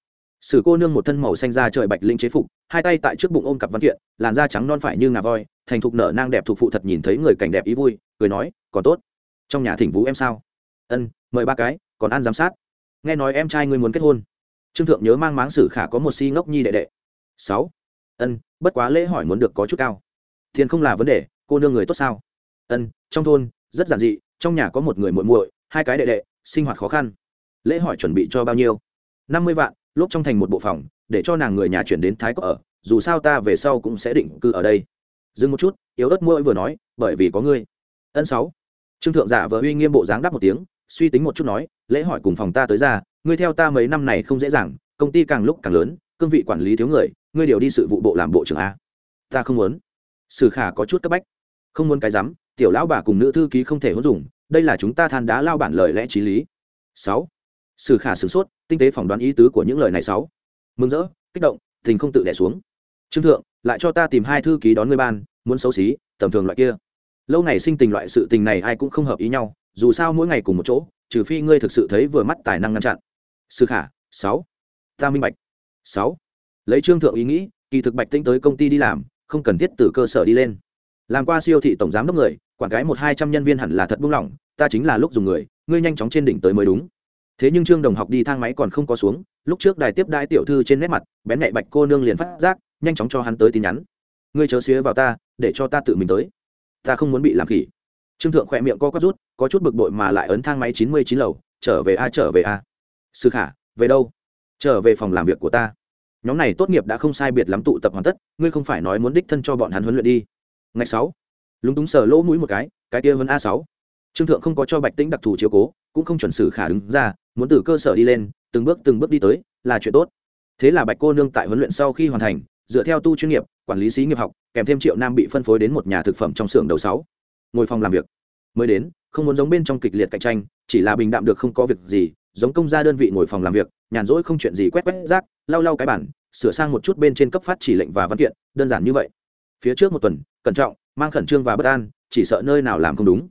Sử cô nương một thân màu xanh da trời bạch linh chế phục, hai tay tại trước bụng ôm cặp văn kiện, làn da trắng non phải như ngà voi, thành thục nở nang đẹp thuộc phụ thật nhìn thấy người cảnh đẹp ý vui, cười nói, còn tốt. Trong nhà thỉnh vũ em sao? Ân, mời ba cái, còn ăn giám sát. Nghe nói em trai ngươi muốn kết hôn. Trương thượng nhớ mang máng sử khả có một si ngốc nhi đệ đệ. Sáu ân, bất quá lễ hỏi muốn được có chút cao. Tiền không là vấn đề, cô nương người tốt sao? Ân, trong thôn, rất giản dị, trong nhà có một người muội muội, hai cái đệ đệ, sinh hoạt khó khăn. Lễ hỏi chuẩn bị cho bao nhiêu? Năm mươi vạn, lốp trong thành một bộ phòng, để cho nàng người nhà chuyển đến thái cốc ở, dù sao ta về sau cũng sẽ định cư ở đây. Dừng một chút, yếu ớt mỗi vừa nói, bởi vì có ngươi. Ân sáu. Trương thượng giả vờ uy nghiêm bộ dáng đáp một tiếng, suy tính một chút nói, lễ hỏi cùng phòng ta tới ra, ngươi theo ta mấy năm này không dễ dàng, công ty càng lúc càng lớn, cương vị quản lý thiếu người ngươi điều đi sự vụ bộ làm bộ trưởng a. Ta không muốn. Sử khả có chút cấp bách. Không muốn cái rắm, tiểu lão bà cùng nữ thư ký không thể hỗn dùng đây là chúng ta than đá lao bản lời lẽ t r í lý. Sáu. Sử khả sửng sốt, tinh tế phỏng đoán ý tứ của những lời này sáu. Mừng rỡ, kích động, tình không tự đẻ xuống. Trương thượng, lại cho ta tìm hai thư ký đón ngươi ban, muốn xấu xí, tầm thường loại kia. Lâu ngày sinh tình loại sự tình này ai cũng không hợp ý nhau, dù sao mỗi ngày cùng một chỗ, trừ phi ngươi thực sự thấy vừa mắt tài năng ngăn chặn. Sử khả, sáu. Ta minh bạch. Sáu lấy trương thượng ý nghĩ, kỳ thực bạch tinh tới công ty đi làm, không cần thiết từ cơ sở đi lên. Làm qua siêu thị tổng giám đốc người, quản gái một hai trăm nhân viên hẳn là thật buông lỏng, ta chính là lúc dùng người, ngươi nhanh chóng trên đỉnh tới mới đúng. Thế nhưng trương đồng học đi thang máy còn không có xuống, lúc trước đài tiếp đai tiểu thư trên nét mặt, bén nhạy bạch cô nương liền phát giác, nhanh chóng cho hắn tới tin nhắn. Ngươi chớ xía vào ta, để cho ta tự mình tới. Ta không muốn bị làm khỉ. Trương thượng khỏe miệng co quắp rút, có chút bực bội mà lại ấn thang máy chín mươi chín lầu, trở về a, trở về a. Sư khả, về đâu? Trở về phòng làm việc của ta nhóm này tốt nghiệp đã không sai biệt lắm tụ tập hoàn tất, ngươi không phải nói muốn đích thân cho bọn hắn huấn luyện đi. Ngày sáu, lúng túng sờ lỗ mũi một cái cái kia hơn a sáu. Trương thượng không có cho bạch tĩnh đặc thù chiếu cố, cũng không chuẩn xử khả đứng ra, muốn từ cơ sở đi lên, từng bước từng bước đi tới, là chuyện tốt. Thế là bạch cô nương tại huấn luyện sau khi hoàn thành, dựa theo tu chuyên nghiệp, quản lý sĩ nghiệp học, kèm thêm triệu nam bị phân phối đến một nhà thực phẩm trong xưởng đầu sáu. Ngồi phòng làm việc. Mới đến, không muốn giống bên trong kịch liệt cạnh tranh, chỉ là bình đạm được không có việc gì, giống công gia đơn vị ngồi phòng làm việc nhàn rỗi không chuyện gì quét quét rác, lau lau cái bản, sửa sang một chút bên trên cấp phát chỉ lệnh và văn kiện, đơn giản như vậy. Phía trước một tuần, cẩn trọng, mang khẩn trương và bất an, chỉ sợ nơi nào làm không đúng.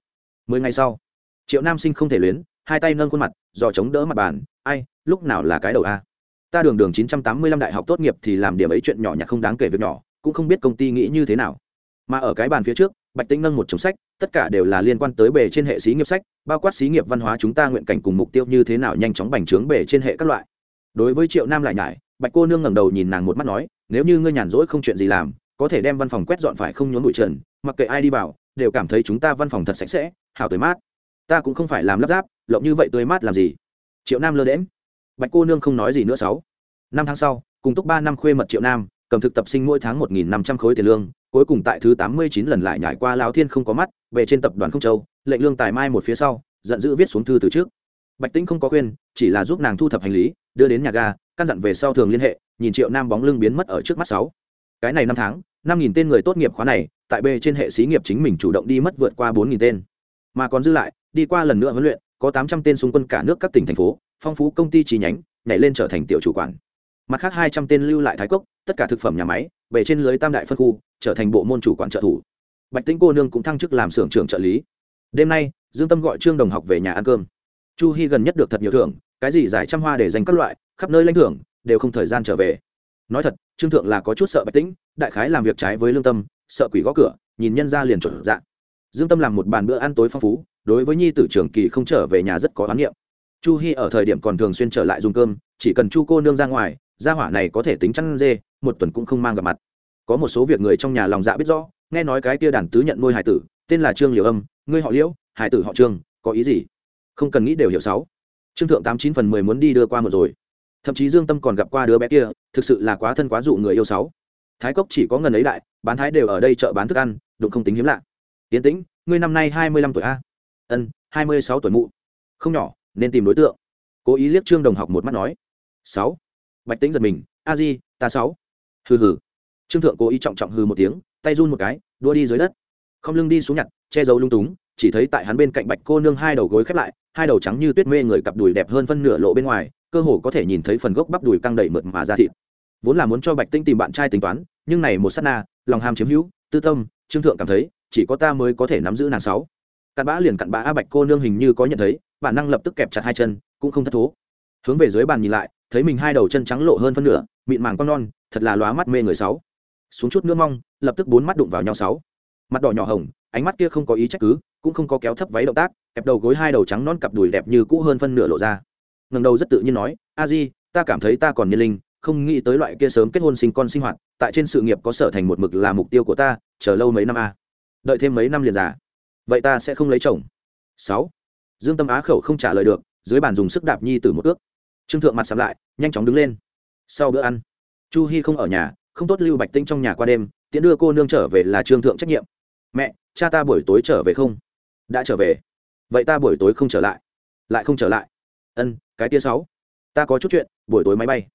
Mười ngày sau, triệu nam sinh không thể luyến, hai tay nâng khuôn mặt do chống đỡ mặt bàn, ai, lúc nào là cái đầu a? Ta đường đường chín trăm tám mươi lăm đại học tốt nghiệp thì làm điểm ấy chuyện nhỏ nhặt không đáng kể việc nhỏ, cũng không biết công ty nghĩ như thế nào. Mà ở cái bàn phía trước bạch tĩnh nâng một chồng sách, tất cả đều là liên quan tới bề trên hệ xí nghiệp sách, bao quát xí nghiệp văn hóa chúng ta nguyện cảnh cùng mục tiêu như thế nào nhanh chóng bành trướng bề trên hệ các loại. Đối với triệu nam lại nhải, bạch cô nương ngẩng đầu nhìn nàng một mắt nói, nếu như ngươi nhàn rỗi không chuyện gì làm, có thể đem văn phòng quét dọn phải không nhốn bụi trần, mặc kệ ai đi vào, đều cảm thấy chúng ta văn phòng thật sạch sẽ hào tới mát. Ta cũng không phải làm lắp ráp, lộng như vậy tươi mát làm gì? Triệu nam lơ đễm bạch cô nương không nói gì nữa sáu. Năm tháng sau, cùng túc ba năm khuê mật triệu nam, cầm thực tập sinh mỗi tháng một nghìn năm trăm khối tiền lương cuối cùng tại thứ tám mươi chín lần lại nhảy qua lao thiên không có mắt, về trên tập đoàn không châu, lệnh lương tài mai một phía sau, giận dữ viết xuống thư từ trước. Bạch tĩnh không có khuyên, chỉ là giúp nàng thu thập hành lý, đưa đến nhà ga, căn dặn về sau thường liên hệ, nhìn triệu nam bóng lưng biến mất ở trước mắt sáu. Cái này năm tháng, năm nghìn tên người tốt nghiệp khóa này, tại b trên hệ xí nghiệp chính mình chủ động đi mất vượt qua bốn nghìn tên. Mà còn dư lại, đi qua lần nữa huấn luyện, có tám trăm tên xung quân cả nước các tỉnh thành phố, phong phú công ty chi nhánh, nhảy lên trở thành tiểu chủ quản. Mặt khác hai trăm tên lưu lại thái cốc tất cả thực phẩm nhà máy về trên lưới tam đại phân khu, trở thành bộ môn chủ quản trợ thủ. Bạch tĩnh cô nương cũng thăng chức làm xưởng trưởng trợ lý. Đêm nay, dương tâm gọi trương đồng học về nhà ăn cơm. Chu hy gần nhất được thật nhiều thưởng, cái gì giải trăm hoa để dành các loại, khắp nơi lãnh thưởng, đều không thời gian trở về. Nói thật, trương thượng là có chút sợ bạch tĩnh, đại khái làm việc trái với lương tâm, sợ quỷ gõ cửa, nhìn nhân ra liền chuẩn dạng dương tâm làm một bàn bữa ăn tối phong phú, đối với nhi tử trưởng kỳ không trở về nhà rất có oán niệm chu hy ở thời điểm còn thường xuyên trở lại dùng cơm, chỉ cần chu cô nương ra ngoài, gia hỏa này có thể tính chăn dê một tuần cũng không mang gặp mặt. Có một số việc người trong nhà lòng dạ biết rõ, nghe nói cái kia đàn tứ nhận nuôi hải tử, tên là trương liễu âm, ngươi họ liễu, hải tử họ trương, có ý gì? Không cần nghĩ đều hiểu sáu. Trương thượng tám chín phần mười muốn đi đưa qua một rồi. Thậm chí dương tâm còn gặp qua đứa bé kia, thực sự là quá thân quá dụ người yêu sáu. Thái cốc chỉ có ngần ấy đại, bán thái đều ở đây chợ bán thức ăn, đụng không tính hiếm lạ. Tiến tĩnh, ngươi năm nay hai mươi lăm tuổi a? Ân, hai mươi sáu tuổi mụ. Không nhỏ, nên tìm đối tượng. Cố ý liếc trương đồng học một mắt nói. Sáu. Bạch tĩnh giật mình. A di, ta sáu hừ hừ. Trương thượng cố ý trọng trọng hừ một tiếng, tay run một cái, đua đi dưới đất. Không lưng đi xuống nhặt, che giấu lung túng, chỉ thấy tại hắn bên cạnh bạch cô nương hai đầu gối khép lại, hai đầu trắng như tuyết mê người cặp đùi đẹp hơn phân nửa lộ bên ngoài, cơ hồ có thể nhìn thấy phần gốc bắp đùi căng đầy mượt mà ra thịt. Vốn là muốn cho bạch tinh tìm bạn trai tính toán, nhưng này một s á t na, lòng ham chiếm hữu, tư tâm, trương thượng cảm thấy, chỉ có ta mới có thể nắm giữ nàng sáu. Cặn bã liền cặn bã a bạch cô nương hình như có nhận thấy, bản năng lập tức kẹp chặt hai chân, cũng không thất thố. Hướng về dưới bàn nhìn lại, thấy mình hai đầu chân trắng lộ hơn phân nửa mịn màng con non, thật là lóa mắt mê người sáu. Xuống chút nữa mong, lập tức bốn mắt đụng vào nhau sáu. Mặt đỏ nhỏ hồng, ánh mắt kia không có ý trách cứ, cũng không có kéo thấp váy động tác, kẹp đầu gối hai đầu trắng non cặp đùi đẹp như cũ hơn phân nửa lộ ra. Ngần đầu rất tự nhiên nói, a di, ta cảm thấy ta còn niên linh, không nghĩ tới loại kia sớm kết hôn sinh con sinh hoạt, tại trên sự nghiệp có sở thành một mực là mục tiêu của ta, chờ lâu mấy năm a. Đợi thêm mấy năm liền già. Vậy ta sẽ không lấy chồng. Sáu. Dương tâm á khẩu không trả lời được, dưới bàn dùng sức đạp nhi từ một ước. Trương thượng mặt sắm lại, nhanh chóng đứng lên sau bữa ăn. Chu hy không ở nhà, không tốt lưu bạch tinh trong nhà qua đêm, tiễn đưa cô nương trở về là trương thượng trách nhiệm. Mẹ, cha ta buổi tối trở về không? Đã trở về. Vậy ta buổi tối không trở lại. Lại không trở lại. Ân, cái tia sáu. Ta có chút chuyện, buổi tối máy bay.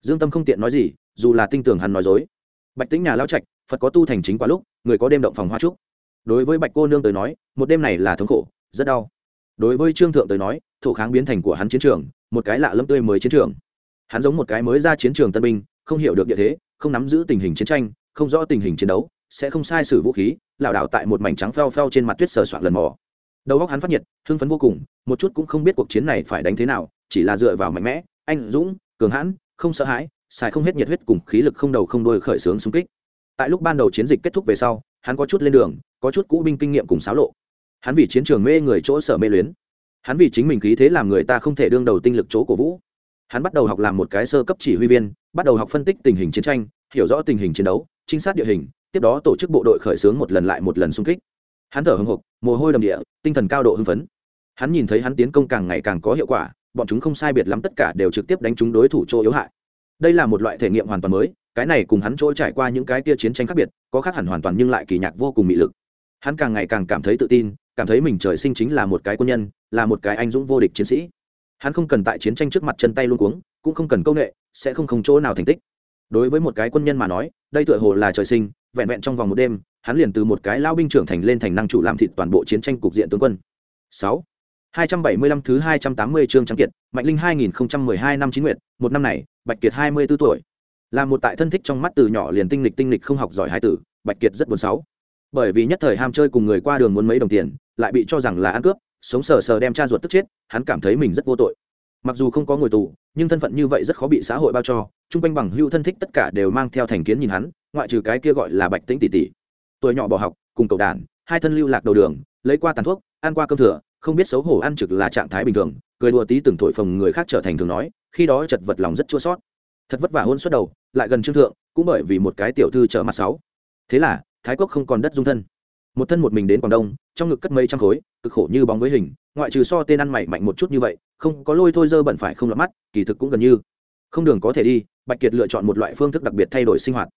Dương tâm không tiện nói gì, dù là tinh tưởng hắn nói dối. Bạch tính nhà lao trạch, phật có tu thành chính quá lúc, người có đêm động phòng hoa trúc. Đối với bạch cô nương tới nói, một đêm này là thống khổ, rất đau. Đối với trương thượng tới nói thủ kháng biến thành của hắn chiến trường, một cái lạ lâm tươi mới chiến trường hắn giống một cái mới ra chiến trường tân binh, không hiểu được địa thế, không nắm giữ tình hình chiến tranh, không rõ tình hình chiến đấu, sẽ không sai sử vũ khí, lảo đảo tại một mảnh trắng pheo pheo trên mặt tuyết sờ soạn lần mò. Đầu óc hắn phát nhiệt, hưng phấn vô cùng, một chút cũng không biết cuộc chiến này phải đánh thế nào, chỉ là dựa vào mạnh mẽ, anh dũng, cường hãn, không sợ hãi, xài không hết nhiệt huyết cùng khí lực không đầu không đuôi khởi xướng xung kích. Tại lúc ban đầu chiến dịch kết thúc về sau, hắn có chút lên đường, có chút cũ binh kinh nghiệm cùng xáo lộ. Hắn vì chiến trường mê người chỗ sở mê luyến. Hắn vì chính mình khí thế làm người ta không thể đương đầu tinh lực chỗ cổ vũ hắn bắt đầu học làm một cái sơ cấp chỉ huy viên, bắt đầu học phân tích tình hình chiến tranh, hiểu rõ tình hình chiến đấu, trinh sát địa hình, tiếp đó tổ chức bộ đội khởi xướng một lần lại một lần xung kích. Hắn thở hưng hục mồ hôi đầm địa, tinh thần cao độ hưng phấn. Hắn nhìn thấy hắn tiến công càng ngày càng có hiệu quả, bọn chúng không sai biệt lắm tất cả đều trực tiếp đánh trúng đối thủ chỗ yếu hại. Đây là một loại thể nghiệm hoàn toàn mới, cái này cùng hắn chỗ trải qua những cái tia chiến tranh khác biệt, có khác hẳn hoàn toàn nhưng lại kỳ nhạc vô cùng mị lực. Hắn càng ngày càng cảm thấy tự tin, cảm thấy mình trời sinh chính là một cái quân nhân, là một cái anh dũng vô địch chiến sĩ hắn không cần tại chiến tranh trước mặt chân tay luôn cuống, cũng không cần công nghệ sẽ không không chỗ nào thành tích. Đối với một cái quân nhân mà nói, đây tựa hồ là trời sinh, vẹn vẹn trong vòng một đêm, hắn liền từ một cái lao binh trưởng thành lên thành năng chủ làm thịt toàn bộ chiến tranh cục diện tướng quân. Sáu. Hai trăm bảy mươi lăm thứ hai trăm tám mươi chương trắng kiệt, mạnh linh hai nghìn hai năm chín nguyệt. một năm này, bạch kiệt hai mươi 24 tuổi. Là một tại thân thích trong mắt từ nhỏ liền tinh lịch tinh lịch không học giỏi hai tử, bạch kiệt rất buồn sáu. Bởi vì nhất thời ham chơi cùng người qua đường muốn mấy đồng tiền, lại bị cho rằng là ăn cướp sống sờ sờ đem cha ruột tức chết, hắn cảm thấy mình rất vô tội. Mặc dù không có ngồi tù, nhưng thân phận như vậy rất khó bị xã hội bao cho. Chung quanh bằng hưu thân thích tất cả đều mang theo thành kiến nhìn hắn, ngoại trừ cái kia gọi là bạch tĩnh tỷ tỷ. Tuổi nhỏ bỏ học, cùng cầu đàn, hai thân lưu lạc đầu đường, lấy qua tàn thuốc, ăn qua cơm thừa, không biết xấu hổ ăn trực là trạng thái bình thường, cười đùa tí từng thổi phồng người khác trở thành thường nói, khi đó chật vật lòng rất chua sót. Thật vất vả hôn suốt đầu, lại gần trương thượng, cũng bởi vì một cái tiểu thư trở mặt sáu thế là, thái quốc không còn đất dung thân một thân một mình đến quảng đông, trong ngực cất mấy trăm khối, cực khổ như bóng với hình, ngoại trừ so tên ăn mày mạnh một chút như vậy, không có lôi thôi dơ bẩn phải không lọt mắt, kỳ thực cũng gần như. Không đường có thể đi, bạch kiệt lựa chọn một loại phương thức đặc biệt thay đổi sinh hoạt.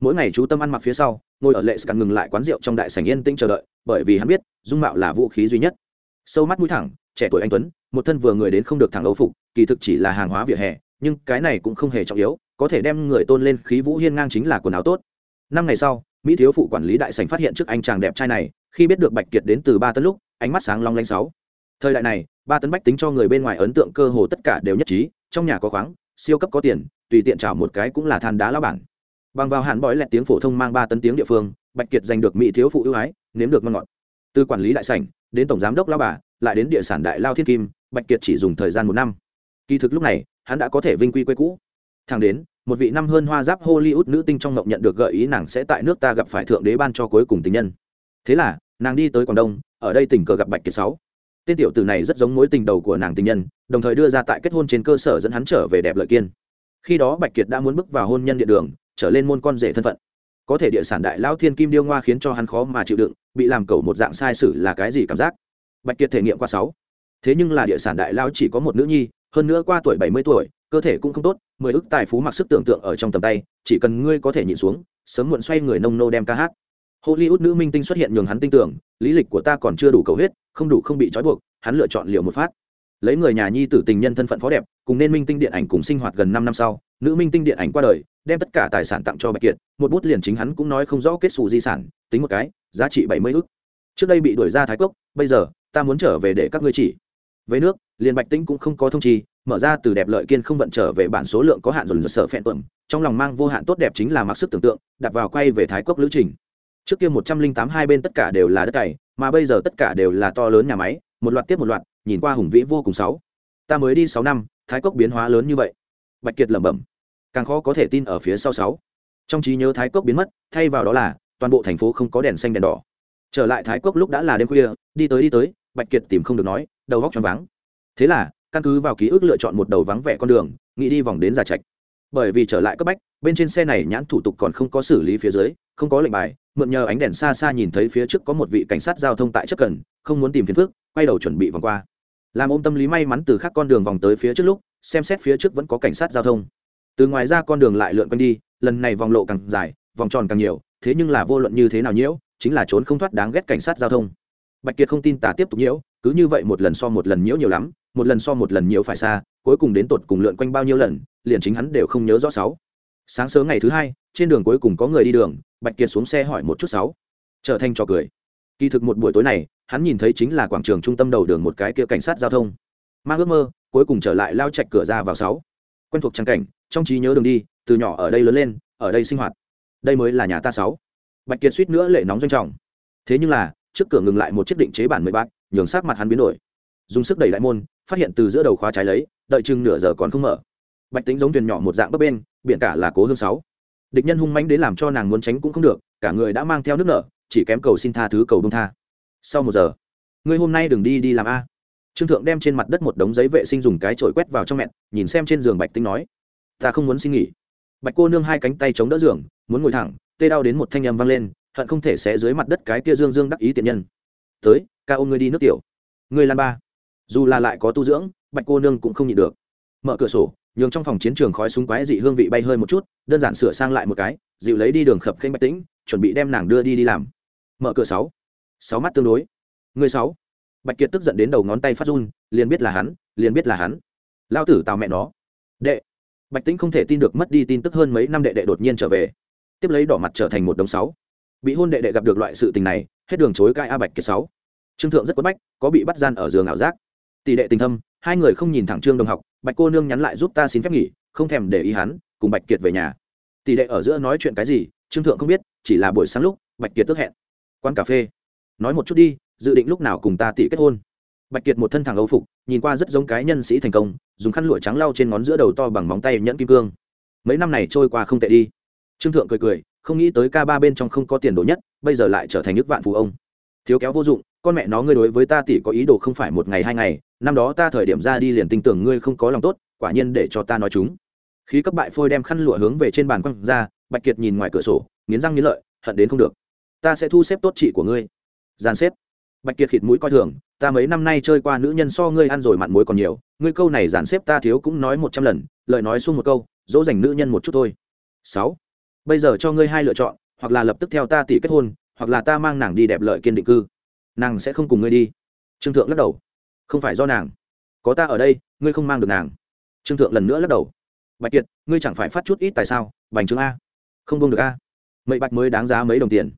Mỗi ngày chú tâm ăn mặc phía sau, ngồi ở lệ scan ngừng lại quán rượu trong đại sảnh yên tĩnh chờ đợi, bởi vì hắn biết, dung mạo là vũ khí duy nhất. Sâu mắt mũi thẳng, trẻ tuổi anh tuấn, một thân vừa người đến không được thẳng ấu phục, kỳ thực chỉ là hàng hóa vỉa hè, nhưng cái này cũng không hề trọng yếu, có thể đem người tôn lên khí vũ hiên ngang chính là quần áo tốt. Năm ngày sau mỹ thiếu phụ quản lý đại sảnh phát hiện trước anh chàng đẹp trai này, khi biết được bạch kiệt đến từ ba tấn lúc, ánh mắt sáng long lanh sáu. Thời đại này, ba tấn bách tính cho người bên ngoài ấn tượng cơ hồ tất cả đều nhất trí, trong nhà có khoáng, siêu cấp có tiền, tùy tiện trào một cái cũng là than đá lao bản. Bằng vào hàn bói lẹt tiếng phổ thông mang ba tấn tiếng địa phương, bạch kiệt giành được mỹ thiếu phụ ưu ái, nếm được ngon ngọt. Từ quản lý đại sảnh, đến tổng giám đốc lao bà, lại đến địa sản đại lao thiên kim, bạch kiệt chỉ dùng thời gian một năm. Kỳ thực lúc này, hắn đã có thể vinh quy quê cũ. Thang đến một vị năm hơn hoa giáp hollywood nữ tinh trong ngộng nhận được gợi ý nàng sẽ tại nước ta gặp phải thượng đế ban cho cuối cùng tình nhân. Thế là, nàng đi tới quảng đông, ở đây tình cờ gặp bạch kiệt sáu. Tên tiểu tử này rất giống mối tình đầu của nàng tình nhân, đồng thời đưa ra tại kết hôn trên cơ sở dẫn hắn trở về đẹp lợi kiên. Khi đó bạch kiệt đã muốn bước vào hôn nhân địa đường, trở lên môn con rể thân phận. Có thể địa sản đại lao thiên kim điêu ngoa khiến cho hắn khó mà chịu đựng, bị làm cầu một dạng sai sử là cái gì cảm giác? Bạch kiệt thể nghiệm qua sáu. Thế nhưng là địa sản đại lao chỉ có một nữ nhi, hơn nữa qua tuổi bảy mươi tuổi cơ thể cũng không tốt, mười ức tài phú mặc sức tưởng tượng ở trong tầm tay, chỉ cần ngươi có thể nhịn xuống, sớm muộn xoay người nông nô đem ca hát. Hollywood nữ minh tinh xuất hiện nhường hắn tin tưởng, lý lịch của ta còn chưa đủ cầu huyết, không đủ không bị trói buộc, hắn lựa chọn liều một phát. Lấy người nhà nhi tử tình nhân thân phận phó đẹp, cùng nên minh tinh điện ảnh cùng sinh hoạt gần năm năm sau, nữ minh tinh điện ảnh qua đời, đem tất cả tài sản tặng cho bạch kiệt, một bút liền chính hắn cũng nói không rõ kết xù di sản, tính một cái, giá trị bảy mươi ức. Trước đây bị đuổi ra thái cốc, bây giờ, ta muốn trở về để các ngươi chỉ với nước liền bạch tĩnh cũng không có thông trì, mở ra từ đẹp lợi kiên không vận trở về bản số lượng có hạn dồn dồn sợ phẹn tuẩm trong lòng mang vô hạn tốt đẹp chính là mặc sức tưởng tượng đặt vào quay về thái quốc lữ trình. Trước kia một trăm linh tám hai bên tất cả đều là đất cày mà bây giờ tất cả đều là to lớn nhà máy một loạt tiếp một loạt nhìn qua hùng vĩ vô cùng sáu. Ta mới đi sáu năm thái cốc biến hóa lớn như vậy. Bạch kiệt lẩm bẩm. Càng khó có thể tin ở phía sau sáu. Trong trí nhớ thái cốc biến mất thay vào đó là toàn bộ thành phố không có đèn xanh đèn đỏ. Trở lại thái cốc lúc đã là đêm khuya đi tới đi tới bạch kiệt tìm không được nói đầu góc choáng vắng. thế là, căn cứ vào ký ức lựa chọn một đầu vắng vẻ con đường, nghĩ đi vòng đến giả trạch. Bởi vì trở lại cấp bách, bên trên xe này nhãn thủ tục còn không có xử lý phía dưới, không có lệnh bài, mượn nhờ ánh đèn xa xa nhìn thấy phía trước có một vị cảnh sát giao thông tại trước cần, không muốn tìm phiền phước quay đầu chuẩn bị vòng qua. Làm ôm tâm lý may mắn từ khác con đường vòng tới phía trước lúc, xem xét phía trước vẫn có cảnh sát giao thông. Từ ngoài ra con đường lại lượn quanh đi, lần này vòng lộ càng dài, vòng tròn càng nhiều, thế nhưng là vô luận như thế nào nhiễu, chính là trốn không thoát đáng ghét cảnh sát giao thông. Bạch kiệt không tin tả tiếp tục nhiễu cứ như vậy một lần so một lần nhiễu nhiều lắm, một lần so một lần nhiễu phải xa, cuối cùng đến tột cùng lượn quanh bao nhiêu lần, liền chính hắn đều không nhớ rõ sáu. Sáng sớm ngày thứ hai, trên đường cuối cùng có người đi đường, bạch kiệt xuống xe hỏi một chút sáu. Trở thành trò cười. Kỳ thực một buổi tối này, hắn nhìn thấy chính là quảng trường trung tâm đầu đường một cái kia cảnh sát giao thông. Mang ước mơ, cuối cùng trở lại lao chạch cửa ra vào sáu. Quen thuộc trang cảnh, trong trí nhớ đường đi, từ nhỏ ở đây lớn lên, ở đây sinh hoạt. Đây mới là nhà ta sáu. Bạch kiệt suýt nữa lệ nóng doanh trọng. Thế nhưng là, trước cửa ngừng lại một chiếc định chế bản mười bát nhường sát mặt hắn biến đổi. Dùng sức đẩy lại môn phát hiện từ giữa đầu khóa trái lấy đợi chừng nửa giờ còn không mở. Bạch tính giống thuyền nhỏ một dạng bấp bên biển cả là cố hương sáu. Địch nhân hung mãnh đến làm cho nàng muốn tránh cũng không được cả người đã mang theo nước nở, chỉ kém cầu xin tha thứ cầu đông tha. Sau một giờ ngươi hôm nay đừng đi đi làm a. Trương thượng đem trên mặt đất một đống giấy vệ sinh dùng cái chổi quét vào trong mẹn nhìn xem trên giường bạch tinh nói ta không muốn xin nghỉ. Bạch cô nương hai cánh tay chống đỡ giường muốn ngồi thẳng tê đau đến một thanh âm vang lên hận không thể xé dưới mặt đất cái kia dương dương đắc ý tiện nhân tới, ca ôm ngươi đi nước tiểu. Ngươi lan ba. Dù là lại có tu dưỡng, bạch cô nương cũng không nhịn được. Mở cửa sổ, nhường trong phòng chiến trường khói súng quái dị hương vị bay hơi một chút, đơn giản sửa sang lại một cái, dịu lấy đi đường khập khênh bạch tĩnh, chuẩn bị đem nàng đưa đi đi làm. Mở cửa sáu. Sáu mắt tương đối. Người sáu. Bạch kiệt tức giận đến đầu ngón tay phát run, liền biết là hắn, liền biết là hắn. Lao tử tào mẹ nó. Đệ. Bạch tĩnh không thể tin được mất đi tin tức hơn mấy năm đệ đệ đột nhiên trở về. Tiếp lấy đỏ mặt trở thành một đống sáu. Bị hôn đệ đệ gặp được loại sự tình này hết đường chối cãi a bạch kiệt sáu. Trương thượng rất quất bách, có bị bắt gian ở giường ảo giác. Tỷ đệ tình thâm, hai người không nhìn thẳng trương đồng học, bạch cô nương nhắn lại giúp ta xin phép nghỉ, không thèm để ý hắn, cùng bạch kiệt về nhà. Tỷ đệ ở giữa nói chuyện cái gì, trương thượng không biết, chỉ là buổi sáng lúc, bạch kiệt tức hẹn. Quán cà phê. Nói một chút đi, dự định lúc nào cùng ta tỷ kết hôn. Bạch kiệt một thân thẳng âu phục, nhìn qua rất giống cái nhân sĩ thành công, dùng khăn lụa trắng lau trên ngón giữa đầu to bằng móng tay nhẫn kim cương. Mấy năm này trôi qua không tệ đi. Trương thượng cười cười không nghĩ tới ca ba bên trong không có tiền đồ nhất, bây giờ lại trở thành nước vạn phù ông. Thiếu kéo vô dụng, con mẹ nó ngươi đối với ta tỷ có ý đồ không phải một ngày hai ngày, năm đó ta thời điểm ra đi liền tin tưởng ngươi không có lòng tốt, quả nhiên để cho ta nói chúng. Khí cấp bại phôi đem khăn lụa hướng về trên bàn quăng ra, bạch kiệt nhìn ngoài cửa sổ, nghiến răng nghiến lợi, hận đến không được. Ta sẽ thu xếp tốt chị của ngươi. Dàn xếp. Bạch kiệt khịt mũi coi thường, ta mấy năm nay chơi qua nữ nhân so ngươi ăn rồi mặn muối còn nhiều, ngươi câu này giản xếp ta thiếu cũng nói một trăm lần lợi nói xung một câu, dỗ dành nữ nhân một chút thôi. Sáu bây giờ cho ngươi hai lựa chọn, hoặc là lập tức theo ta tỷ kết hôn, hoặc là ta mang nàng đi đẹp lợi kiên định cư. Nàng sẽ không cùng ngươi đi. Trương thượng lắc đầu. Không phải do nàng. Có ta ở đây, ngươi không mang được nàng. Trương thượng lần nữa lắc đầu. Bạch kiệt, ngươi chẳng phải phát chút ít tại sao, bành trướng a. Không bông được a. Mậy bạch mới đáng giá mấy đồng tiền.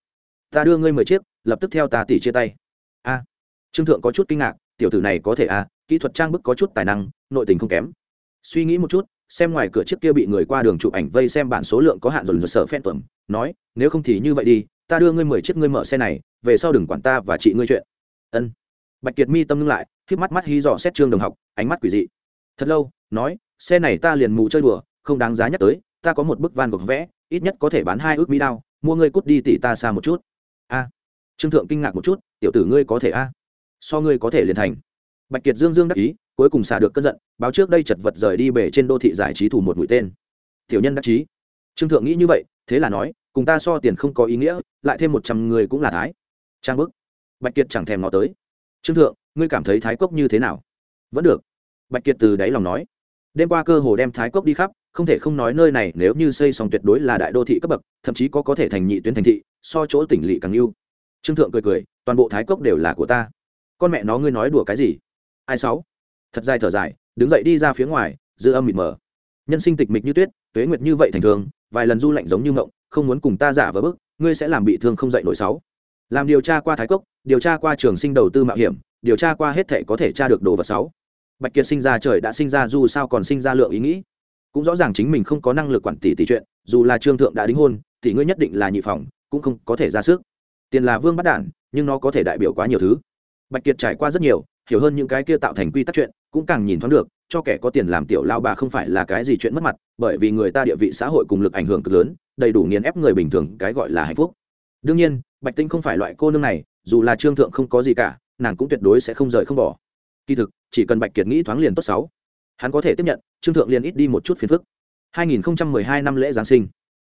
Ta đưa ngươi mười chiếc, lập tức theo ta tỷ chia tay. A. Trương thượng có chút kinh ngạc, tiểu tử này có thể a, kỹ thuật trang bức có chút tài năng, nội tình không kém. Suy nghĩ một chút xem ngoài cửa chiếc kia bị người qua đường chụp ảnh vây xem bản số lượng có hạn dồn dồn sở phen tuẩm, nói, nếu không thì như vậy đi, ta đưa ngươi mười chiếc ngươi mở xe này, về sau đừng quản ta và chị ngươi chuyện. Ân. Bạch kiệt mi tâm ngưng lại k mắt mắt hí dò xét trương đồng học, ánh mắt quỷ dị. Thật lâu, nói, xe này ta liền mù chơi đùa, không đáng giá nhắc tới, ta có một bức van gogh vẽ, ít nhất có thể bán hai ước mỹ đao, mua ngươi cút đi tỷ ta xa một chút. A. Trương thượng kinh ngạc một chút, tiểu tử ngươi có thể a, so ngươi có thể liền thành. Bạch kiệt dương dương đắc ý cuối cùng xả được cơn giận, báo trước đây chật vật rời đi bể trên đô thị giải trí thủ một mũi tên. Tiểu nhân đắc chí. Trương thượng nghĩ như vậy, thế là nói, cùng ta so tiền không có ý nghĩa, lại thêm một trăm người cũng là thái. Trang bức. Bạch kiệt chẳng thèm ngó tới. Trương thượng, ngươi cảm thấy thái cốc như thế nào? Vẫn được. Bạch kiệt từ đáy lòng nói. Đêm qua cơ hồ đem thái cốc đi khắp, không thể không nói nơi này nếu như xây xong tuyệt đối là đại đô thị cấp bậc, thậm chí có có thể thành nhị tuyến thành thị, so chỗ tỉnh lỵ càng yêu trương thượng cười cười, toàn bộ thái cốc đều là của ta. Con mẹ nó ngươi nói đùa cái gì? Ai sáu thật dài thở dài, đứng dậy đi ra phía ngoài, dư âm mịt mờ. Nhân sinh tịch mịch như tuyết, tuế nguyệt như vậy thành thường, vài lần du lạnh giống như mộng không muốn cùng ta giả vỡ bức, ngươi sẽ làm bị thương không dậy nổi sáu. Làm điều tra qua thái cốc, điều tra qua trường sinh đầu tư mạo hiểm, điều tra qua hết thể có thể tra được đồ vật sáu. Bạch kiệt sinh ra trời đã sinh ra dù sao còn sinh ra lượng ý nghĩ. Cũng rõ ràng chính mình không có năng lực quản tỷ tỷ chuyện, dù là trương thượng đã đính hôn thì ngươi nhất định là nhị phòng, cũng không có thể ra sức. Tiền là vương bắt đản, nhưng nó có thể đại biểu quá nhiều thứ. Bạch kiệt trải qua rất nhiều hiểu hơn những cái kia tạo thành quy tắc chuyện, cũng càng nhìn thoáng được, cho kẻ có tiền làm tiểu lao bà không phải là cái gì chuyện mất mặt, bởi vì người ta địa vị xã hội cùng lực ảnh hưởng cực lớn, đầy đủ nghiền ép người bình thường, cái gọi là hạnh phúc. Đương nhiên, bạch tinh không phải loại cô nương này, dù là trương thượng không có gì cả, nàng cũng tuyệt đối sẽ không rời không bỏ. Kỳ thực, chỉ cần bạch kiệt nghĩ thoáng liền tốt sáu hắn có thể tiếp nhận, trương thượng liền ít đi một chút phiền phức. 2012 năm lễ giáng sinh.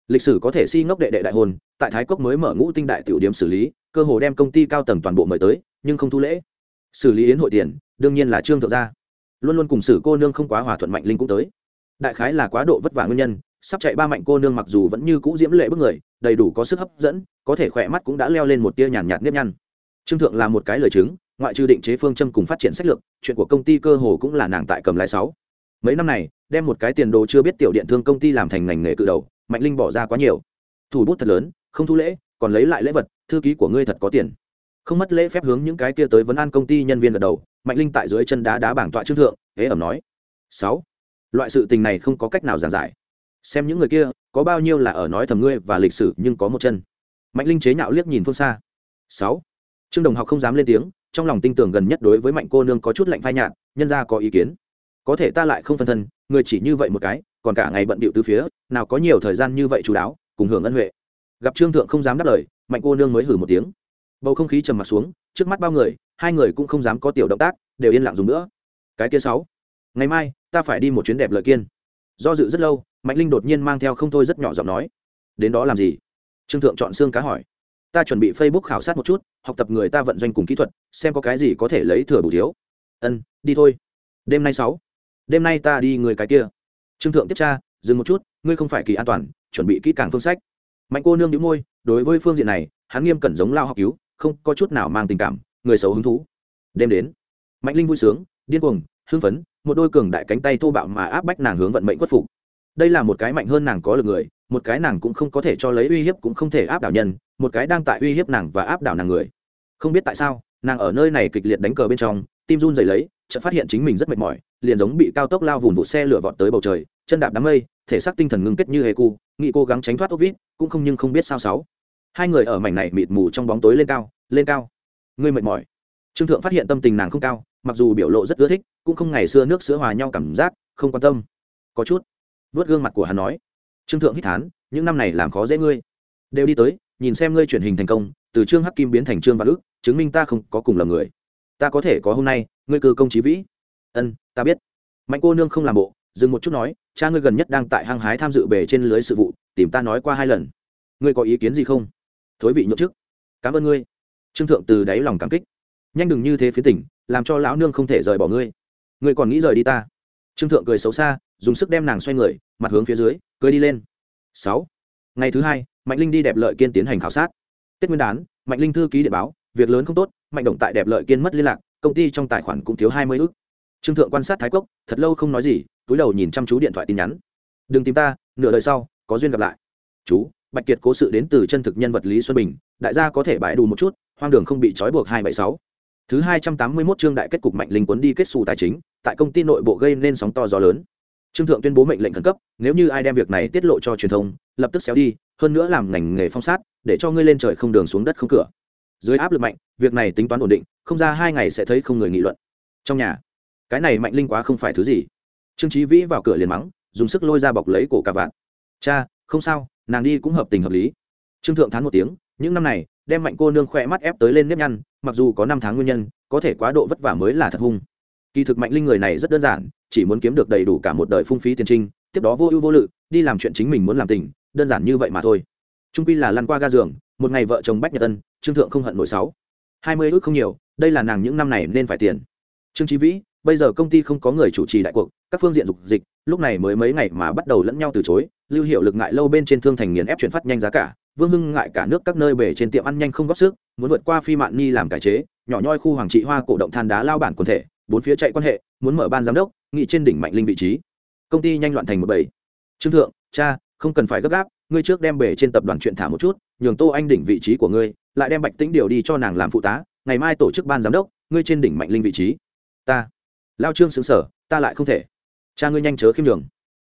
Lịch sử có thể si ngốc đệ đệ đại hôn tại thái quốc mới mở ngũ tinh đại tiểu điểm xử lý, cơ hồ đem công ty cao tầng toàn bộ mời tới, nhưng không thu lễ xử lý yến hội tiền, đương nhiên là trương thượng gia. Luôn luôn cùng xử cô nương không quá hòa thuận mạnh linh cũng tới. Đại khái là quá độ vất vả nguyên nhân, sắp chạy ba mạnh cô nương mặc dù vẫn như cũ diễm lệ bức người, đầy đủ có sức hấp dẫn, có thể khỏe mắt cũng đã leo lên một tia nhàn nhạt nếp nhăn. Trương thượng là một cái lời chứng, ngoại trừ định chế phương châm cùng phát triển sách lược, chuyện của công ty cơ hồ cũng là nàng tại cầm lái sáu. Mấy năm này, đem một cái tiền đồ chưa biết tiểu điện thương công ty làm thành ngành nghề cự đầu, mạnh linh bỏ ra quá nhiều. Thủ bút thật lớn, không thu lễ, còn lấy lại lễ vật, thư ký của ngươi thật có tiền không mất lễ phép hướng những cái kia tới vấn an công ty nhân viên gật đầu, mạnh linh tại dưới chân đá đá bảng tọa trương thượng hễ ẩm nói, sáu, loại sự tình này không có cách nào giảng giải. Xem những người kia, có bao nhiêu là ở nói thầm ngươi và lịch sử nhưng có một chân. Mạnh linh chế nhạo liếc nhìn phương xa, sáu. Trương đồng học không dám lên tiếng, trong lòng tin tưởng gần nhất đối với mạnh cô nương có chút lạnh phai nhạt, nhân ra có ý kiến. Có thể ta lại không phân thân, người chỉ như vậy một cái, còn cả ngày bận bịu từ phía, nào có nhiều thời gian như vậy chú đáo, cùng hưởng ân huệ. Gặp trương thượng không dám đáp lời, mạnh cô nương mới hử một tiếng bầu không khí trầm m ặ t xuống, trước mắt bao người, hai người cũng không dám có tiểu động tác, đều yên lặng dùng nữa. Cái kia sáu, ngày mai, ta phải đi một chuyến đẹp lợi kiên. Do dự rất lâu, mạnh linh đột nhiên mang theo không thôi rất nhỏ giọng nói. Đến đó làm gì? Trương thượng chọn xương cá hỏi. Ta chuẩn bị facebook khảo sát một chút, học tập người ta vận doanh cùng kỹ thuật, xem có cái gì có thể lấy thừa bù thiếu. Ân, đi thôi. Đêm nay sáu, đêm nay ta đi người cái kia. Trương thượng tiếp tra, dừng một chút, ngươi không phải kỳ an toàn, chuẩn bị kỹ càng phương sách. Mạnh cô nương đĩu môi, đối với phương diện này, hắn nghiêm cẩn giống lao học cứu không có chút nào mang tình cảm, người xấu hứng thú. Đêm đến, mạnh linh vui sướng, điên cuồng, hưng phấn, một đôi cường đại cánh tay thô bạo mà áp bách nàng hướng vận mệnh khuất phục. Đây là một cái mạnh hơn nàng có lực người, một cái nàng cũng không có thể cho lấy uy hiếp cũng không thể áp đảo nhân, một cái đang tại uy hiếp nàng và áp đảo nàng người. Không biết tại sao, nàng ở nơi này kịch liệt đánh cờ bên trong, tim run dày lấy, chợt phát hiện chính mình rất mệt mỏi, liền giống bị cao tốc lao vùn vụ xe lửa vọt tới bầu trời, chân đạp đám mây, thể xác tinh thần ngưng kết như hề cu nghị cố gắng tránh thoát ốc vít cũng không nhưng không biết sao sáu hai người ở mảnh này mịt mù trong bóng tối lên cao lên cao. Ngươi mệt mỏi. Trương thượng phát hiện tâm tình nàng không cao, mặc dù biểu lộ rất ưa thích, cũng không ngày xưa nước sữa hòa nhau cảm giác, không quan tâm. Có chút. Vớt gương mặt của hắn nói. Trương thượng hít thán những năm này làm khó dễ ngươi. Đều đi tới, nhìn xem ngươi chuyển hình thành công, từ trương hắc kim biến thành trương văn ước, chứng minh ta không có cùng là người. Ta có thể có hôm nay, ngươi cư công trí vĩ. Ân, ta biết. Mạnh cô nương không làm bộ, dừng một chút nói, cha ngươi gần nhất đang tại hang hái tham dự bề trên lưới sự vụ, tìm ta nói qua hai lần. Ngươi có ý kiến gì không? Thối vị nhậu chức. Cảm ơn ngươi. Trương thượng từ đáy lòng cảm kích. Nhanh đừng như thế phía tỉnh làm cho lão nương không thể rời bỏ ngươi. Ngươi còn nghĩ rời đi ta? Trương thượng cười xấu xa, dùng sức đem nàng xoay người, mặt hướng phía dưới, cười đi lên. Sáu. Ngày thứ hai, mạnh linh đi đẹp lợi kiên tiến hành khảo sát. Tết nguyên đán, mạnh linh thư ký địa báo, việc lớn không tốt, mạnh động tại đẹp lợi kiên mất liên lạc, công ty trong tài khoản cũng thiếu hai mươi ước trương thượng quan sát thái cốc, thật lâu không nói gì, túi đầu nhìn chăm chú điện thoại tin nhắn. Đừng tìm ta, nửa đời sau, có duyên gặp lại. Chú bạch kiệt cố sự đến từ chân thực nhân vật lý xuân bình, đại gia có thể bãi đủ một chút, hoang đường không bị trói buộc hai bảy sáu. Thứ hai trăm tám mươi 281 chương đại kết cục mạnh linh quấn đi kết xù tài chính, tại công ty nội bộ gây nên sóng to gió lớn. Trương thượng tuyên bố mệnh lệnh khẩn cấp, nếu như ai đem việc này tiết lộ cho truyền thông, lập tức xéo đi, hơn nữa làm ngành nghề phong sát, để cho ngươi lên trời không đường xuống đất không cửa. Dưới áp lực mạnh, việc này tính toán ổn định, không ra hai ngày sẽ thấy không người nghị luận. Trong nhà, cái này mạnh linh quá không phải thứ gì. Trương trí vĩ vào cửa liền mắng, dùng sức lôi ra bọc lấy cổ cả vạn cha, không sao nàng đi cũng hợp tình hợp lý. Trương thượng thán một tiếng, những năm này, đem mạnh cô nương khỏe mắt ép tới lên nếp nhăn, mặc dù có năm tháng nguyên nhân, có thể quá độ vất vả mới là thật hung. Kỳ thực mạnh linh người này rất đơn giản, chỉ muốn kiếm được đầy đủ cả một đời phung phí tiền trinh, tiếp đó vô ưu vô lự, đi làm chuyện chính mình muốn làm tình, đơn giản như vậy mà thôi. Trung quy là lăn qua ga giường, một ngày vợ chồng bách nhật tân, trương thượng không hận nổi sáu. Hai mươi ước không nhiều, đây là nàng những năm này nên phải tiền. Trương trí vĩ bây giờ công ty không có người chủ trì đại cuộc, các phương diện dục dịch, lúc này mới mấy ngày mà bắt đầu lẫn nhau từ chối, lưu hiệu lực ngại lâu bên trên thương thành nghiền ép chuyển phát nhanh giá cả, vương hưng ngại cả nước các nơi bể trên tiệm ăn nhanh không góp sức, muốn vượt qua phi mạn ni làm cải chế, nhỏ nhoi khu hoàng trị hoa cổ động than đá lao bản quần thể, bốn phía chạy quan hệ, muốn mở ban giám đốc, nghị trên đỉnh mạnh linh vị trí. Công ty nhanh loạn thành một bảy trương thượng, cha, không cần phải gấp gáp, ngươi trước đem bể trên tập đoàn chuyện thả một chút, nhường tô anh đỉnh vị trí của ngươi, lại đem bạch tĩnh điều đi cho nàng làm phụ tá, ngày mai tổ chức ban giám đốc, ngươi trên đỉnh mạnh linh vị trí. Ta lao trương xứng sở ta lại không thể. Cha ngươi nhanh chớ khiêm đường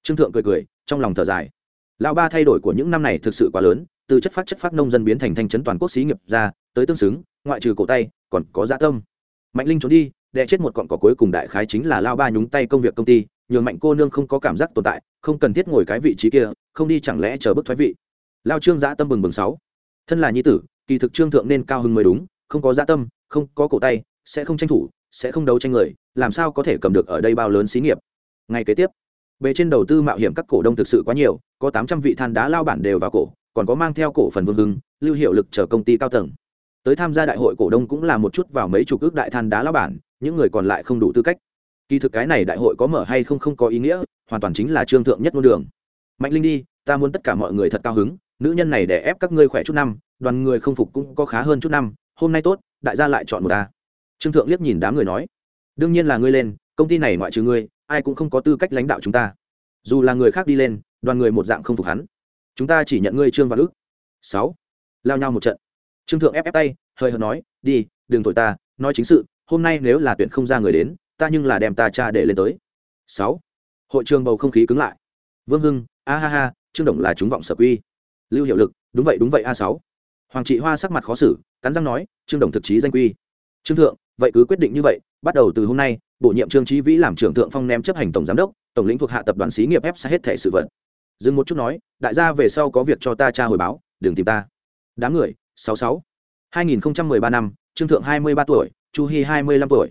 trương thượng cười cười, trong lòng thở dài. Lão ba thay đổi của những năm này thực sự quá lớn, từ chất phát chất phát nông dân biến thành thanh trấn toàn quốc xí nghiệp ra, tới tương xứng, ngoại trừ cổ tay, còn có dạ tâm. Mạnh linh trốn đi, đè chết một cọn cỏ cuối cùng đại khái chính là lao ba nhúng tay công việc công ty, nhường mạnh cô nương không có cảm giác tồn tại, không cần thiết ngồi cái vị trí kia, không đi chẳng lẽ chờ bức thoái vị. Lao trương dã tâm bừng bừng sáu. Thân là nhi tử, kỳ thực trương thượng nên cao hưng mới đúng, không có dã tâm, không có cổ tay, sẽ không tranh thủ sẽ không đấu tranh người, làm sao có thể cầm được ở đây bao lớn xí nghiệp? Ngay kế tiếp, bề trên đầu tư mạo hiểm các cổ đông thực sự quá nhiều, có tám trăm vị than đá lao bản đều vào cổ, còn có mang theo cổ phần vương hưng, lưu hiệu lực chờ công ty cao tầng. Tới tham gia đại hội cổ đông cũng là một chút vào mấy chục ước đại than đá lao bản, những người còn lại không đủ tư cách. Kỳ thực cái này đại hội có mở hay không không có ý nghĩa, hoàn toàn chính là trương thượng nhất ngôn đường. Mạnh linh đi, ta muốn tất cả mọi người thật cao hứng, nữ nhân này để ép các ngươi khỏe chút năm, đoàn người không phục cũng có khá hơn chút năm, hôm nay tốt, đại gia lại chọn một ta trương thượng liếc nhìn đám người nói, đương nhiên là ngươi lên, công ty này ngoại trừ ngươi, ai cũng không có tư cách lãnh đạo chúng ta. Dù là người khác đi lên, đoàn người một dạng không phục hắn. Chúng ta chỉ nhận ngươi trương và ước. Sáu. Lao nhau một trận. Trương thượng ép ép tay, hơi hợt nói, đi, đừng thổi ta, nói chính sự, hôm nay nếu là tuyển không ra người đến, ta nhưng là đem ta cha để lên tới. Sáu. Hội trường bầu không khí cứng lại. Vương hưng, a ha ha, trương đồng là chúng vọng sở quy. Lưu hiệu lực, đúng vậy đúng vậy, a sáu. Hoàng trị hoa sắc mặt khó xử, cắn răng nói, trương đồng thực chí danh quy. Trương thượng vậy cứ quyết định như vậy, bắt đầu từ hôm nay, bổ nhiệm trương trí vĩ làm trưởng thượng phong ném chấp hành tổng giám đốc, tổng lĩnh thuộc hạ tập đoàn xí nghiệp ép hết thẻ sự vật. Dừng một chút nói, đại gia về sau có việc cho ta tra hồi báo, đừng tìm ta. Đám người, sáu sáu. Hai nghìn ba năm, trương thượng hai mươi ba tuổi, chu hy hai mươi lăm tuổi.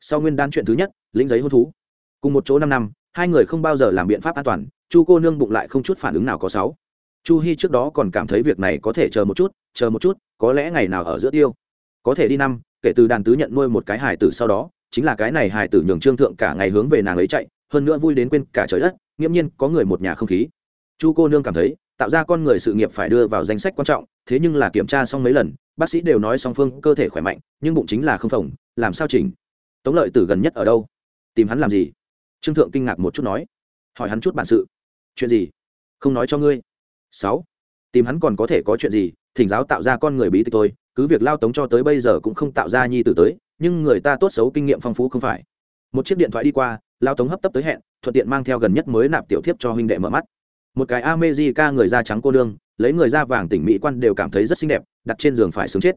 Sau nguyên đan chuyện thứ nhất, lĩnh giấy hôn thú. Cùng một chỗ năm năm, hai người không bao giờ làm biện pháp an toàn, chu cô nương bụng lại không chút phản ứng nào có sáu. Chu hy trước đó còn cảm thấy việc này có thể chờ một chút, chờ một chút, có lẽ ngày nào ở giữa tiêu. Có thể đi năm kể từ đàn tứ nhận nuôi một cái hài tử sau đó, chính là cái này hài tử nhường trương thượng cả ngày hướng về nàng ấy chạy, hơn nữa vui đến quên cả trời đất, nghiễm nhiên có người một nhà không khí. Chu cô nương cảm thấy, tạo ra con người sự nghiệp phải đưa vào danh sách quan trọng, thế nhưng là kiểm tra xong mấy lần, bác sĩ đều nói song phương cơ thể khỏe mạnh, nhưng bụng chính là không phồng, làm sao chỉnh? Tống lợi tử gần nhất ở đâu? Tìm hắn làm gì? Trương thượng kinh ngạc một chút nói. Hỏi hắn chút bản sự. Chuyện gì? Không nói cho ngươi. Sáu. Tìm hắn còn có thể có chuyện gì? Thỉnh giáo tạo ra con người bí tịch tôi cứ việc lao tống cho tới bây giờ cũng không tạo ra nhi tử tới, nhưng người ta tốt xấu kinh nghiệm phong phú không phải. Một chiếc điện thoại đi qua, lao tống hấp tấp tới hẹn, thuận tiện mang theo gần nhất mới nạp tiểu thiếp cho huynh đệ mở mắt. Một cái amejica người da trắng cô đương lấy người da vàng tỉnh mỹ quan đều cảm thấy rất xinh đẹp, đặt trên giường phải sướng chết.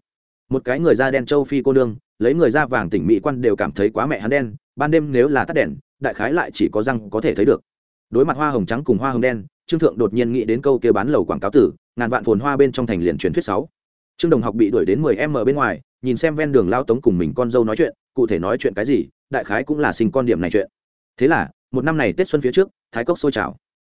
Một cái người da đen châu phi cô đương lấy người da vàng tỉnh mỹ quan đều cảm thấy quá mẹ hắn đen, ban đêm nếu là tắt đèn, đại khái lại chỉ có răng có thể thấy được. Đối mặt hoa hồng trắng cùng hoa hồng đen, trương thượng đột nhiên nghĩ đến câu kia bán lầu quảng cáo tử, ngàn vạn phồn hoa bên trong thành liền truyền thuyết sáu trương đồng học bị đuổi đến mười m bên ngoài, nhìn xem ven đường lao tống cùng mình con dâu nói chuyện, cụ thể nói chuyện cái gì, đại khái cũng là sinh con điểm này chuyện. Thế là, một năm này tết xuân phía trước, thái cốc sôi trào.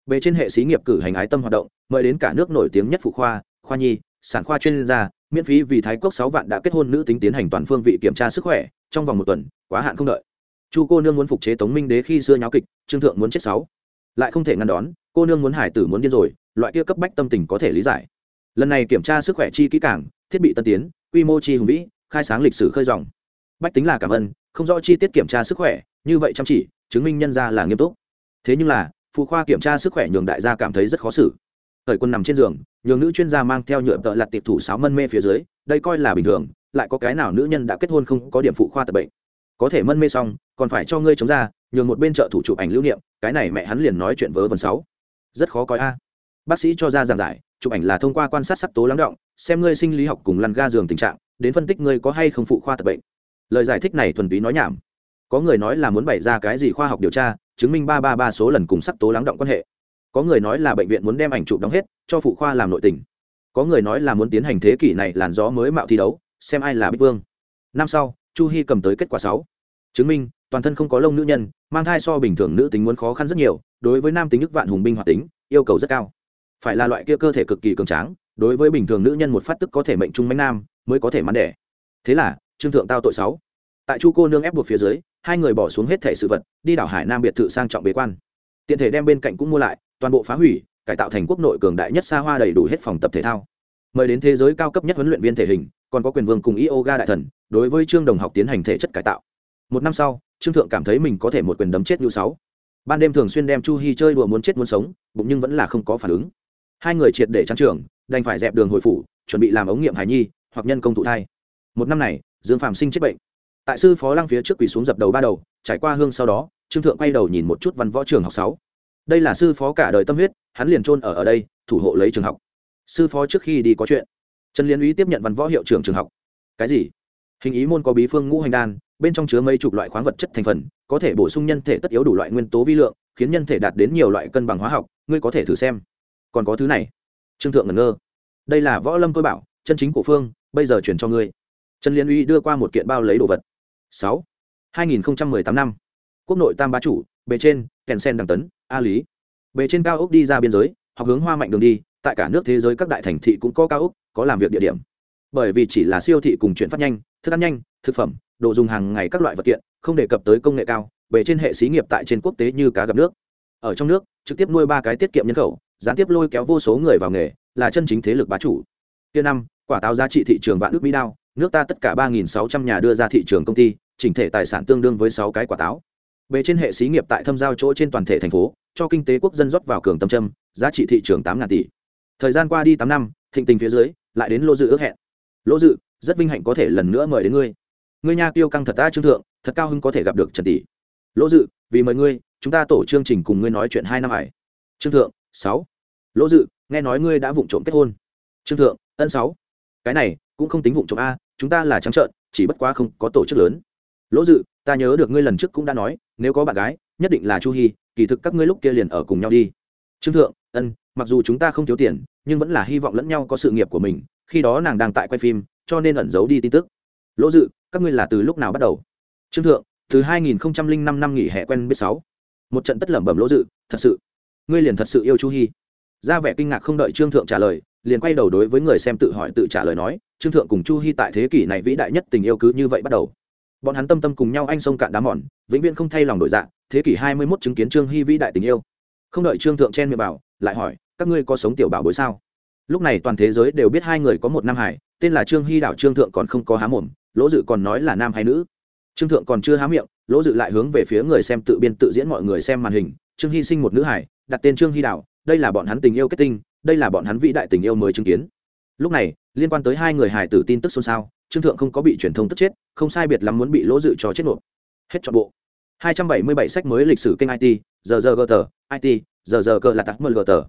Bề trên hệ xí nghiệp cử hành ái tâm hoạt động, mời đến cả nước nổi tiếng nhất phụ khoa khoa nhi, sản khoa chuyên gia, miễn phí vì thái cốc sáu vạn đã kết hôn nữ tính tiến hành toàn phương vị kiểm tra sức khỏe, trong vòng một tuần, quá hạn không đợi. Chu cô nương muốn phục chế tống minh đế khi xưa nháo kịch, trương thượng muốn chết sáu. Lại không thể ngăn đón, cô nương muốn hải tử muốn điên rồi, loại kia cấp bách tâm tình có thể lý giải lần này kiểm tra sức khỏe chi kỹ càng, thiết bị tân tiến, quy mô chi hùng vĩ, khai sáng lịch sử khơi dòng. Bách tính là cảm ơn, không rõ chi tiết kiểm tra sức khỏe, như vậy chăm chỉ, chứng minh nhân ra là nghiêm túc. Thế nhưng là, phụ khoa kiểm tra sức khỏe nhường đại gia cảm thấy rất khó xử. Thời quân nằm trên giường, nhường nữ chuyên gia mang theo nhựa tợ lặt tiệp thủ sáo mân mê phía dưới, đây coi là bình thường, lại có cái nào nữ nhân đã kết hôn không có điểm phụ khoa tập bệnh. Có thể mân mê xong, còn phải cho ngươi chống ra, nhường một bên trợ thủ chụp ảnh lưu niệm, cái này mẹ hắn liền nói chuyện vớ vần sáu rất khó coi a. Bác sĩ cho ra giảng giải chụp ảnh là thông qua quan sát sắc tố lắng động, xem ngươi sinh lý học cùng lăn ga giường tình trạng, đến phân tích ngươi có hay không phụ khoa tập bệnh. Lời giải thích này thuần túy nói nhảm. Có người nói là muốn bày ra cái gì khoa học điều tra, chứng minh ba ba ba số lần cùng sắc tố lắng động quan hệ. Có người nói là bệnh viện muốn đem ảnh chụp đóng hết, cho phụ khoa làm nội tình. Có người nói là muốn tiến hành thế kỷ này làn gió mới mạo thi đấu, xem ai là bích vương. Năm sau, chu hy cầm tới kết quả sáu. Chứng minh, toàn thân không có lông nữ nhân, mang thai so bình thường nữ tính muốn khó khăn rất nhiều, đối với nam tính nước vạn hùng binh hoạt tính, yêu cầu rất cao phải là loại kia cơ thể cực kỳ cường tráng, đối với bình thường nữ nhân một phát tức có thể mệnh trung mánh nam, mới có thể mắn đẻ. Thế là, trương thượng tao tội sáu. Tại chu cô nương ép buộc phía dưới, hai người bỏ xuống hết thẻ sự vật, đi đảo hải nam biệt thự sang trọng bế quan. Tiện thể đem bên cạnh cũng mua lại, toàn bộ phá hủy, cải tạo thành quốc nội cường đại nhất xa hoa đầy đủ hết phòng tập thể thao. Mời đến thế giới cao cấp nhất huấn luyện viên thể hình, còn có quyền vương cùng yoga đại thần, đối với trương đồng học tiến hành thể chất cải tạo. Một năm sau, trương thượng cảm thấy mình có thể một quyền đấm chết như sáu. Ban đêm thường xuyên đem chu hy chơi đùa muốn chết muốn sống, bụng nhưng vẫn là không có phản ứng hai người triệt để trang trường, đành phải dẹp đường hồi phủ, chuẩn bị làm ống nghiệm hài nhi, hoặc nhân công thụ thai. Một năm này, dương phạm sinh chết bệnh. Tại sư phó lăng phía trước quỳ xuống dập đầu ba đầu, trải qua hương sau đó, trương thượng quay đầu nhìn một chút văn võ trường học sáu. Đây là sư phó cả đời tâm huyết, hắn liền trôn ở ở đây, thủ hộ lấy trường học. Sư phó trước khi đi có chuyện. Trần liên úy tiếp nhận văn võ hiệu trưởng trường học. Cái gì? Hình ý môn có bí phương ngũ hành đan, bên trong chứa mấy chục loại khoáng vật chất thành phần, có thể bổ sung nhân thể tất yếu đủ loại nguyên tố vi lượng, khiến nhân thể đạt đến nhiều loại cân bằng hóa học, ngươi có thể thử xem còn có thứ này. Trương thượng ngẩn ngơ. Đây là võ lâm tôi bảo, chân chính của phương, bây giờ chuyển cho ngươi. Trần liên uy đưa qua một kiện bao lấy đồ vật. Sáu. Hai nghìn tám năm. Quốc nội tam bá chủ, bề trên, kèn sen đằng tấn, a lý. Bề trên cao ốc đi ra biên giới, học hướng hoa mạnh đường đi, tại cả nước thế giới các đại thành thị cũng có cao ốc, có làm việc địa điểm. Bởi vì chỉ là siêu thị cùng chuyển phát nhanh, thức ăn nhanh, thực phẩm, đồ dùng hàng ngày các loại vật kiện, không đề cập tới công nghệ cao, bề trên hệ xí nghiệp tại trên quốc tế như cá gặp nước. Ở trong nước, trực tiếp nuôi ba cái tiết kiệm nhân khẩu gián tiếp lôi kéo vô số người vào nghề, là chân chính thế lực bá chủ. Tiên năm, quả táo giá trị thị trường vạn nước mỹ đao, nước ta tất cả ba nghìn sáu trăm nhà đưa ra thị trường công ty, chỉnh thể tài sản tương đương với sáu cái quả táo. Bề trên hệ xí nghiệp tại thâm giao chỗ trên toàn thể thành phố, cho kinh tế quốc dân rót vào cường tâm trâm giá trị thị trường tám ngàn tỷ. Thời gian qua đi tám năm, thịnh tình phía dưới, lại đến lô dự ước hẹn. Lỗ dự, rất vinh hạnh có thể lần nữa mời đến ngươi. Ngươi nha tiêu căng thật ta trương thượng, thật cao hưng có thể gặp được trần tỷ. Lỗ dự, vì mời ngươi, chúng ta tổ chương trình cùng ngươi nói chuyện hai năm ải trương thượng, sáu lỗ dự, nghe nói ngươi đã vụng trộm kết hôn. Trương thượng, ân sáu. Cái này, cũng không tính vụng trộm a, chúng ta là trắng trợn, chỉ bất quá không có tổ chức lớn. Lỗ dự, ta nhớ được ngươi lần trước cũng đã nói, nếu có bạn gái, nhất định là chu hy kỳ thực các ngươi lúc kia liền ở cùng nhau đi. Trương thượng, ân, mặc dù chúng ta không thiếu tiền, nhưng vẫn là hy vọng lẫn nhau có sự nghiệp của mình, khi đó nàng đang tại quay phim, cho nên ẩn giấu đi tin tức. Lỗ dự, các ngươi là từ lúc nào bắt đầu? Trương thượng, từ 2005 năm nghỉ hè quen biết sáu. Một trận tất lẩm bẩm lỗ dự, thật sự. Ngươi liền thật sự yêu chu hy ra vẻ kinh ngạc không đợi trương thượng trả lời, liền quay đầu đối với người xem tự hỏi tự trả lời nói, trương thượng cùng chu hy tại thế kỷ này vĩ đại nhất tình yêu cứ như vậy bắt đầu. Bọn hắn tâm tâm cùng nhau anh sông cạn đá mòn, vĩnh viễn không thay lòng đổi dạng, thế kỷ hai mươi 21 chứng kiến trương hy vĩ đại tình yêu. Không đợi trương thượng chen miệng bảo lại hỏi, các ngươi có sống tiểu bảo bối sao? Lúc này toàn thế giới đều biết hai người có một nam hải tên là trương hy đảo trương thượng còn không có há mồm, lỗ dự còn nói là nam hay nữ. Trương thượng còn chưa há miệng, lỗ dự lại hướng về phía người xem tự biên tự diễn mọi người xem màn hình, trương hy sinh một nữ hải đặt tên trương hy đảo đây là bọn hắn tình yêu kết tinh, đây là bọn hắn vĩ đại tình yêu mới chứng kiến. Lúc này, liên quan tới hai người hải tử tin tức xôn xao, trương thượng không có bị truyền thông tức chết, không sai biệt lắm muốn bị lỗ dự cho chết nộp hết chọn bộ. 277 sách mới lịch sử kênh it giờ giờ gờ tờ it giờ giờ cờ là tạc mờ gờ tờ.